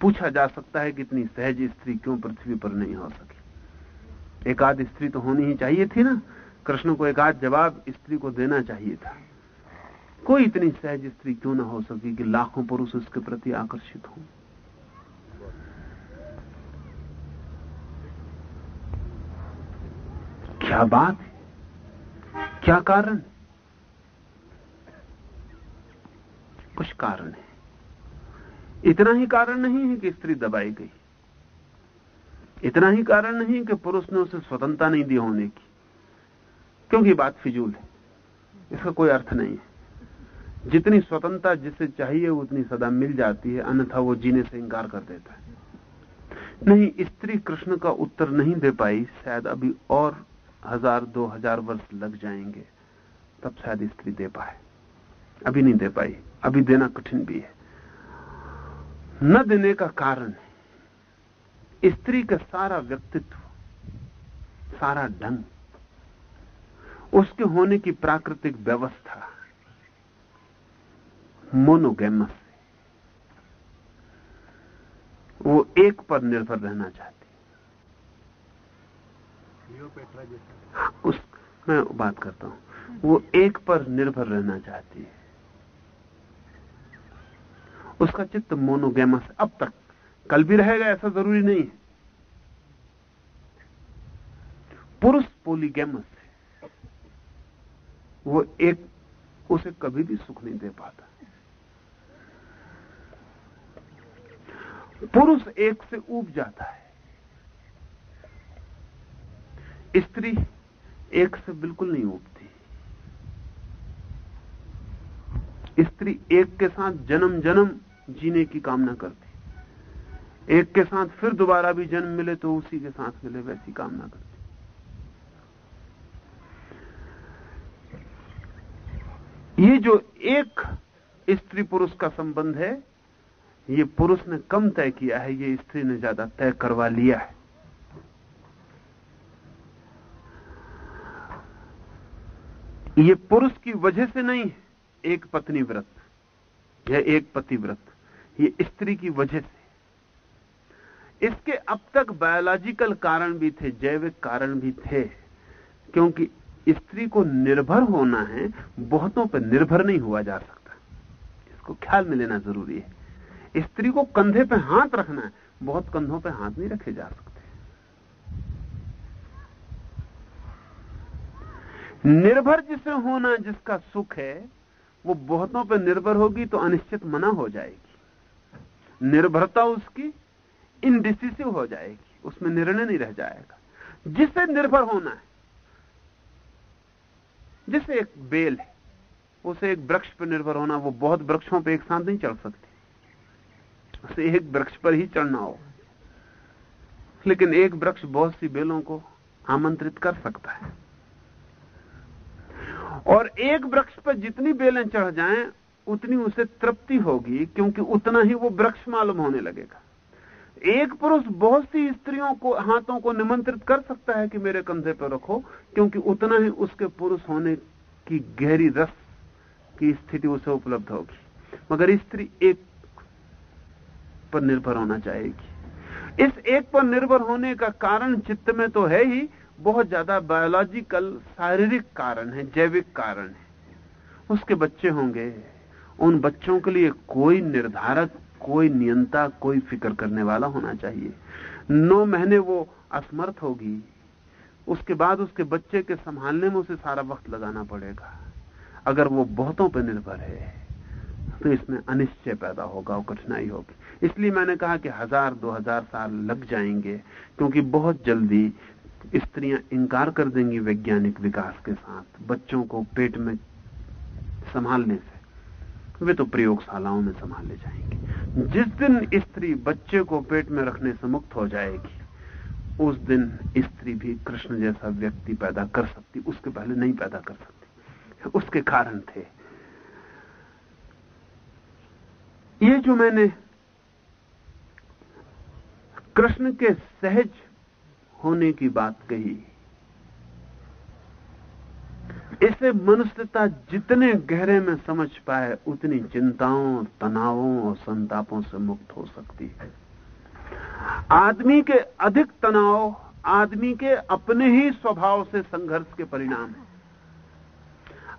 पूछा जा सकता है कि इतनी सहज स्त्री क्यों पृथ्वी पर नहीं हो सकी? एक आध स्त्री तो होनी ही चाहिए थी ना। कृष्ण को एक आध जवाब स्त्री को देना चाहिए था। कोई इतनी सहज स्त्री क्यों ना हो सकी कि लाखों पुरुष उसके प्रति आकर्षित हों? क्या बात है? क्या कारण? कुछ कारण है। इतना ही कारण नहीं है कि स्त्री दबाई गई। इतना ही कारण नहीं कि पुरुष ने उसे स्वतंत्रता नहीं दी होने की। क्योंकि बात फिजूल है। इसका कोई अर्थ नहीं है। जितनी स्वतंत्रता जिसे चाहिए, उतनी सदा मिल जाती है। अन्यथा वो जीने से इंकार कर देता है। नहीं, स्त्री कृष्ण का उत्तर नहीं दे पाई। शायद अभी और हज़ार, दो हज़ार वर्ष लग जाएँगे। तब शायद स्त्री दे पाए। अभी नहीं दे पाई। अभी देना कठिन भी है। न देने का कारण स्त्री का सारा व्यक्तित्व सारा ढंग उसके होने की प्राकृतिक व्यवस्था मोनोगेमस है। वो एक पर निर्भर रहना चाहती हाँ, उस मैं बात करता हूँ। वो एक पर निर्भर रहना चाहती है। उसका चित्त मोनोगेमस अब तक कल भी रहेगा, ऐसा ज़रूरी नहीं है। पुरुष पोलीगेमस है। वो एक, उसे कभी भी सुख नहीं दे पाता। पुरुष एक से ऊब जाता है। स्त्री एक से बिल्कुल नहीं उबती स्त्री एक के साथ जन्म जन्म जीने की कामना करती एक के साथ फिर दोबारा भी जन्म मिले तो उसी के साथ मिले वैसी कामना करती ये जो एक स्त्री पुरुष का संबंध है, ये पुरुष ने कम तय किया है, ये स्त्री ने ज़्यादा तय करवा लिया है। ये पुरुष की वजह से नहीं, एक पत्नी व्रत, या एक पति व्रत। ये स्त्री की वजह से। इसके अब तक बायोलॉजिकल कारण भी थे, जैविक कारण भी थे। क्योंकि स्त्री को निर्भर होना है, बहुतों पर निर्भर नहीं हुआ जा सकता। इसको ख्याल में लेना ज़रूरी है। स्त्री को कंधे पे हाथ रखना है, बहुत कंधों पे हाथ नहीं रखे जा सकते। निर्भर जिसे होना, जिसका सुख है, वो बहुतों पर निर्भर होगी तो अनिश्चित मना हो जाएगी। निर्भरता उसकी इनडिसिसिव हो जाएगी। उसमें निर्णय नहीं रह जाएगा। जिसे निर्भर होना है जैसे एक बेल है, उसे एक वृक्ष पर निर्भर होना, वो बहुत वृक्षों पर एक साथ नहीं चढ़ सकती। उसे एक वृक्ष पर ही चढ़ना हो लेकिन एक वृक्ष बहुत सी बेलों को आमंत्रित कर सकता है। और एक वृक्ष पर जितनी बेलें चढ़ जाएँ उतनी उसे तृप्ति होगी क्योंकि उतना ही वो वृक्ष मालूम होने लगेगा। एक पुरुष बहुत सी स्त्रियों को, हाथों को निमंत्रित कर सकता है कि मेरे कंधे पर रखो, क्योंकि उतना ही उसके पुरुष होने की गहरी रस की स्थिति उसे उपलब्ध होगी। मगर स्त्री एक पर निर्भर होना चाहेगी। इस एक पर निर्भर होने का कारण चित्त में तो है ही, बहुत ज़्यादा बायोलॉजिकल शारीरिक कारण है, जैविक कारण है। उसके बच्चे होंगे। उन बच्चों के लिए कोई निर्धारक, कोई नियंता, कोई फ़िक्र करने वाला होना चाहिए। नौ महीने वो असमर्थ होगी। उसके बाद उसके बच्चे के संभालने में उसे सारा वक्त लगाना पड़ेगा। अगर वो बहुतों पर निर्भर है तो इसमें अनिश्चय पैदा होगा और कठिनाई होगी। इसलिए मैंने कहा कि हज़ार, दो हज़ार साल लग जाएँगे, क्योंकि बहुत जल्दी स्त्रियाँ इंकार कर देंगी वैज्ञानिक विकास के साथ, बच्चों को पेट में संभालने से। वे तो प्रयोगशालाओं में संभाले जाएँगे। जिस दिन स्त्री बच्चे को पेट में रखने से मुक्त हो जाएगी, उस दिन स्त्री भी कृष्ण जैसा व्यक्ति पैदा कर सकती, उसके पहले नहीं पैदा कर सकती। उसके कारण थे। ये जो मैंने कृष्ण के सहज होने की बात कही इसे मनुष्यता जितने गहरे में समझ पाए, उतनी चिंताओं, तनावों और संतापों से मुक्त हो सकती है। आदमी के अधिक तनाव, आदमी के अपने ही स्वभाव से संघर्ष के परिणाम है।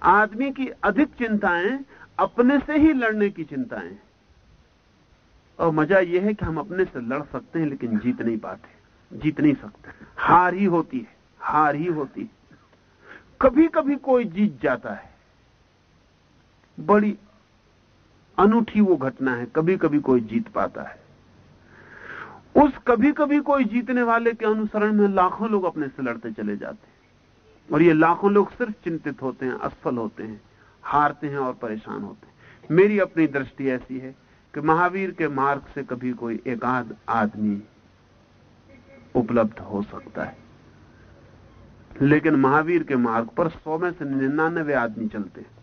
आदमी की अधिक चिंताएँ, अपने से ही लड़ने की चिंताएँ। और मज़ा यह है कि हम अपने से लड़ सकते हैं, लेकिन जीत नहीं पाते, जीत नहीं सकते। हार ही होती है, हार ही होती है। कभी कभी कोई जीत जाता है। बड़ी अनूठी वो घटना है कभी कभी कोई जीत पाता है। उस कभी कभी कोई जीतने वाले के अनुसरण में लाखों लोग अपने से लड़ते चले जाते हैं। और ये लाखों लोग सिर्फ़ चिंतित होते हैं, असफल होते हैं, हारते हैं और परेशान होते हैं। मेरी अपनी दृष्टि ऐसी है कि महावीर के मार्ग से कभी कोई एकाध आदमी उपलब्ध हो सकता है। लेकिन महावीर के मार्ग पर सौ में से निन्यानवे आदमी चलते हैं।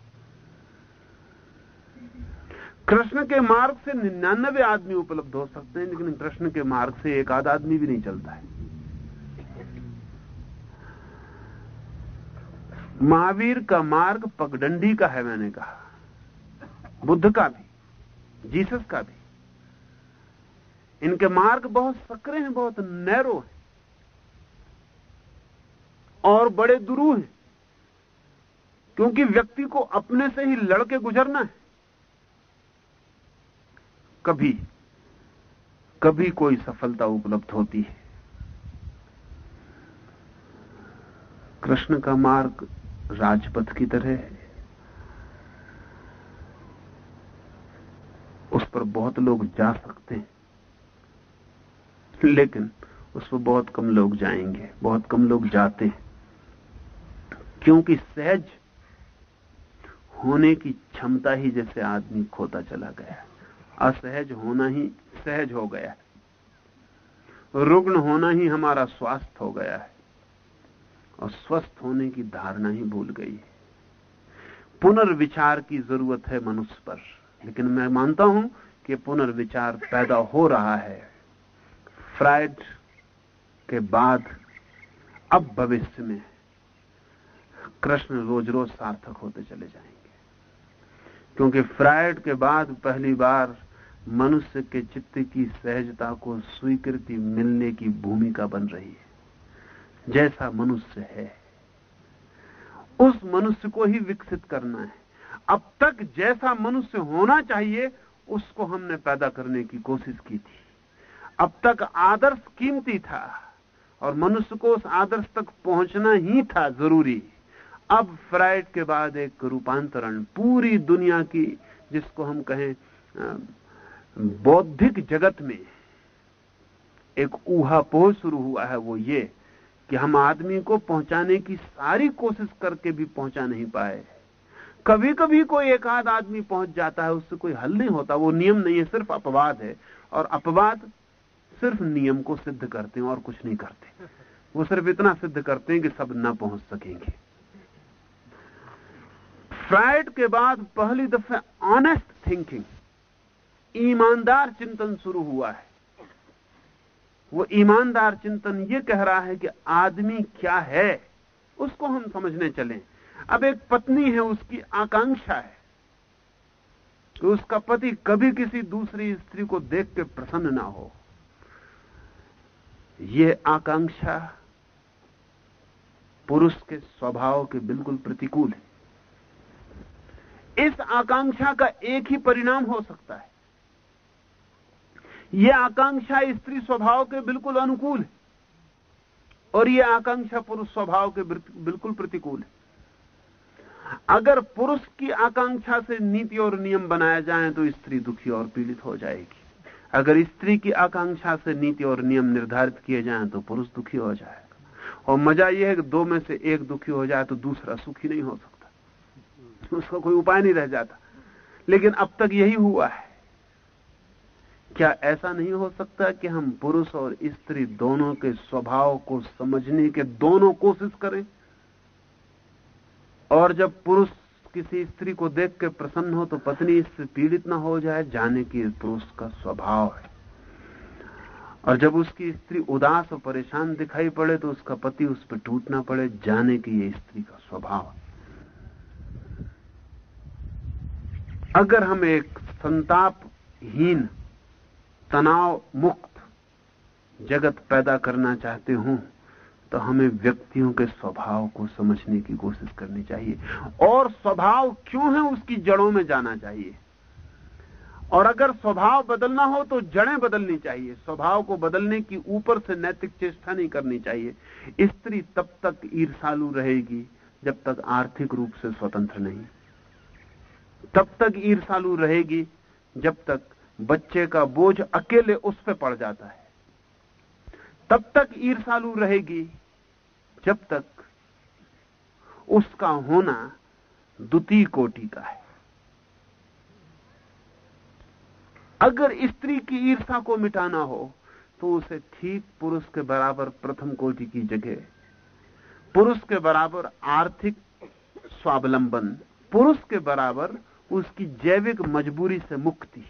कृष्ण के मार्ग से निन्यानवे आदमी उपलब्ध हो सकते हैं, लेकिन कृष्ण के मार्ग से एक आध आदमी भी नहीं चलता है। महावीर का मार्ग पगडंडी का है, मैंने कहा। बुद्ध का भी, जीसस का भी। इनके मार्ग बहुत सकरे हैं, बहुत नैरो हैं। और बड़े दुरू हैं। क्योंकि व्यक्ति को अपने से ही लड़के गुजरना है। कभी कभी कोई सफलता उपलब्ध होती है। कृष्ण का मार्ग राजपथ की तरह है। उस पर बहुत लोग जा सकते हैं। लेकिन उस पर बहुत कम लोग जाएँगे, बहुत कम लोग जाते हैं। क्योंकि सहज होने की क्षमता ही जैसे आदमी खोता चला गया असहज होना ही सहज हो गया है। रुग्ण होना ही हमारा स्वास्थ्य हो गया है। और स्वस्थ होने की धारणा ही भूल गई है। पुनर्विचार की ज़रूरत है मनुष्य पर। लेकिन मैं मानता हूँ कि पुनर्विचार पैदा हो रहा है। फ्राइड के बाद अब भविष्य में कृष्ण रोज रोज सार्थक होते चले जाएँगे। क्योंकि फ्राइड के बाद पहली बार मनुष्य के चित्त की सहजता को स्वीकृति मिलने की भूमिका बन रही है। जैसा मनुष्य है, उस मनुष्य को ही विकसित करना है। अब तक जैसा मनुष्य होना चाहिए, उसको हमने पैदा करने की कोशिश की थी। अब तक आदर्श कीमती था और मनुष्य को उस आदर्श तक पहुँचना ही था ज़रूरी। अब फ्राइड के बाद एक रूपांतरण पूरी दुनिया की, जिसको हम कहें बौद्धिक जगत में एक ऊहापोह शुरू हुआ है वो ये कि हम आदमी को पहुँचाने की सारी कोशिश करके भी पहुँचा नहीं पाए। कभी कभी कोई एक आध आदमी पहुँच जाता है, उससे कोई हल नहीं होता, वो नियम नहीं है, सिर्फ़ अपवाद है। और अपवाद सिर्फ़ नियम को सिद्ध करते हैं और कुछ नहीं करते। वो सिर्फ़ इतना सिद्ध करते हैं कि सब ना पहुँच सकेंगे। फ्राइड के बाद पहली दफे ऑनेस्ट थिंकिंग ईमानदार चिंतन शुरू हुआ है। वो ईमानदार चिंतन ये कह रहा है कि आदमी क्या है, उसको हम समझने चलें। अब एक पत्नी है, उसकी आकांक्षा है कि उसका पति कभी किसी दूसरी स्त्री को देख के प्रसन्न ना हो। ये आकांक्षा पुरुष के स्वभाव के बिल्कुल प्रतिकूल है। इस आकांक्षा का एक ही परिणाम हो सकता है। यह आकांक्षा स्त्री स्वभाव के बिल्कुल अनुकूल है और यह आकांक्षा पुरुष स्वभाव के बिल्कुल प्रतिकूल है। अगर पुरुष की आकांक्षा से नीति और नियम बनाया जाए तो स्त्री दुखी और पीड़ित हो जाएगी। अगर स्त्री की आकांक्षा से नीति और नियम निर्धारित किए जाएँ तो पुरुष दुखी हो जाएगा। और मज़ा यह है कि दो में से एक दुखी हो जाए तो दूसरा सुखी नहीं हो सकता। उसका कोई उपाय नहीं रह जाता। लेकिन अब तक यही हुआ है। क्या ऐसा नहीं हो सकता कि हम पुरुष और स्त्री दोनों के स्वभाव को समझने के दोनों कोशिश करें? और जब पुरुष किसी स्त्री को देख के प्रसन्न हो तो पत्नी इससे पीड़ित ना हो जाए, जाने की पुरुष का स्वभाव है। और जब उसकी स्त्री उदास और परेशान दिखाई पड़े तो उसका पति उस पर टूटना पड़े, जाने की ये स्त्री का स्वभाव है। अगर हम एक संतापहीन तनाव मुक्त जगत पैदा करना चाहते हूँ तो हमें व्यक्तियों के स्वभाव को समझने की कोशिश करनी चाहिए। और स्वभाव क्यों है उसकी जड़ों में जाना चाहिए। और अगर स्वभाव बदलना हो तो जड़ें बदलनी चाहिए। स्वभाव को बदलने की ऊपर से नैतिक चेष्टा नहीं करनी चाहिए। स्त्री तब तक ईर्षालु रहेगी जब तक आर्थिक रूप से स्वतंत्र नहीं। तब तक ईर्षालु रहेगी जब तक बच्चे का बोझ अकेले उस पर पड़ जाता है। तब तक ईर्षालु रहेगी जब तक उसका होना द्वितीय कोटि का है। अगर स्त्री की ईर्षा को मिटाना हो तो उसे ठीक पुरुष के बराबर प्रथम कोटि की जगह, पुरुष के बराबर आर्थिक स्वावलंबन पुरुष के बराबर उसकी जैविक मजबूरी से मुक्ति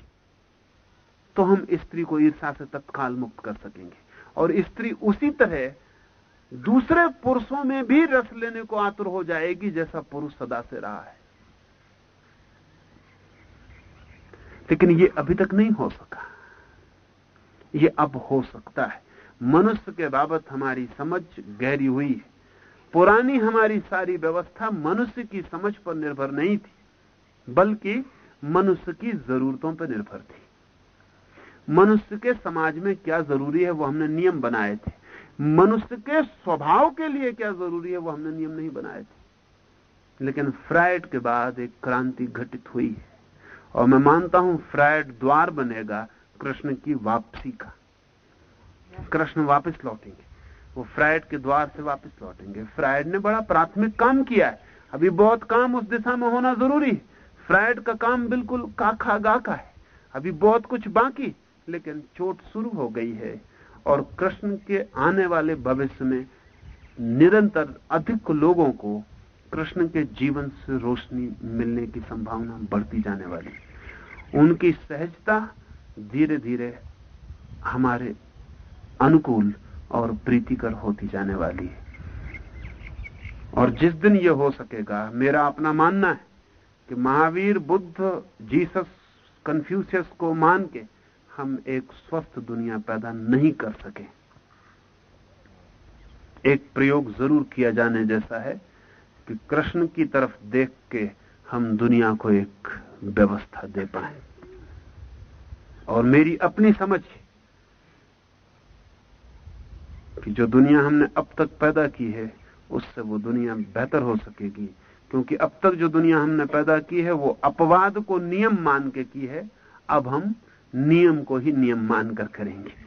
तो हम स्त्री को ईर्षा से तत्काल मुक्त कर सकेंगे। और स्त्री उसी तरह दूसरे पुरुषों में भी रस लेने को आतुर हो जाएगी जैसा पुरुष सदा से रहा है। लेकिन ये अभी तक नहीं हो सका। ये अब हो सकता है। मनुष्य के बाबत हमारी समझ गहरी हुई है। पुरानी हमारी सारी व्यवस्था मनुष्य की समझ पर निर्भर नहीं थी, बल्कि मनुष्य की जरूरतों पर निर्भर थी। मनुष्य के समाज में क्या ज़रूरी है वो हमने नियम बनाए थे। मनुष्य के स्वभाव के लिए क्या ज़रूरी है वो हमने नियम नहीं बनाए थे। लेकिन फ्राइड के बाद एक क्रांति घटित हुई है, और मैं मानता हूँ फ्राइड द्वार बनेगा कृष्ण की वापसी का। कृष्ण वापस लौटेंगे। वो फ्राइड के द्वार से वापस लौटेंगे। फ्राइड ने बड़ा प्राथमिक काम किया है। अभी बहुत काम उस दिशा में होना ज़रूरी है। फ्राइड का काम बिल्कुल काखा गा का है। अभी बहुत कुछ बाकी, लेकिन चोट शुरू हो गई है। और कृष्ण के आने वाले भविष्य में निरंतर अधिक लोगों को कृष्ण के जीवन से रोशनी मिलने की संभावना बढ़ती जाने वाली उनकी सहजता धीरे धीरे हमारे अनुकूल और प्रीतिकर होती जाने वाली है। और जिस दिन यह हो सकेगा, मेरा अपना मानना है कि महावीर, बुद्ध, जीसस कन्फ्यूशियस को मान के हम एक स्वस्थ दुनिया पैदा नहीं कर सके। एक प्रयोग ज़रूर किया जाने जैसा है कि कृष्ण की तरफ़ देख के हम दुनिया को एक व्यवस्था दे पाए। और मेरी अपनी समझ कि जो दुनिया हमने अब तक पैदा की है, उससे वो दुनिया बेहतर हो सकेगी। क्योंकि अब तक जो दुनिया हमने पैदा की है, वो अपवाद को नियम मान के की है, अब हम नियम को ही नियम मानकर करेंगे।